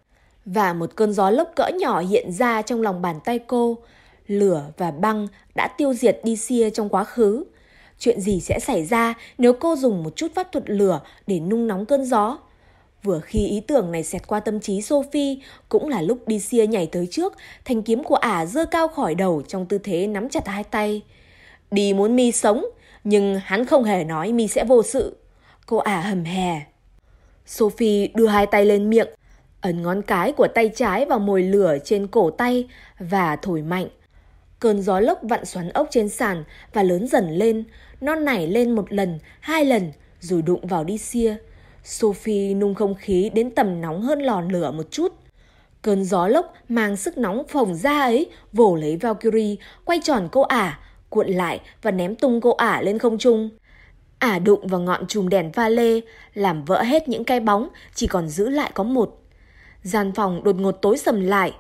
và một cơn gió lốc cỡ nhỏ hiện ra trong lòng bàn tay cô. Lửa và băng đã tiêu diệt Dicia trong quá khứ. Chuyện gì sẽ xảy ra nếu cô dùng một chút pháp thuật lửa để nung nóng cơn gió? Vừa khi ý tưởng này xẹt qua tâm trí Sophie, cũng là lúc Dicia nhảy tới trước, thanh kiếm của ả dơ cao khỏi đầu trong tư thế nắm chặt hai tay. Đi muốn mi sống, nhưng hắn không hề nói mi sẽ vô sự. Cô ả hầm hè. Sophie đưa hai tay lên miệng, ấn ngón cái của tay trái vào mồi lửa trên cổ tay và thổi mạnh. Cơn gió lốc vặn xoắn ốc trên sàn và lớn dần lên, nó nảy lên một lần, hai lần, rồi đụng vào đi xia. Sophie nung không khí đến tầm nóng hơn lò lửa một chút. Cơn gió lốc mang sức nóng phồng ra ấy vồ lấy Valkyrie, quay tròn cô ả, cuộn lại và ném tung cô ả lên không trung. Ả đụng vào ngọn chùm đèn pha lê, làm vỡ hết những cái bóng, chỉ còn giữ lại có một. Gian phòng đột ngột tối sầm lại.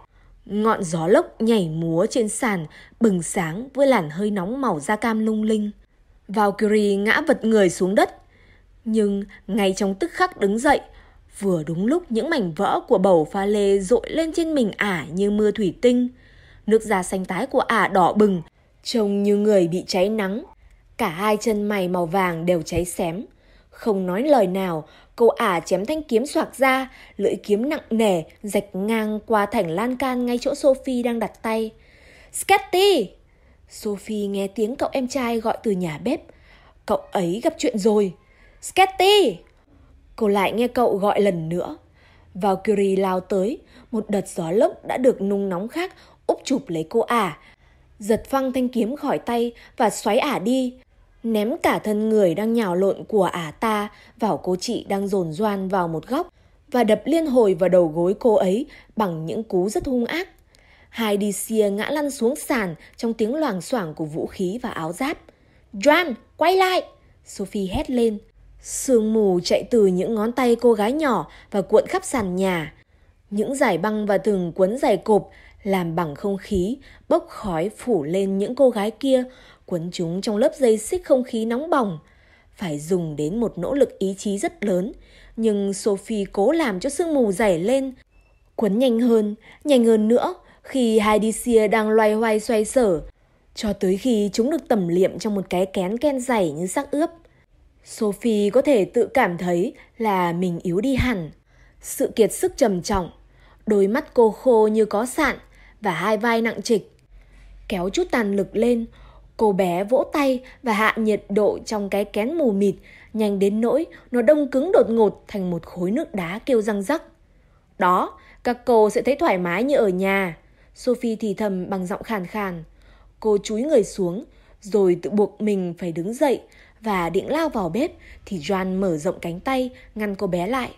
Ngọn gió lốc nhảy múa trên sàn, bừng sáng với làn hơi nóng màu da cam lung linh. Valkyrie ngã vật người xuống đất. Nhưng ngay trong tức khắc đứng dậy, vừa đúng lúc những mảnh vỡ của bầu pha lê rội lên trên mình ả như mưa thủy tinh. Nước da xanh tái của ả đỏ bừng, trông như người bị cháy nắng. Cả hai chân mày màu vàng đều cháy xém. Không nói lời nào, cô ả chém thanh kiếm xoạc ra, lưỡi kiếm nặng nề, rạch ngang qua thành lan can ngay chỗ Sophie đang đặt tay. Sketty! Sophie nghe tiếng cậu em trai gọi từ nhà bếp. Cậu ấy gặp chuyện rồi. Sketty! Cô lại nghe cậu gọi lần nữa. Valkyrie lao tới, một đợt gió lốc đã được nung nóng khác úp chụp lấy cô ả. Giật phăng thanh kiếm khỏi tay và xoáy ả đi. Ném cả thân người đang nhào lộn của ả ta vào cô chị đang dồn doan vào một góc và đập liên hồi vào đầu gối cô ấy bằng những cú rất hung ác. Hai đi xia ngã lăn xuống sàn trong tiếng loảng xoảng của vũ khí và áo giáp. John quay lại! Sophie hét lên. Sương mù chạy từ những ngón tay cô gái nhỏ và cuộn khắp sàn nhà. Những giải băng và từng cuốn giải cộp làm bằng không khí, bốc khói phủ lên những cô gái kia, quấn chúng trong lớp dây xích không khí nóng bỏng. Phải dùng đến một nỗ lực ý chí rất lớn, nhưng Sophie cố làm cho sương mù dày lên. Quấn nhanh hơn, nhanh hơn nữa, khi hai đi xia đang loay hoay xoay sở, cho tới khi chúng được tẩm liệm trong một cái kén ken dày như xác ướp. Sophie có thể tự cảm thấy là mình yếu đi hẳn. Sự kiệt sức trầm trọng, đôi mắt cô khô như có sạn và hai vai nặng trịch. Kéo chút tàn lực lên, cô bé vỗ tay và hạ nhiệt độ trong cái kén mù mịt, nhanh đến nỗi nó đông cứng đột ngột thành một khối nước đá kêu răng rắc. Đó, các cô sẽ thấy thoải mái như ở nhà. Sophie thì thầm bằng giọng khàn khàn. Cô chúi người xuống, rồi tự buộc mình phải đứng dậy và định lao vào bếp thì Joan mở rộng cánh tay ngăn cô bé lại.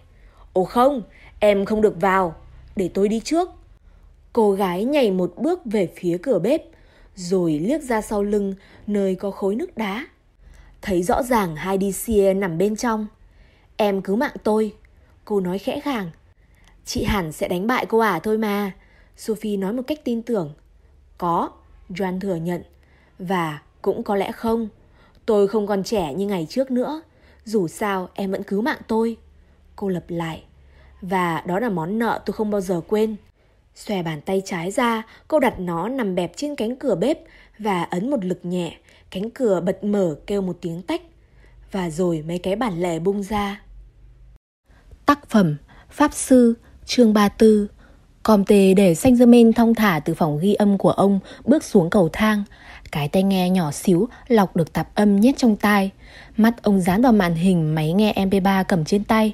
Ồ không, em không được vào. để tôi đi trước. Cô gái nhảy một bước về phía cửa bếp, rồi liếc ra sau lưng nơi có khối nước đá. Thấy rõ ràng hai Heidi nằm bên trong. Em cứu mạng tôi, cô nói khẽ khàng. Chị hẳn sẽ đánh bại cô à thôi mà. Sophie nói một cách tin tưởng. Có, Joan thừa nhận. Và cũng có lẽ không. Tôi không còn trẻ như ngày trước nữa. Dù sao em vẫn cứu mạng tôi. Cô lặp lại. Và đó là món nợ tôi không bao giờ quên. Xòe bàn tay trái ra, cô đặt nó nằm bẹp trên cánh cửa bếp và ấn một lực nhẹ. Cánh cửa bật mở kêu một tiếng tách. Và rồi mấy cái bản lề bung ra. Tác phẩm Pháp Sư chương 34 Comte để Saint Germain thong thả từ phòng ghi âm của ông bước xuống cầu thang. Cái tai nghe nhỏ xíu lọc được tạp âm nhét trong tai. Mắt ông dán vào màn hình máy nghe MP3 cầm trên tay.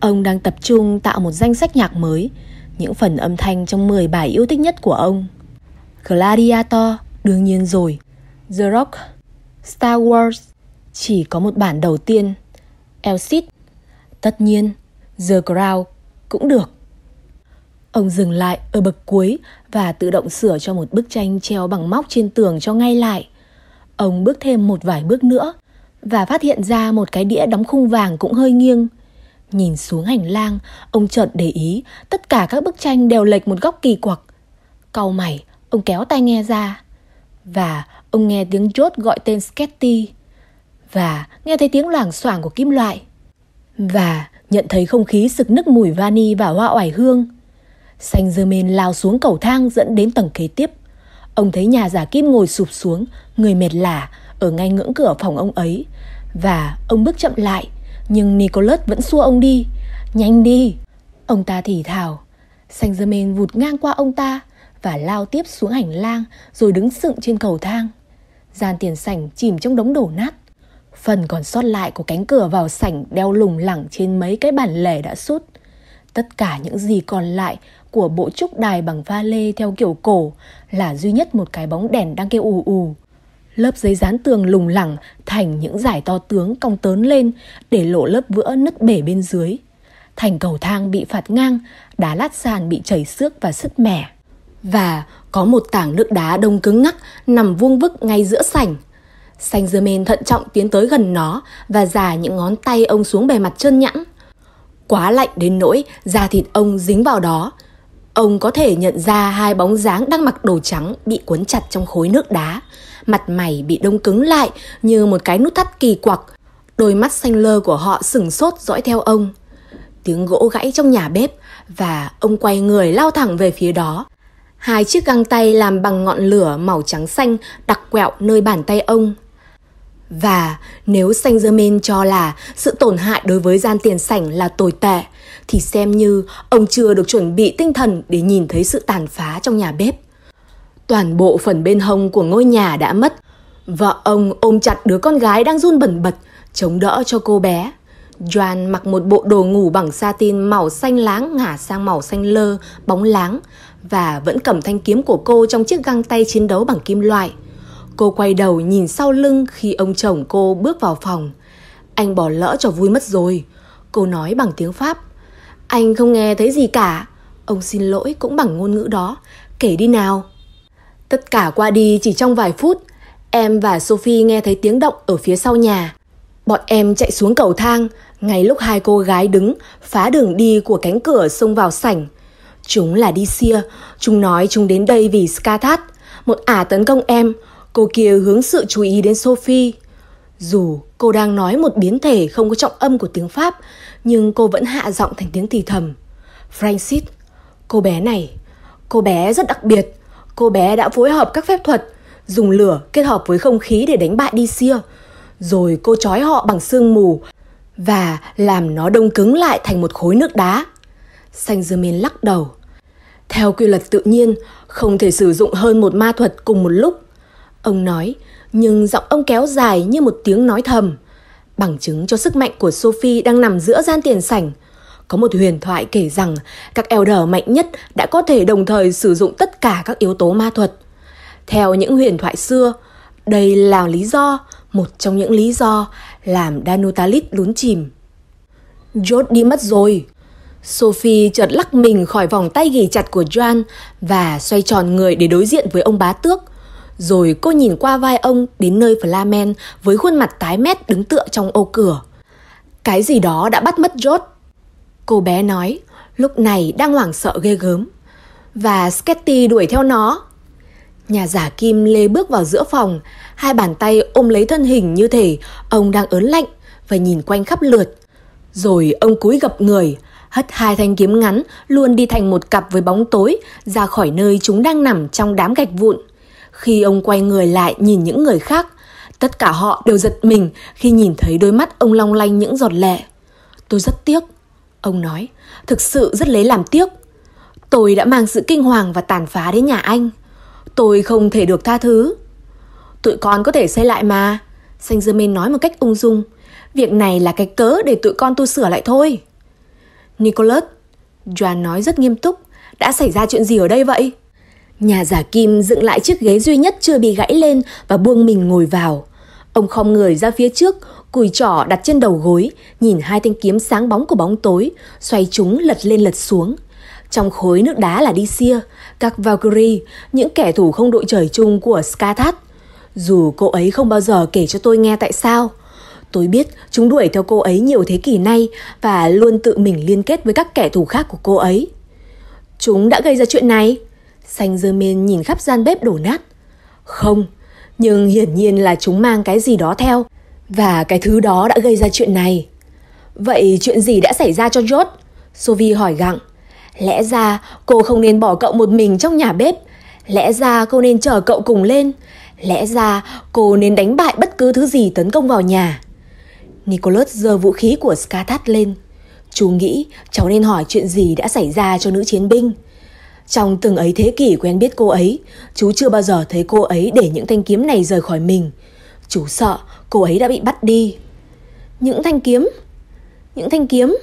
Ông đang tập trung tạo một danh sách nhạc mới, những phần âm thanh trong 10 bài yêu thích nhất của ông. Gladiator, đương nhiên rồi. The Rock, Star Wars, chỉ có một bản đầu tiên. Elsit, tất nhiên. The Crown cũng được. Ông dừng lại ở bậc cuối và tự động sửa cho một bức tranh treo bằng móc trên tường cho ngay lại. Ông bước thêm một vài bước nữa và phát hiện ra một cái đĩa đóng khung vàng cũng hơi nghiêng. Nhìn xuống hành lang, ông chợt để ý tất cả các bức tranh đều lệch một góc kỳ quặc. Cau mày, ông kéo tai nghe ra. Và ông nghe tiếng chốt gọi tên Sketty. Và nghe thấy tiếng loảng xoảng của kim loại. Và nhận thấy không khí sực nức mùi vani và hoa oải hương. Xanh dơ mên lao xuống cầu thang dẫn đến tầng kế tiếp. Ông thấy nhà giả kim ngồi sụp xuống, người mệt lả, ở ngay ngưỡng cửa phòng ông ấy. Và ông bước chậm lại, nhưng Nicholas vẫn xua ông đi. Nhanh đi! Ông ta thì thào. Xanh dơ mên vụt ngang qua ông ta và lao tiếp xuống hành lang rồi đứng sựng trên cầu thang. Gian tiền sảnh chìm trong đống đổ nát. Phần còn sót lại của cánh cửa vào sảnh đeo lủng lẳng trên mấy cái bản lề đã sút. Tất cả những gì còn lại của bộ trúc đài bằng pha lê theo kiểu cổ là duy nhất một cái bóng đèn đang kêu ù ù. Lớp giấy dán tường lùng lẳng thành những giải to tướng cong tớn lên để lộ lớp vữa nứt bể bên dưới. Thành cầu thang bị phạt ngang, đá lát sàn bị chảy xước và sứt mẻ. Và có một tảng nước đá đông cứng ngắc nằm vuông vức ngay giữa sảnh. Saint Germain thận trọng tiến tới gần nó và già những ngón tay ông xuống bề mặt chân nhẵn. Quá lạnh đến nỗi da thịt ông dính vào đó. Ông có thể nhận ra hai bóng dáng đang mặc đồ trắng bị cuốn chặt trong khối nước đá. Mặt mày bị đông cứng lại như một cái nút thắt kỳ quặc. Đôi mắt xanh lơ của họ sừng sốt dõi theo ông. Tiếng gỗ gãy trong nhà bếp và ông quay người lao thẳng về phía đó. Hai chiếc găng tay làm bằng ngọn lửa màu trắng xanh đặc quẹo nơi bàn tay ông. Và nếu Saint Germain cho là sự tổn hại đối với gian tiền sảnh là tồi tệ, thì xem như ông chưa được chuẩn bị tinh thần để nhìn thấy sự tàn phá trong nhà bếp. Toàn bộ phần bên hông của ngôi nhà đã mất. Vợ ông ôm chặt đứa con gái đang run bẩn bật, chống đỡ cho cô bé. Joan mặc một bộ đồ ngủ bằng satin màu xanh láng ngả sang màu xanh lơ, bóng láng và vẫn cầm thanh kiếm của cô trong chiếc găng tay chiến đấu bằng kim loại. Cô quay đầu nhìn sau lưng khi ông chồng cô bước vào phòng. Anh bỏ lỡ cho vui mất rồi. Cô nói bằng tiếng Pháp. Anh không nghe thấy gì cả. Ông xin lỗi cũng bằng ngôn ngữ đó. Kể đi nào. Tất cả qua đi chỉ trong vài phút. Em và Sophie nghe thấy tiếng động ở phía sau nhà. Bọn em chạy xuống cầu thang, ngay lúc hai cô gái đứng, phá đường đi của cánh cửa xông vào sảnh. Chúng là đi xia, chúng nói chúng đến đây vì Skathat, một ả tấn công em, Cô kia hướng sự chú ý đến Sophie. Dù cô đang nói một biến thể không có trọng âm của tiếng Pháp, nhưng cô vẫn hạ giọng thành tiếng thì thầm. Francis, cô bé này, cô bé rất đặc biệt. Cô bé đã phối hợp các phép thuật, dùng lửa kết hợp với không khí để đánh bại đi xia. Rồi cô trói họ bằng sương mù và làm nó đông cứng lại thành một khối nước đá. Saint Germain lắc đầu. Theo quy luật tự nhiên, không thể sử dụng hơn một ma thuật cùng một lúc. Ông nói, nhưng giọng ông kéo dài như một tiếng nói thầm. Bằng chứng cho sức mạnh của Sophie đang nằm giữa gian tiền sảnh. Có một huyền thoại kể rằng các elder mạnh nhất đã có thể đồng thời sử dụng tất cả các yếu tố ma thuật. Theo những huyền thoại xưa, đây là lý do, một trong những lý do làm Danutalit lún chìm. George đi mất rồi. Sophie chợt lắc mình khỏi vòng tay ghì chặt của Joan và xoay tròn người để đối diện với ông bá tước. Rồi cô nhìn qua vai ông đến nơi Flamen với khuôn mặt tái mét đứng tựa trong ô cửa. Cái gì đó đã bắt mất Rốt. Cô bé nói, lúc này đang hoảng sợ ghê gớm. Và Sketty đuổi theo nó. Nhà giả kim lê bước vào giữa phòng, hai bàn tay ôm lấy thân hình như thể ông đang ớn lạnh và nhìn quanh khắp lượt. Rồi ông cúi gập người, hất hai thanh kiếm ngắn luôn đi thành một cặp với bóng tối ra khỏi nơi chúng đang nằm trong đám gạch vụn. Khi ông quay người lại nhìn những người khác, tất cả họ đều giật mình khi nhìn thấy đôi mắt ông long lanh những giọt lệ. Tôi rất tiếc, ông nói, thực sự rất lấy làm tiếc. Tôi đã mang sự kinh hoàng và tàn phá đến nhà anh. Tôi không thể được tha thứ. Tụi con có thể xây lại mà, Saint Germain nói một cách ung dung. Việc này là cái cớ để tụi con tu sửa lại thôi. Nicholas, Joan nói rất nghiêm túc, đã xảy ra chuyện gì ở đây vậy? Nhà giả kim dựng lại chiếc ghế duy nhất chưa bị gãy lên và buông mình ngồi vào. Ông khom người ra phía trước, cùi trỏ đặt trên đầu gối, nhìn hai thanh kiếm sáng bóng của bóng tối, xoay chúng lật lên lật xuống. Trong khối nước đá là đi các Valkyrie, những kẻ thủ không đội trời chung của Skathat. Dù cô ấy không bao giờ kể cho tôi nghe tại sao. Tôi biết chúng đuổi theo cô ấy nhiều thế kỷ nay và luôn tự mình liên kết với các kẻ thù khác của cô ấy. Chúng đã gây ra chuyện này. Xanh dơ men nhìn khắp gian bếp đổ nát. Không, nhưng hiển nhiên là chúng mang cái gì đó theo. Và cái thứ đó đã gây ra chuyện này. Vậy chuyện gì đã xảy ra cho George? Sophie hỏi gặng. Lẽ ra cô không nên bỏ cậu một mình trong nhà bếp. Lẽ ra cô nên chờ cậu cùng lên. Lẽ ra cô nên đánh bại bất cứ thứ gì tấn công vào nhà. Nicholas giơ vũ khí của Skathat lên. Chú nghĩ cháu nên hỏi chuyện gì đã xảy ra cho nữ chiến binh. Trong từng ấy thế kỷ quen biết cô ấy, chú chưa bao giờ thấy cô ấy để những thanh kiếm này rời khỏi mình. Chú sợ cô ấy đã bị bắt đi. Những thanh kiếm? Những thanh kiếm?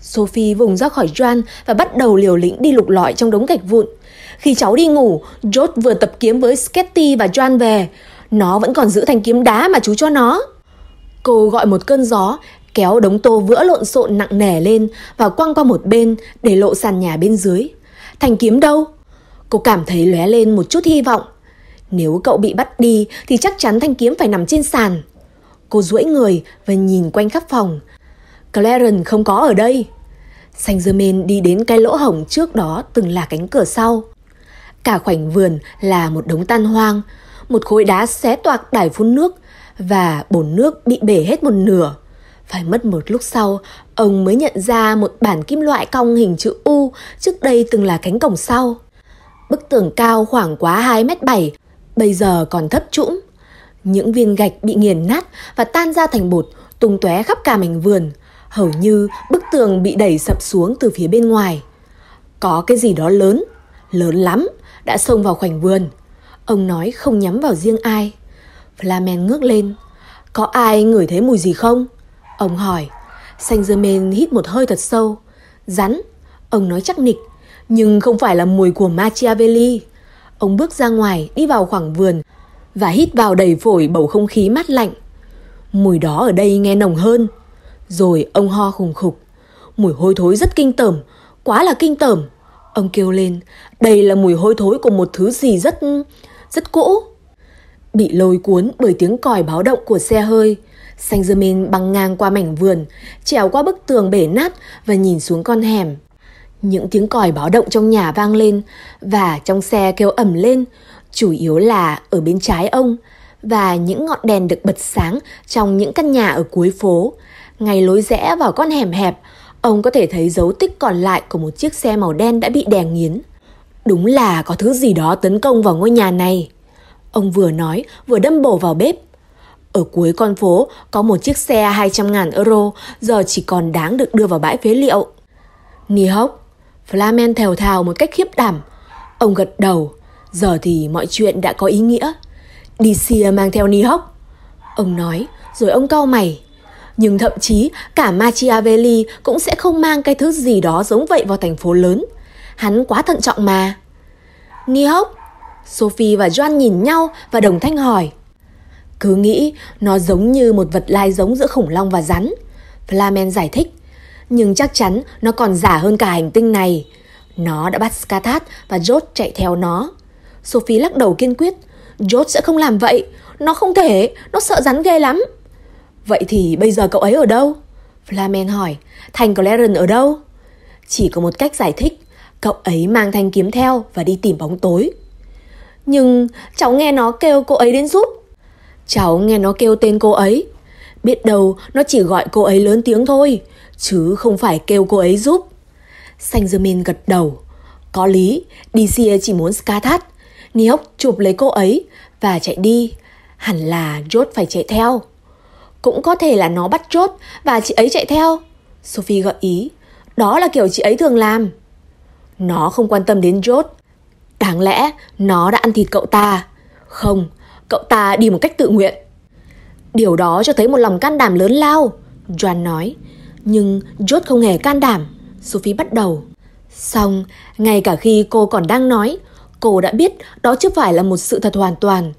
Sophie vùng ra khỏi Joan và bắt đầu liều lĩnh đi lục lọi trong đống gạch vụn. Khi cháu đi ngủ, George vừa tập kiếm với Sketty và Joan về. Nó vẫn còn giữ thanh kiếm đá mà chú cho nó. Cô gọi một cơn gió, kéo đống tô vữa lộn xộn nặng nề lên và quăng qua một bên để lộ sàn nhà bên dưới. Thanh kiếm đâu? Cô cảm thấy lóe lên một chút hy vọng. Nếu cậu bị bắt đi thì chắc chắn thanh kiếm phải nằm trên sàn. Cô duỗi người và nhìn quanh khắp phòng. Clarence không có ở đây. Saint Germain đi đến cái lỗ hổng trước đó từng là cánh cửa sau. Cả khoảnh vườn là một đống tan hoang, một khối đá xé toạc đài phun nước và bồn nước bị bể hết một nửa. Phải mất một lúc sau, ông mới nhận ra một bản kim loại cong hình chữ U trước đây từng là cánh cổng sau. Bức tường cao khoảng quá 2 mét 7, bây giờ còn thấp trũng. Những viên gạch bị nghiền nát và tan ra thành bột, tung tóe khắp cả mảnh vườn. Hầu như bức tường bị đẩy sập xuống từ phía bên ngoài. Có cái gì đó lớn, lớn lắm, đã xông vào khoảnh vườn. Ông nói không nhắm vào riêng ai. Flamen ngước lên. Có ai ngửi thấy mùi gì không? Ông hỏi. Saint men hít một hơi thật sâu. Rắn. Ông nói chắc nịch. Nhưng không phải là mùi của Machiavelli. Ông bước ra ngoài, đi vào khoảng vườn và hít vào đầy phổi bầu không khí mát lạnh. Mùi đó ở đây nghe nồng hơn. Rồi ông ho khùng khục. Mùi hôi thối rất kinh tởm, quá là kinh tởm. Ông kêu lên, đây là mùi hôi thối của một thứ gì rất... rất cũ. Bị lôi cuốn bởi tiếng còi báo động của xe hơi, Saint Germain băng ngang qua mảnh vườn, trèo qua bức tường bể nát và nhìn xuống con hẻm. Những tiếng còi báo động trong nhà vang lên và trong xe kêu ẩm lên, chủ yếu là ở bên trái ông và những ngọn đèn được bật sáng trong những căn nhà ở cuối phố. Ngay lối rẽ vào con hẻm hẹp, ông có thể thấy dấu tích còn lại của một chiếc xe màu đen đã bị đè nghiến. Đúng là có thứ gì đó tấn công vào ngôi nhà này. Ông vừa nói vừa đâm bổ vào bếp. Ở cuối con phố có một chiếc xe 200 ngàn euro giờ chỉ còn đáng được đưa vào bãi phế liệu. Nihok, Flamen thèo thào một cách khiếp đảm. Ông gật đầu, giờ thì mọi chuyện đã có ý nghĩa. Đi xìa mang theo Nihok. Ông nói, rồi ông cau mày. Nhưng thậm chí cả Machiavelli cũng sẽ không mang cái thứ gì đó giống vậy vào thành phố lớn. Hắn quá thận trọng mà. Nihok, Sophie và Joan nhìn nhau và đồng thanh hỏi. Cứ nghĩ nó giống như một vật lai giống giữa khủng long và rắn. Flamen giải thích. Nhưng chắc chắn nó còn giả hơn cả hành tinh này. Nó đã bắt Skathat và George chạy theo nó. Sophie lắc đầu kiên quyết. George sẽ không làm vậy. Nó không thể, nó sợ rắn ghê lắm. Vậy thì bây giờ cậu ấy ở đâu? Flamen hỏi. Thành Claren ở đâu? Chỉ có một cách giải thích. Cậu ấy mang thanh kiếm theo và đi tìm bóng tối. Nhưng cháu nghe nó kêu cô ấy đến giúp. Cháu nghe nó kêu tên cô ấy. Biết đâu nó chỉ gọi cô ấy lớn tiếng thôi, chứ không phải kêu cô ấy giúp. Saint Germain gật đầu. Có lý, dixia chỉ muốn Skathat. Nihok chụp lấy cô ấy và chạy đi. Hẳn là Jốt phải chạy theo. Cũng có thể là nó bắt Jốt và chị ấy chạy theo. Sophie gợi ý. Đó là kiểu chị ấy thường làm. Nó không quan tâm đến Jốt. Đáng lẽ nó đã ăn thịt cậu ta. Không, cậu ta đi một cách tự nguyện. Điều đó cho thấy một lòng can đảm lớn lao, Joan nói. Nhưng Jot không hề can đảm. Sophie bắt đầu. Xong, ngay cả khi cô còn đang nói, cô đã biết đó chưa phải là một sự thật hoàn toàn.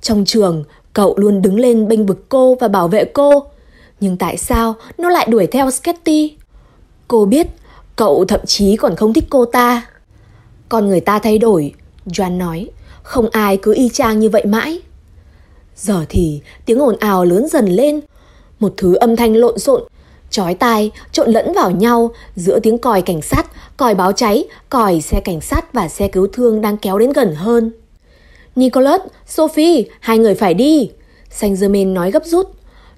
Trong trường, cậu luôn đứng lên bênh vực cô và bảo vệ cô. Nhưng tại sao nó lại đuổi theo Sketty? Cô biết, cậu thậm chí còn không thích cô ta. Con người ta thay đổi, Joan nói, không ai cứ y chang như vậy mãi. Giờ thì tiếng ồn ào lớn dần lên, một thứ âm thanh lộn xộn, chói tai trộn lẫn vào nhau giữa tiếng còi cảnh sát, còi báo cháy, còi xe cảnh sát và xe cứu thương đang kéo đến gần hơn. Nicholas, Sophie, hai người phải đi. Saint Germain nói gấp rút.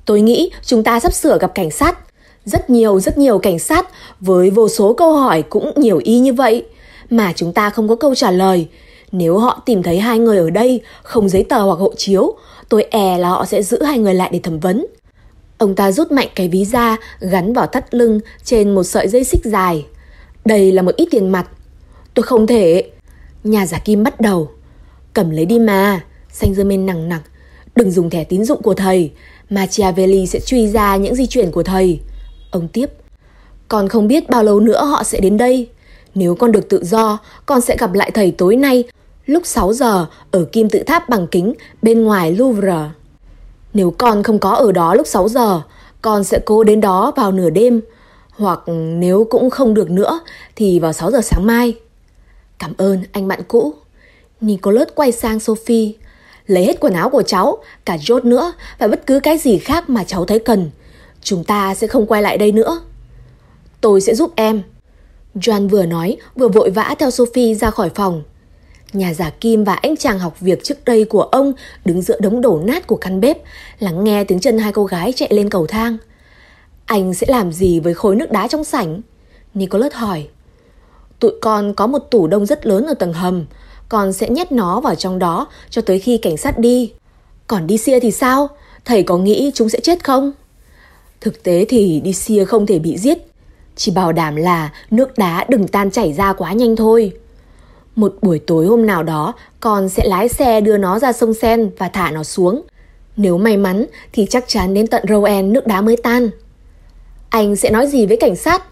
Tôi nghĩ chúng ta sắp sửa gặp cảnh sát. Rất nhiều, rất nhiều cảnh sát với vô số câu hỏi cũng nhiều y như vậy. Mà chúng ta không có câu trả lời. Nếu họ tìm thấy hai người ở đây không giấy tờ hoặc hộ chiếu, tôi e là họ sẽ giữ hai người lại để thẩm vấn. Ông ta rút mạnh cái ví ra gắn vào thắt lưng trên một sợi dây xích dài. Đây là một ít tiền mặt. Tôi không thể. Nhà giả kim bắt đầu. Cầm lấy đi mà. xanh dơ men nặng nặng. Đừng dùng thẻ tín dụng của thầy. Machiavelli sẽ truy ra những di chuyển của thầy. Ông tiếp. Con không biết bao lâu nữa họ sẽ đến đây. Nếu con được tự do, con sẽ gặp lại thầy tối nay lúc 6 giờ ở kim tự tháp bằng kính bên ngoài Louvre. Nếu con không có ở đó lúc 6 giờ, con sẽ cố đến đó vào nửa đêm. Hoặc nếu cũng không được nữa thì vào 6 giờ sáng mai. Cảm ơn anh bạn cũ. Nicholas quay sang Sophie. Lấy hết quần áo của cháu, cả George nữa và bất cứ cái gì khác mà cháu thấy cần. Chúng ta sẽ không quay lại đây nữa. Tôi sẽ giúp em. Joan vừa nói vừa vội vã theo Sophie ra khỏi phòng. Nhà giả Kim và anh chàng học việc trước đây của ông đứng giữa đống đổ nát của căn bếp, lắng nghe tiếng chân hai cô gái chạy lên cầu thang. Anh sẽ làm gì với khối nước đá trong sảnh? Nicholas hỏi. Tụi con có một tủ đông rất lớn ở tầng hầm, con sẽ nhét nó vào trong đó cho tới khi cảnh sát đi. Còn đi xia thì sao? Thầy có nghĩ chúng sẽ chết không? Thực tế thì đi xia không thể bị giết. Chỉ bảo đảm là nước đá đừng tan chảy ra quá nhanh thôi. Một buổi tối hôm nào đó, con sẽ lái xe đưa nó ra sông Sen và thả nó xuống. Nếu may mắn thì chắc chắn đến tận Rouen nước đá mới tan. Anh sẽ nói gì với cảnh sát?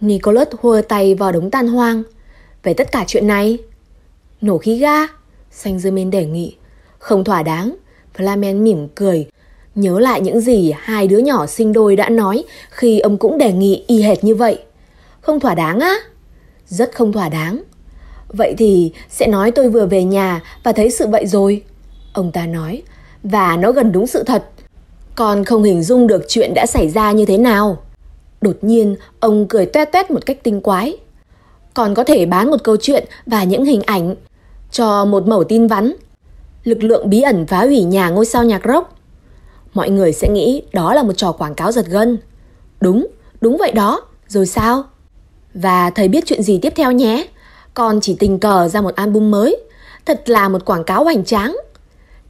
Nicholas hùa tay vào đống tan hoang. Về tất cả chuyện này? Nổ khí ga? Saint Germain đề nghị. Không thỏa đáng. Flamen mỉm cười. Nhớ lại những gì hai đứa nhỏ sinh đôi đã nói khi ông cũng đề nghị y hệt như vậy. Không thỏa đáng á? Rất không thỏa đáng. Vậy thì sẽ nói tôi vừa về nhà và thấy sự vậy rồi. Ông ta nói, và nó gần đúng sự thật. Con không hình dung được chuyện đã xảy ra như thế nào. Đột nhiên, ông cười tuét tuét một cách tinh quái. Còn có thể bán một câu chuyện và những hình ảnh cho một mẩu tin vắn. Lực lượng bí ẩn phá hủy nhà ngôi sao nhạc rock. Mọi người sẽ nghĩ đó là một trò quảng cáo giật gân. Đúng, đúng vậy đó. Rồi sao? Và thầy biết chuyện gì tiếp theo nhé. Con chỉ tình cờ ra một album mới. Thật là một quảng cáo hoành tráng.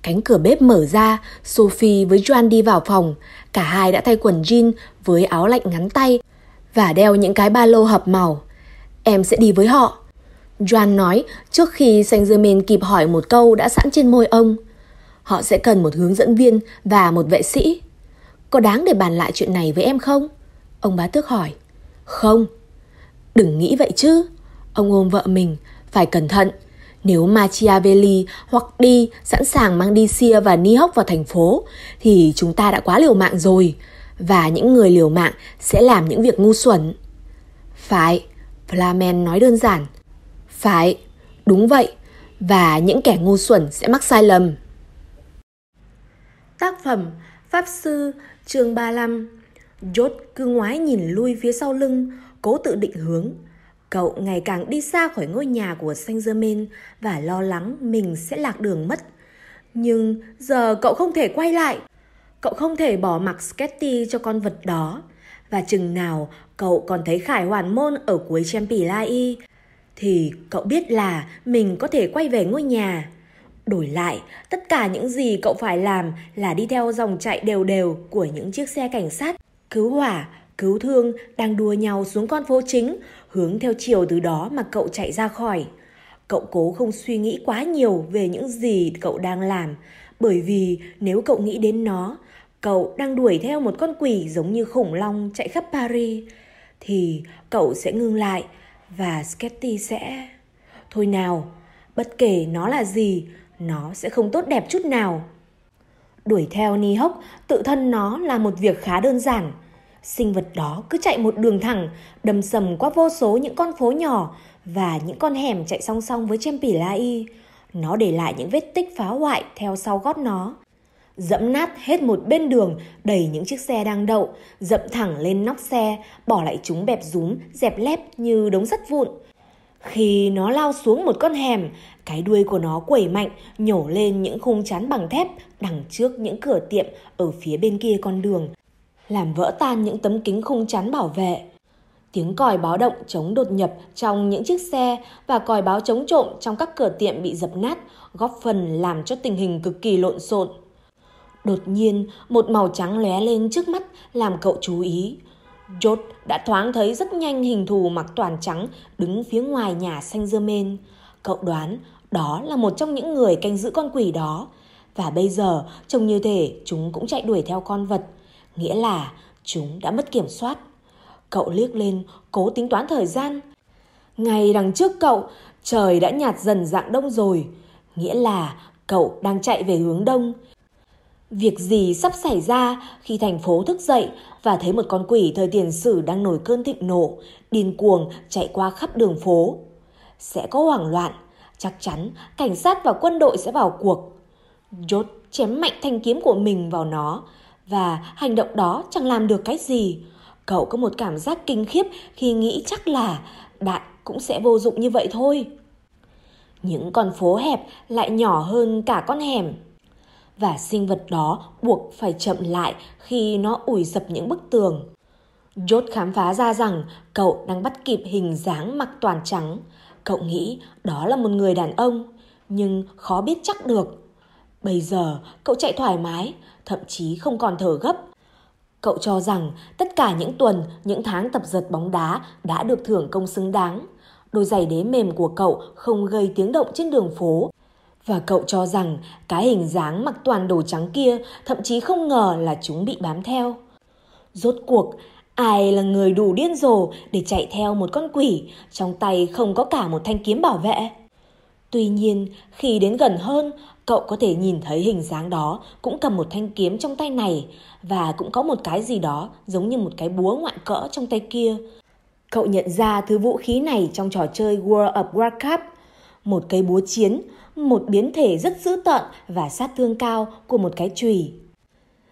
Cánh cửa bếp mở ra, Sophie với Joan đi vào phòng. Cả hai đã thay quần jean với áo lạnh ngắn tay và đeo những cái ba lô hợp màu. Em sẽ đi với họ. Joan nói trước khi Saint Germain kịp hỏi một câu đã sẵn trên môi ông. Họ sẽ cần một hướng dẫn viên và một vệ sĩ. Có đáng để bàn lại chuyện này với em không? Ông bá tước hỏi. Không. Đừng nghĩ vậy chứ. Ông ôm vợ mình, phải cẩn thận. Nếu Machiavelli hoặc đi sẵn sàng mang đi Sia và ni hốc vào thành phố thì chúng ta đã quá liều mạng rồi. Và những người liều mạng sẽ làm những việc ngu xuẩn. Phải, Flamen nói đơn giản. Phải, đúng vậy. Và những kẻ ngu xuẩn sẽ mắc sai lầm. Tác phẩm Pháp Sư chương 35 Jot cứ ngoái nhìn lui phía sau lưng, cố tự định hướng. Cậu ngày càng đi xa khỏi ngôi nhà của Saint Germain và lo lắng mình sẽ lạc đường mất. Nhưng giờ cậu không thể quay lại. Cậu không thể bỏ mặc Sketty cho con vật đó. Và chừng nào cậu còn thấy Khải Hoàn Môn ở cuối Champi thì cậu biết là mình có thể quay về ngôi nhà. Đổi lại, tất cả những gì cậu phải làm là đi theo dòng chạy đều đều của những chiếc xe cảnh sát, cứu hỏa, cứu thương đang đua nhau xuống con phố chính, hướng theo chiều từ đó mà cậu chạy ra khỏi. Cậu cố không suy nghĩ quá nhiều về những gì cậu đang làm, bởi vì nếu cậu nghĩ đến nó, cậu đang đuổi theo một con quỷ giống như khủng long chạy khắp Paris, thì cậu sẽ ngưng lại và Sketty sẽ... Thôi nào, bất kể nó là gì, nó sẽ không tốt đẹp chút nào. Đuổi theo Ni Hốc, tự thân nó là một việc khá đơn giản. Sinh vật đó cứ chạy một đường thẳng, đầm sầm qua vô số những con phố nhỏ và những con hẻm chạy song song với Chempỉ Lai. Nó để lại những vết tích phá hoại theo sau gót nó. Dẫm nát hết một bên đường đầy những chiếc xe đang đậu, dậm thẳng lên nóc xe, bỏ lại chúng bẹp rúm, dẹp lép như đống sắt vụn. Khi nó lao xuống một con hẻm, cái đuôi của nó quẩy mạnh, nhổ lên những khung chắn bằng thép đằng trước những cửa tiệm ở phía bên kia con đường, làm vỡ tan những tấm kính khung chắn bảo vệ. Tiếng còi báo động chống đột nhập trong những chiếc xe và còi báo chống trộm trong các cửa tiệm bị dập nát, góp phần làm cho tình hình cực kỳ lộn xộn. Đột nhiên, một màu trắng lóe lên trước mắt làm cậu chú ý. Jot đã thoáng thấy rất nhanh hình thù mặc toàn trắng đứng phía ngoài nhà xanh dơ men. Cậu đoán đó là một trong những người canh giữ con quỷ đó. Và bây giờ trông như thể chúng cũng chạy đuổi theo con vật. Nghĩa là chúng đã mất kiểm soát. Cậu liếc lên, cố tính toán thời gian. Ngày đằng trước cậu, trời đã nhạt dần dạng đông rồi. Nghĩa là cậu đang chạy về hướng đông. Việc gì sắp xảy ra khi thành phố thức dậy và thấy một con quỷ thời tiền sử đang nổi cơn thịnh nộ, điên cuồng chạy qua khắp đường phố? Sẽ có hoảng loạn, chắc chắn cảnh sát và quân đội sẽ vào cuộc. Jot chém mạnh thanh kiếm của mình vào nó và hành động đó chẳng làm được cái gì. Cậu có một cảm giác kinh khiếp khi nghĩ chắc là bạn cũng sẽ vô dụng như vậy thôi. Những con phố hẹp lại nhỏ hơn cả con hẻm và sinh vật đó buộc phải chậm lại khi nó ủi dập những bức tường. Jot khám phá ra rằng cậu đang bắt kịp hình dáng mặc toàn trắng. Cậu nghĩ đó là một người đàn ông, nhưng khó biết chắc được. Bây giờ cậu chạy thoải mái, thậm chí không còn thở gấp. Cậu cho rằng tất cả những tuần, những tháng tập giật bóng đá đã được thưởng công xứng đáng. Đôi giày đế mềm của cậu không gây tiếng động trên đường phố và cậu cho rằng cái hình dáng mặc toàn đồ trắng kia thậm chí không ngờ là chúng bị bám theo. Rốt cuộc, ai là người đủ điên rồ để chạy theo một con quỷ, trong tay không có cả một thanh kiếm bảo vệ? Tuy nhiên, khi đến gần hơn, cậu có thể nhìn thấy hình dáng đó cũng cầm một thanh kiếm trong tay này và cũng có một cái gì đó giống như một cái búa ngoạn cỡ trong tay kia. Cậu nhận ra thứ vũ khí này trong trò chơi World of Warcraft, một cây búa chiến một biến thể rất dữ tợn và sát thương cao của một cái chùy.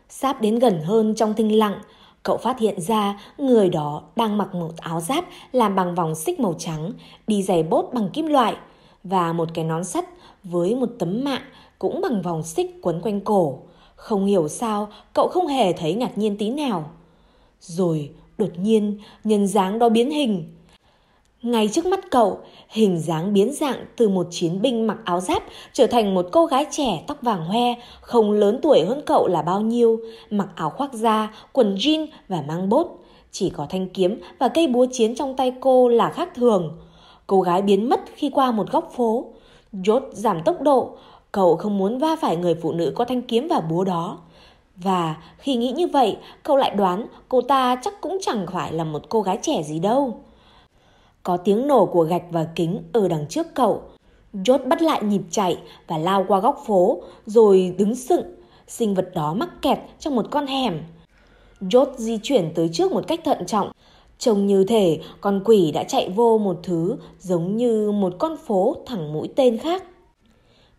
Sáp đến gần hơn trong thinh lặng, cậu phát hiện ra người đó đang mặc một áo giáp làm bằng vòng xích màu trắng, đi giày bốt bằng kim loại và một cái nón sắt với một tấm mạng cũng bằng vòng xích quấn quanh cổ. Không hiểu sao cậu không hề thấy ngạc nhiên tí nào. Rồi đột nhiên nhân dáng đó biến hình ngay trước mắt cậu, hình dáng biến dạng từ một chiến binh mặc áo giáp trở thành một cô gái trẻ tóc vàng hoe, không lớn tuổi hơn cậu là bao nhiêu, mặc áo khoác da, quần jean và mang bốt. Chỉ có thanh kiếm và cây búa chiến trong tay cô là khác thường. Cô gái biến mất khi qua một góc phố. Jot giảm tốc độ, cậu không muốn va phải người phụ nữ có thanh kiếm và búa đó. Và khi nghĩ như vậy, cậu lại đoán cô ta chắc cũng chẳng phải là một cô gái trẻ gì đâu. Có tiếng nổ của gạch và kính ở đằng trước cậu. Jot bắt lại nhịp chạy và lao qua góc phố, rồi đứng sững. Sinh vật đó mắc kẹt trong một con hẻm. George di chuyển tới trước một cách thận trọng. Trông như thể con quỷ đã chạy vô một thứ giống như một con phố thẳng mũi tên khác.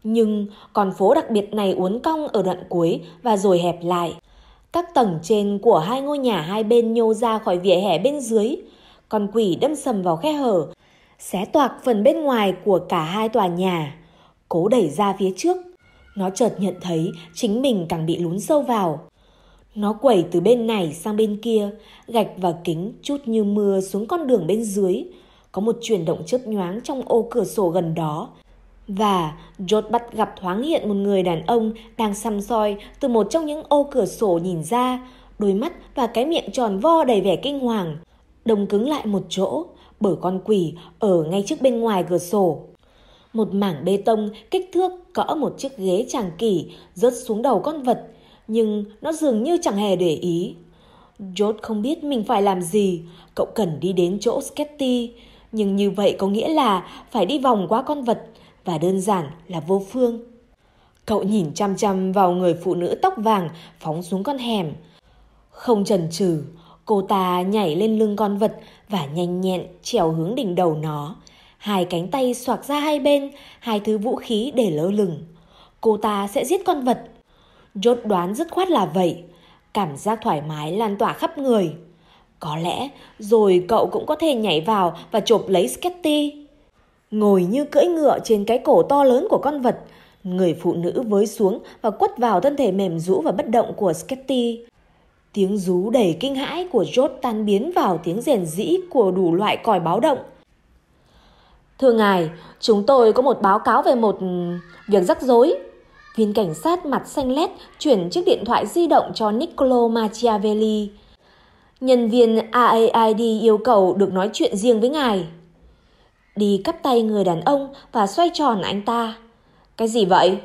Nhưng con phố đặc biệt này uốn cong ở đoạn cuối và rồi hẹp lại. Các tầng trên của hai ngôi nhà hai bên nhô ra khỏi vỉa hè bên dưới. Con quỷ đâm sầm vào khe hở, xé toạc phần bên ngoài của cả hai tòa nhà. Cố đẩy ra phía trước. Nó chợt nhận thấy chính mình càng bị lún sâu vào. Nó quẩy từ bên này sang bên kia, gạch và kính chút như mưa xuống con đường bên dưới. Có một chuyển động chớp nhoáng trong ô cửa sổ gần đó. Và George bắt gặp thoáng hiện một người đàn ông đang xăm soi từ một trong những ô cửa sổ nhìn ra, đôi mắt và cái miệng tròn vo đầy vẻ kinh hoàng. đồng cứng lại một chỗ, bởi con quỷ ở ngay trước bên ngoài cửa sổ. Một mảng bê tông kích thước cỡ một chiếc ghế tràng kỷ rớt xuống đầu con vật, nhưng nó dường như chẳng hề để ý. George không biết mình phải làm gì, cậu cần đi đến chỗ Sketty, nhưng như vậy có nghĩa là phải đi vòng qua con vật và đơn giản là vô phương. Cậu nhìn chăm chăm vào người phụ nữ tóc vàng phóng xuống con hẻm. Không chần chừ, cô ta nhảy lên lưng con vật và nhanh nhẹn trèo hướng đỉnh đầu nó. Hai cánh tay xoạc ra hai bên, hai thứ vũ khí để lơ lửng. Cô ta sẽ giết con vật. Jot đoán dứt khoát là vậy. Cảm giác thoải mái lan tỏa khắp người. Có lẽ rồi cậu cũng có thể nhảy vào và chộp lấy Sketty. Ngồi như cưỡi ngựa trên cái cổ to lớn của con vật, người phụ nữ với xuống và quất vào thân thể mềm rũ và bất động của Sketty. Tiếng rú đầy kinh hãi của Jot tan biến vào tiếng rèn rĩ của đủ loại còi báo động. Thưa ngài, chúng tôi có một báo cáo về một ừ, việc rắc rối. Viên cảnh sát mặt xanh lét chuyển chiếc điện thoại di động cho Niccolo Machiavelli. Nhân viên AAID yêu cầu được nói chuyện riêng với ngài. Đi cắp tay người đàn ông và xoay tròn anh ta. Cái gì vậy?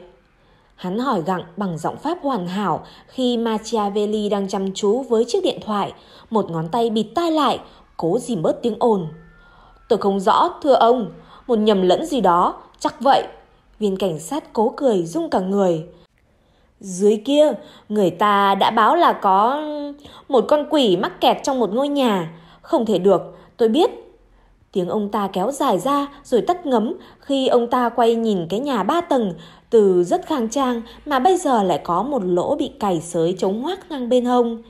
Hắn hỏi gặng bằng giọng pháp hoàn hảo khi Machiavelli đang chăm chú với chiếc điện thoại, một ngón tay bịt tai lại, cố dìm bớt tiếng ồn. Tôi không rõ, thưa ông, một nhầm lẫn gì đó, chắc vậy. Viên cảnh sát cố cười rung cả người. Dưới kia, người ta đã báo là có một con quỷ mắc kẹt trong một ngôi nhà. Không thể được, tôi biết. Tiếng ông ta kéo dài ra rồi tắt ngấm khi ông ta quay nhìn cái nhà ba tầng từ rất khang trang mà bây giờ lại có một lỗ bị cày sới chống hoác ngang bên hông.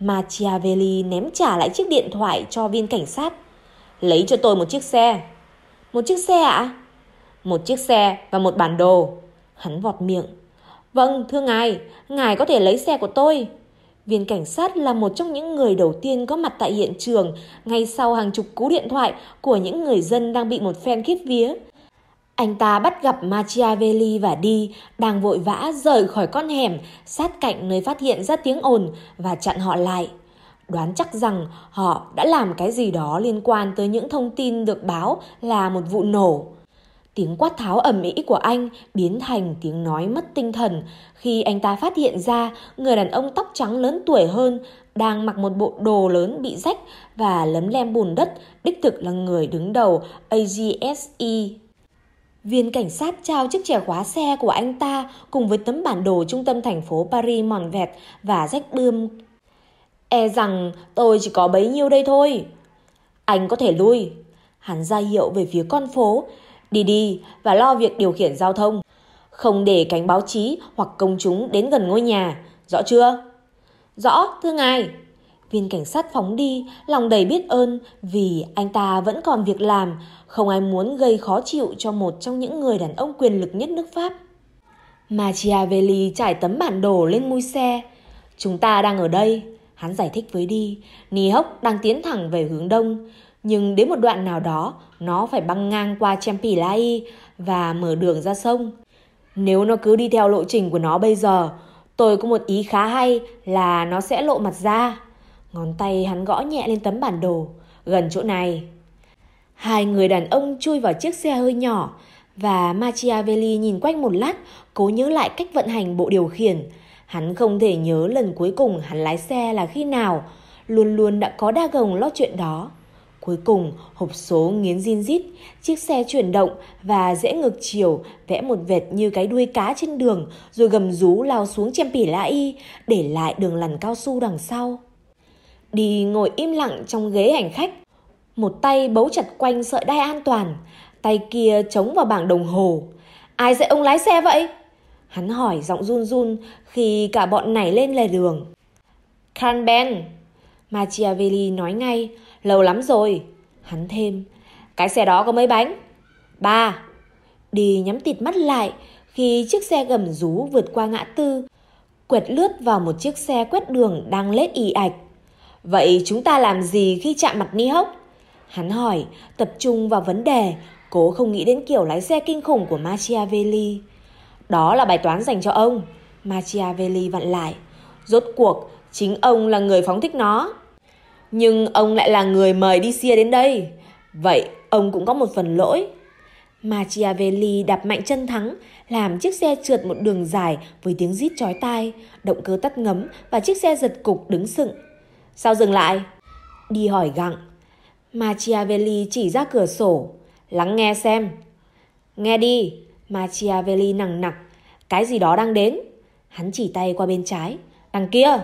Machiavelli ném trả lại chiếc điện thoại cho viên cảnh sát. Lấy cho tôi một chiếc xe. Một chiếc xe ạ? À? Một chiếc xe và một bản đồ. Hắn vọt miệng. Vâng, thưa ngài, ngài có thể lấy xe của tôi. Viên cảnh sát là một trong những người đầu tiên có mặt tại hiện trường ngay sau hàng chục cú điện thoại của những người dân đang bị một phen khiếp vía. Anh ta bắt gặp Machiavelli và đi, đang vội vã rời khỏi con hẻm, sát cạnh nơi phát hiện ra tiếng ồn và chặn họ lại. Đoán chắc rằng họ đã làm cái gì đó liên quan tới những thông tin được báo là một vụ nổ. Tiếng quát tháo ầm ĩ của anh biến thành tiếng nói mất tinh thần khi anh ta phát hiện ra người đàn ông tóc trắng lớn tuổi hơn đang mặc một bộ đồ lớn bị rách và lấm lem bùn đất, đích thực là người đứng đầu AGSE. Viên cảnh sát trao chiếc chìa khóa xe của anh ta cùng với tấm bản đồ trung tâm thành phố Paris mòn vẹt và rách bươm. E rằng tôi chỉ có bấy nhiêu đây thôi. Anh có thể lui. Hắn ra hiệu về phía con phố, đi đi và lo việc điều khiển giao thông. Không để cánh báo chí hoặc công chúng đến gần ngôi nhà. Rõ chưa? Rõ, thưa ngài. Viên cảnh sát phóng đi, lòng đầy biết ơn vì anh ta vẫn còn việc làm, không ai muốn gây khó chịu cho một trong những người đàn ông quyền lực nhất nước Pháp. Machiavelli trải tấm bản đồ lên mui xe. Chúng ta đang ở đây, hắn giải thích với đi. Ni hốc đang tiến thẳng về hướng đông, nhưng đến một đoạn nào đó, nó phải băng ngang qua Champilai và mở đường ra sông. Nếu nó cứ đi theo lộ trình của nó bây giờ, tôi có một ý khá hay là nó sẽ lộ mặt ra. Ngón tay hắn gõ nhẹ lên tấm bản đồ, gần chỗ này. Hai người đàn ông chui vào chiếc xe hơi nhỏ và Machiavelli nhìn quanh một lát, cố nhớ lại cách vận hành bộ điều khiển. Hắn không thể nhớ lần cuối cùng hắn lái xe là khi nào, luôn luôn đã có đa gồng lo chuyện đó. Cuối cùng, hộp số nghiến zin rít, chiếc xe chuyển động và rẽ ngược chiều, vẽ một vệt như cái đuôi cá trên đường, rồi gầm rú lao xuống chèm pỉ lã y, để lại đường lằn cao su đằng sau. Đi ngồi im lặng trong ghế hành khách. Một tay bấu chặt quanh sợi đai an toàn, tay kia chống vào bảng đồng hồ. Ai dạy ông lái xe vậy? Hắn hỏi giọng run run khi cả bọn nảy lên lề đường. Canben, Machiavelli nói ngay, lâu lắm rồi. Hắn thêm, cái xe đó có mấy bánh? Ba. Đi nhắm tịt mắt lại khi chiếc xe gầm rú vượt qua ngã tư, quẹt lướt vào một chiếc xe quét đường đang lết ì ạch. Vậy chúng ta làm gì khi chạm mặt Ni Hốc? Hắn hỏi, tập trung vào vấn đề, cố không nghĩ đến kiểu lái xe kinh khủng của Machiavelli. Đó là bài toán dành cho ông, Machiavelli vặn lại. Rốt cuộc, chính ông là người phóng thích nó. Nhưng ông lại là người mời đi xia đến đây. Vậy ông cũng có một phần lỗi. Machiavelli đạp mạnh chân thắng, làm chiếc xe trượt một đường dài với tiếng rít chói tai, động cơ tắt ngấm và chiếc xe giật cục đứng sững. Sao dừng lại? Đi hỏi gặng. Machiavelli chỉ ra cửa sổ. Lắng nghe xem. Nghe đi. Machiavelli nặng nặc. Cái gì đó đang đến. Hắn chỉ tay qua bên trái. Đằng kia.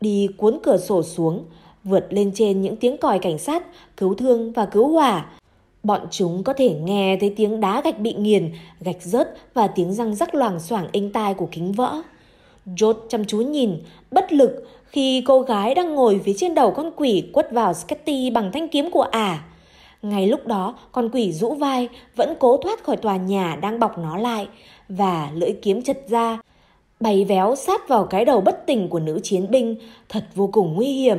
Đi cuốn cửa sổ xuống, vượt lên trên những tiếng còi cảnh sát, cứu thương và cứu hỏa. Bọn chúng có thể nghe thấy tiếng đá gạch bị nghiền, gạch rớt và tiếng răng rắc loảng xoảng inh tai của kính vỡ. George chăm chú nhìn, bất lực khi cô gái đang ngồi phía trên đầu con quỷ quất vào Sketty bằng thanh kiếm của ả. Ngay lúc đó, con quỷ rũ vai vẫn cố thoát khỏi tòa nhà đang bọc nó lại và lưỡi kiếm chật ra, bay véo sát vào cái đầu bất tỉnh của nữ chiến binh, thật vô cùng nguy hiểm.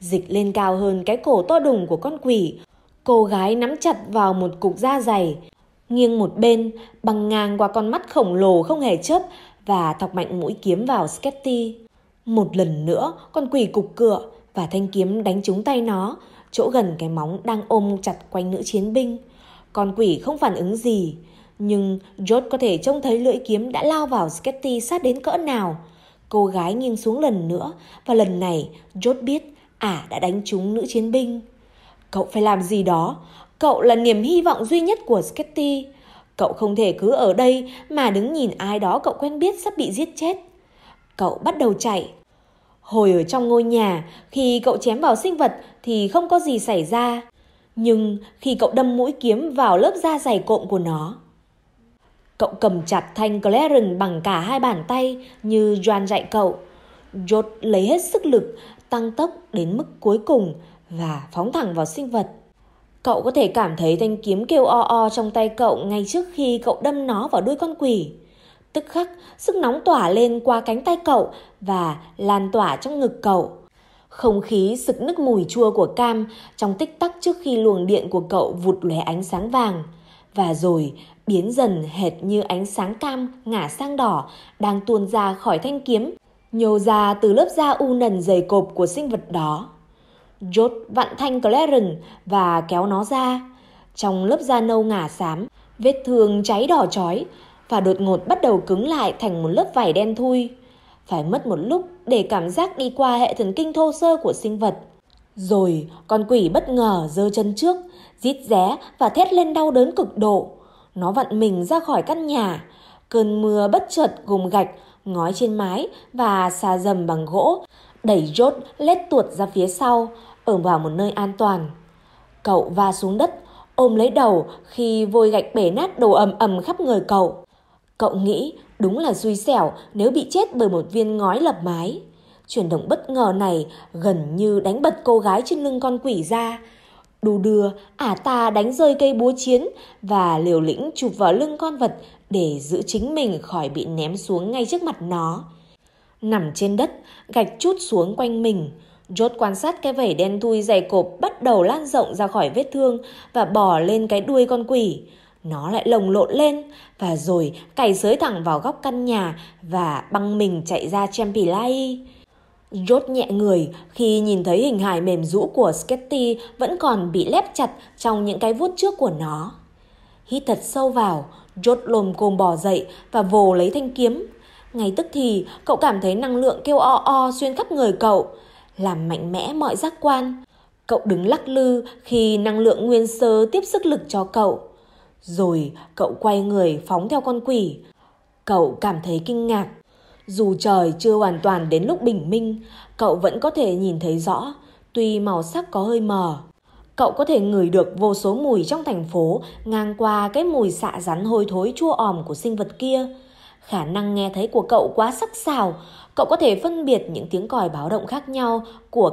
Dịch lên cao hơn cái cổ to đùng của con quỷ, cô gái nắm chặt vào một cục da dày, nghiêng một bên, băng ngang qua con mắt khổng lồ không hề chớp và thọc mạnh mũi kiếm vào Sketty. Một lần nữa, con quỷ cục cựa và thanh kiếm đánh trúng tay nó, chỗ gần cái móng đang ôm chặt quanh nữ chiến binh. Con quỷ không phản ứng gì, nhưng George có thể trông thấy lưỡi kiếm đã lao vào Sketty sát đến cỡ nào. Cô gái nghiêng xuống lần nữa và lần này George biết ả đã đánh trúng nữ chiến binh. Cậu phải làm gì đó, cậu là niềm hy vọng duy nhất của Sketty. Cậu không thể cứ ở đây mà đứng nhìn ai đó cậu quen biết sắp bị giết chết. Cậu bắt đầu chạy. Hồi ở trong ngôi nhà, khi cậu chém vào sinh vật thì không có gì xảy ra. Nhưng khi cậu đâm mũi kiếm vào lớp da dày cộm của nó, cậu cầm chặt thanh Claren bằng cả hai bàn tay như Joan dạy cậu. George lấy hết sức lực, tăng tốc đến mức cuối cùng và phóng thẳng vào sinh vật. Cậu có thể cảm thấy thanh kiếm kêu o o trong tay cậu ngay trước khi cậu đâm nó vào đuôi con quỷ. Tức khắc, sức nóng tỏa lên qua cánh tay cậu và lan tỏa trong ngực cậu. Không khí sực nức mùi chua của cam trong tích tắc trước khi luồng điện của cậu vụt lóe ánh sáng vàng. Và rồi biến dần hệt như ánh sáng cam ngả sang đỏ đang tuôn ra khỏi thanh kiếm, nhô ra từ lớp da u nần dày cộp của sinh vật đó. George vặn thanh Claren và kéo nó ra. Trong lớp da nâu ngả xám, vết thương cháy đỏ chói và đột ngột bắt đầu cứng lại thành một lớp vải đen thui. Phải mất một lúc để cảm giác đi qua hệ thần kinh thô sơ của sinh vật. Rồi con quỷ bất ngờ giơ chân trước, rít ré và thét lên đau đớn cực độ. Nó vặn mình ra khỏi căn nhà. Cơn mưa bất chợt gồm gạch, ngói trên mái và xà dầm bằng gỗ, đẩy rốt lết tuột ra phía sau, ở vào một nơi an toàn. Cậu va xuống đất, ôm lấy đầu khi vôi gạch bể nát đồ ầm ầm khắp người cậu. Cậu nghĩ đúng là xui xẻo nếu bị chết bởi một viên ngói lập mái. Chuyển động bất ngờ này gần như đánh bật cô gái trên lưng con quỷ ra. Đù đưa, ả ta đánh rơi cây búa chiến và liều lĩnh chụp vào lưng con vật để giữ chính mình khỏi bị ném xuống ngay trước mặt nó. Nằm trên đất, gạch chút xuống quanh mình. Rốt quan sát cái vảy đen thui dày cộp bắt đầu lan rộng ra khỏi vết thương và bò lên cái đuôi con quỷ. Nó lại lồng lộn lên và rồi cày sới thẳng vào góc căn nhà và băng mình chạy ra Champilai. Rốt nhẹ người khi nhìn thấy hình hài mềm rũ của Sketty vẫn còn bị lép chặt trong những cái vuốt trước của nó. Hít thật sâu vào, Rốt lồm cồm bò dậy và vồ lấy thanh kiếm. Ngay tức thì, cậu cảm thấy năng lượng kêu o o xuyên khắp người cậu, làm mạnh mẽ mọi giác quan. Cậu đứng lắc lư khi năng lượng nguyên sơ tiếp sức lực cho cậu. Rồi cậu quay người phóng theo con quỷ. Cậu cảm thấy kinh ngạc. Dù trời chưa hoàn toàn đến lúc bình minh, cậu vẫn có thể nhìn thấy rõ, tuy màu sắc có hơi mờ. Cậu có thể ngửi được vô số mùi trong thành phố ngang qua cái mùi xạ rắn hôi thối chua òm của sinh vật kia. Khả năng nghe thấy của cậu quá sắc sảo, cậu có thể phân biệt những tiếng còi báo động khác nhau của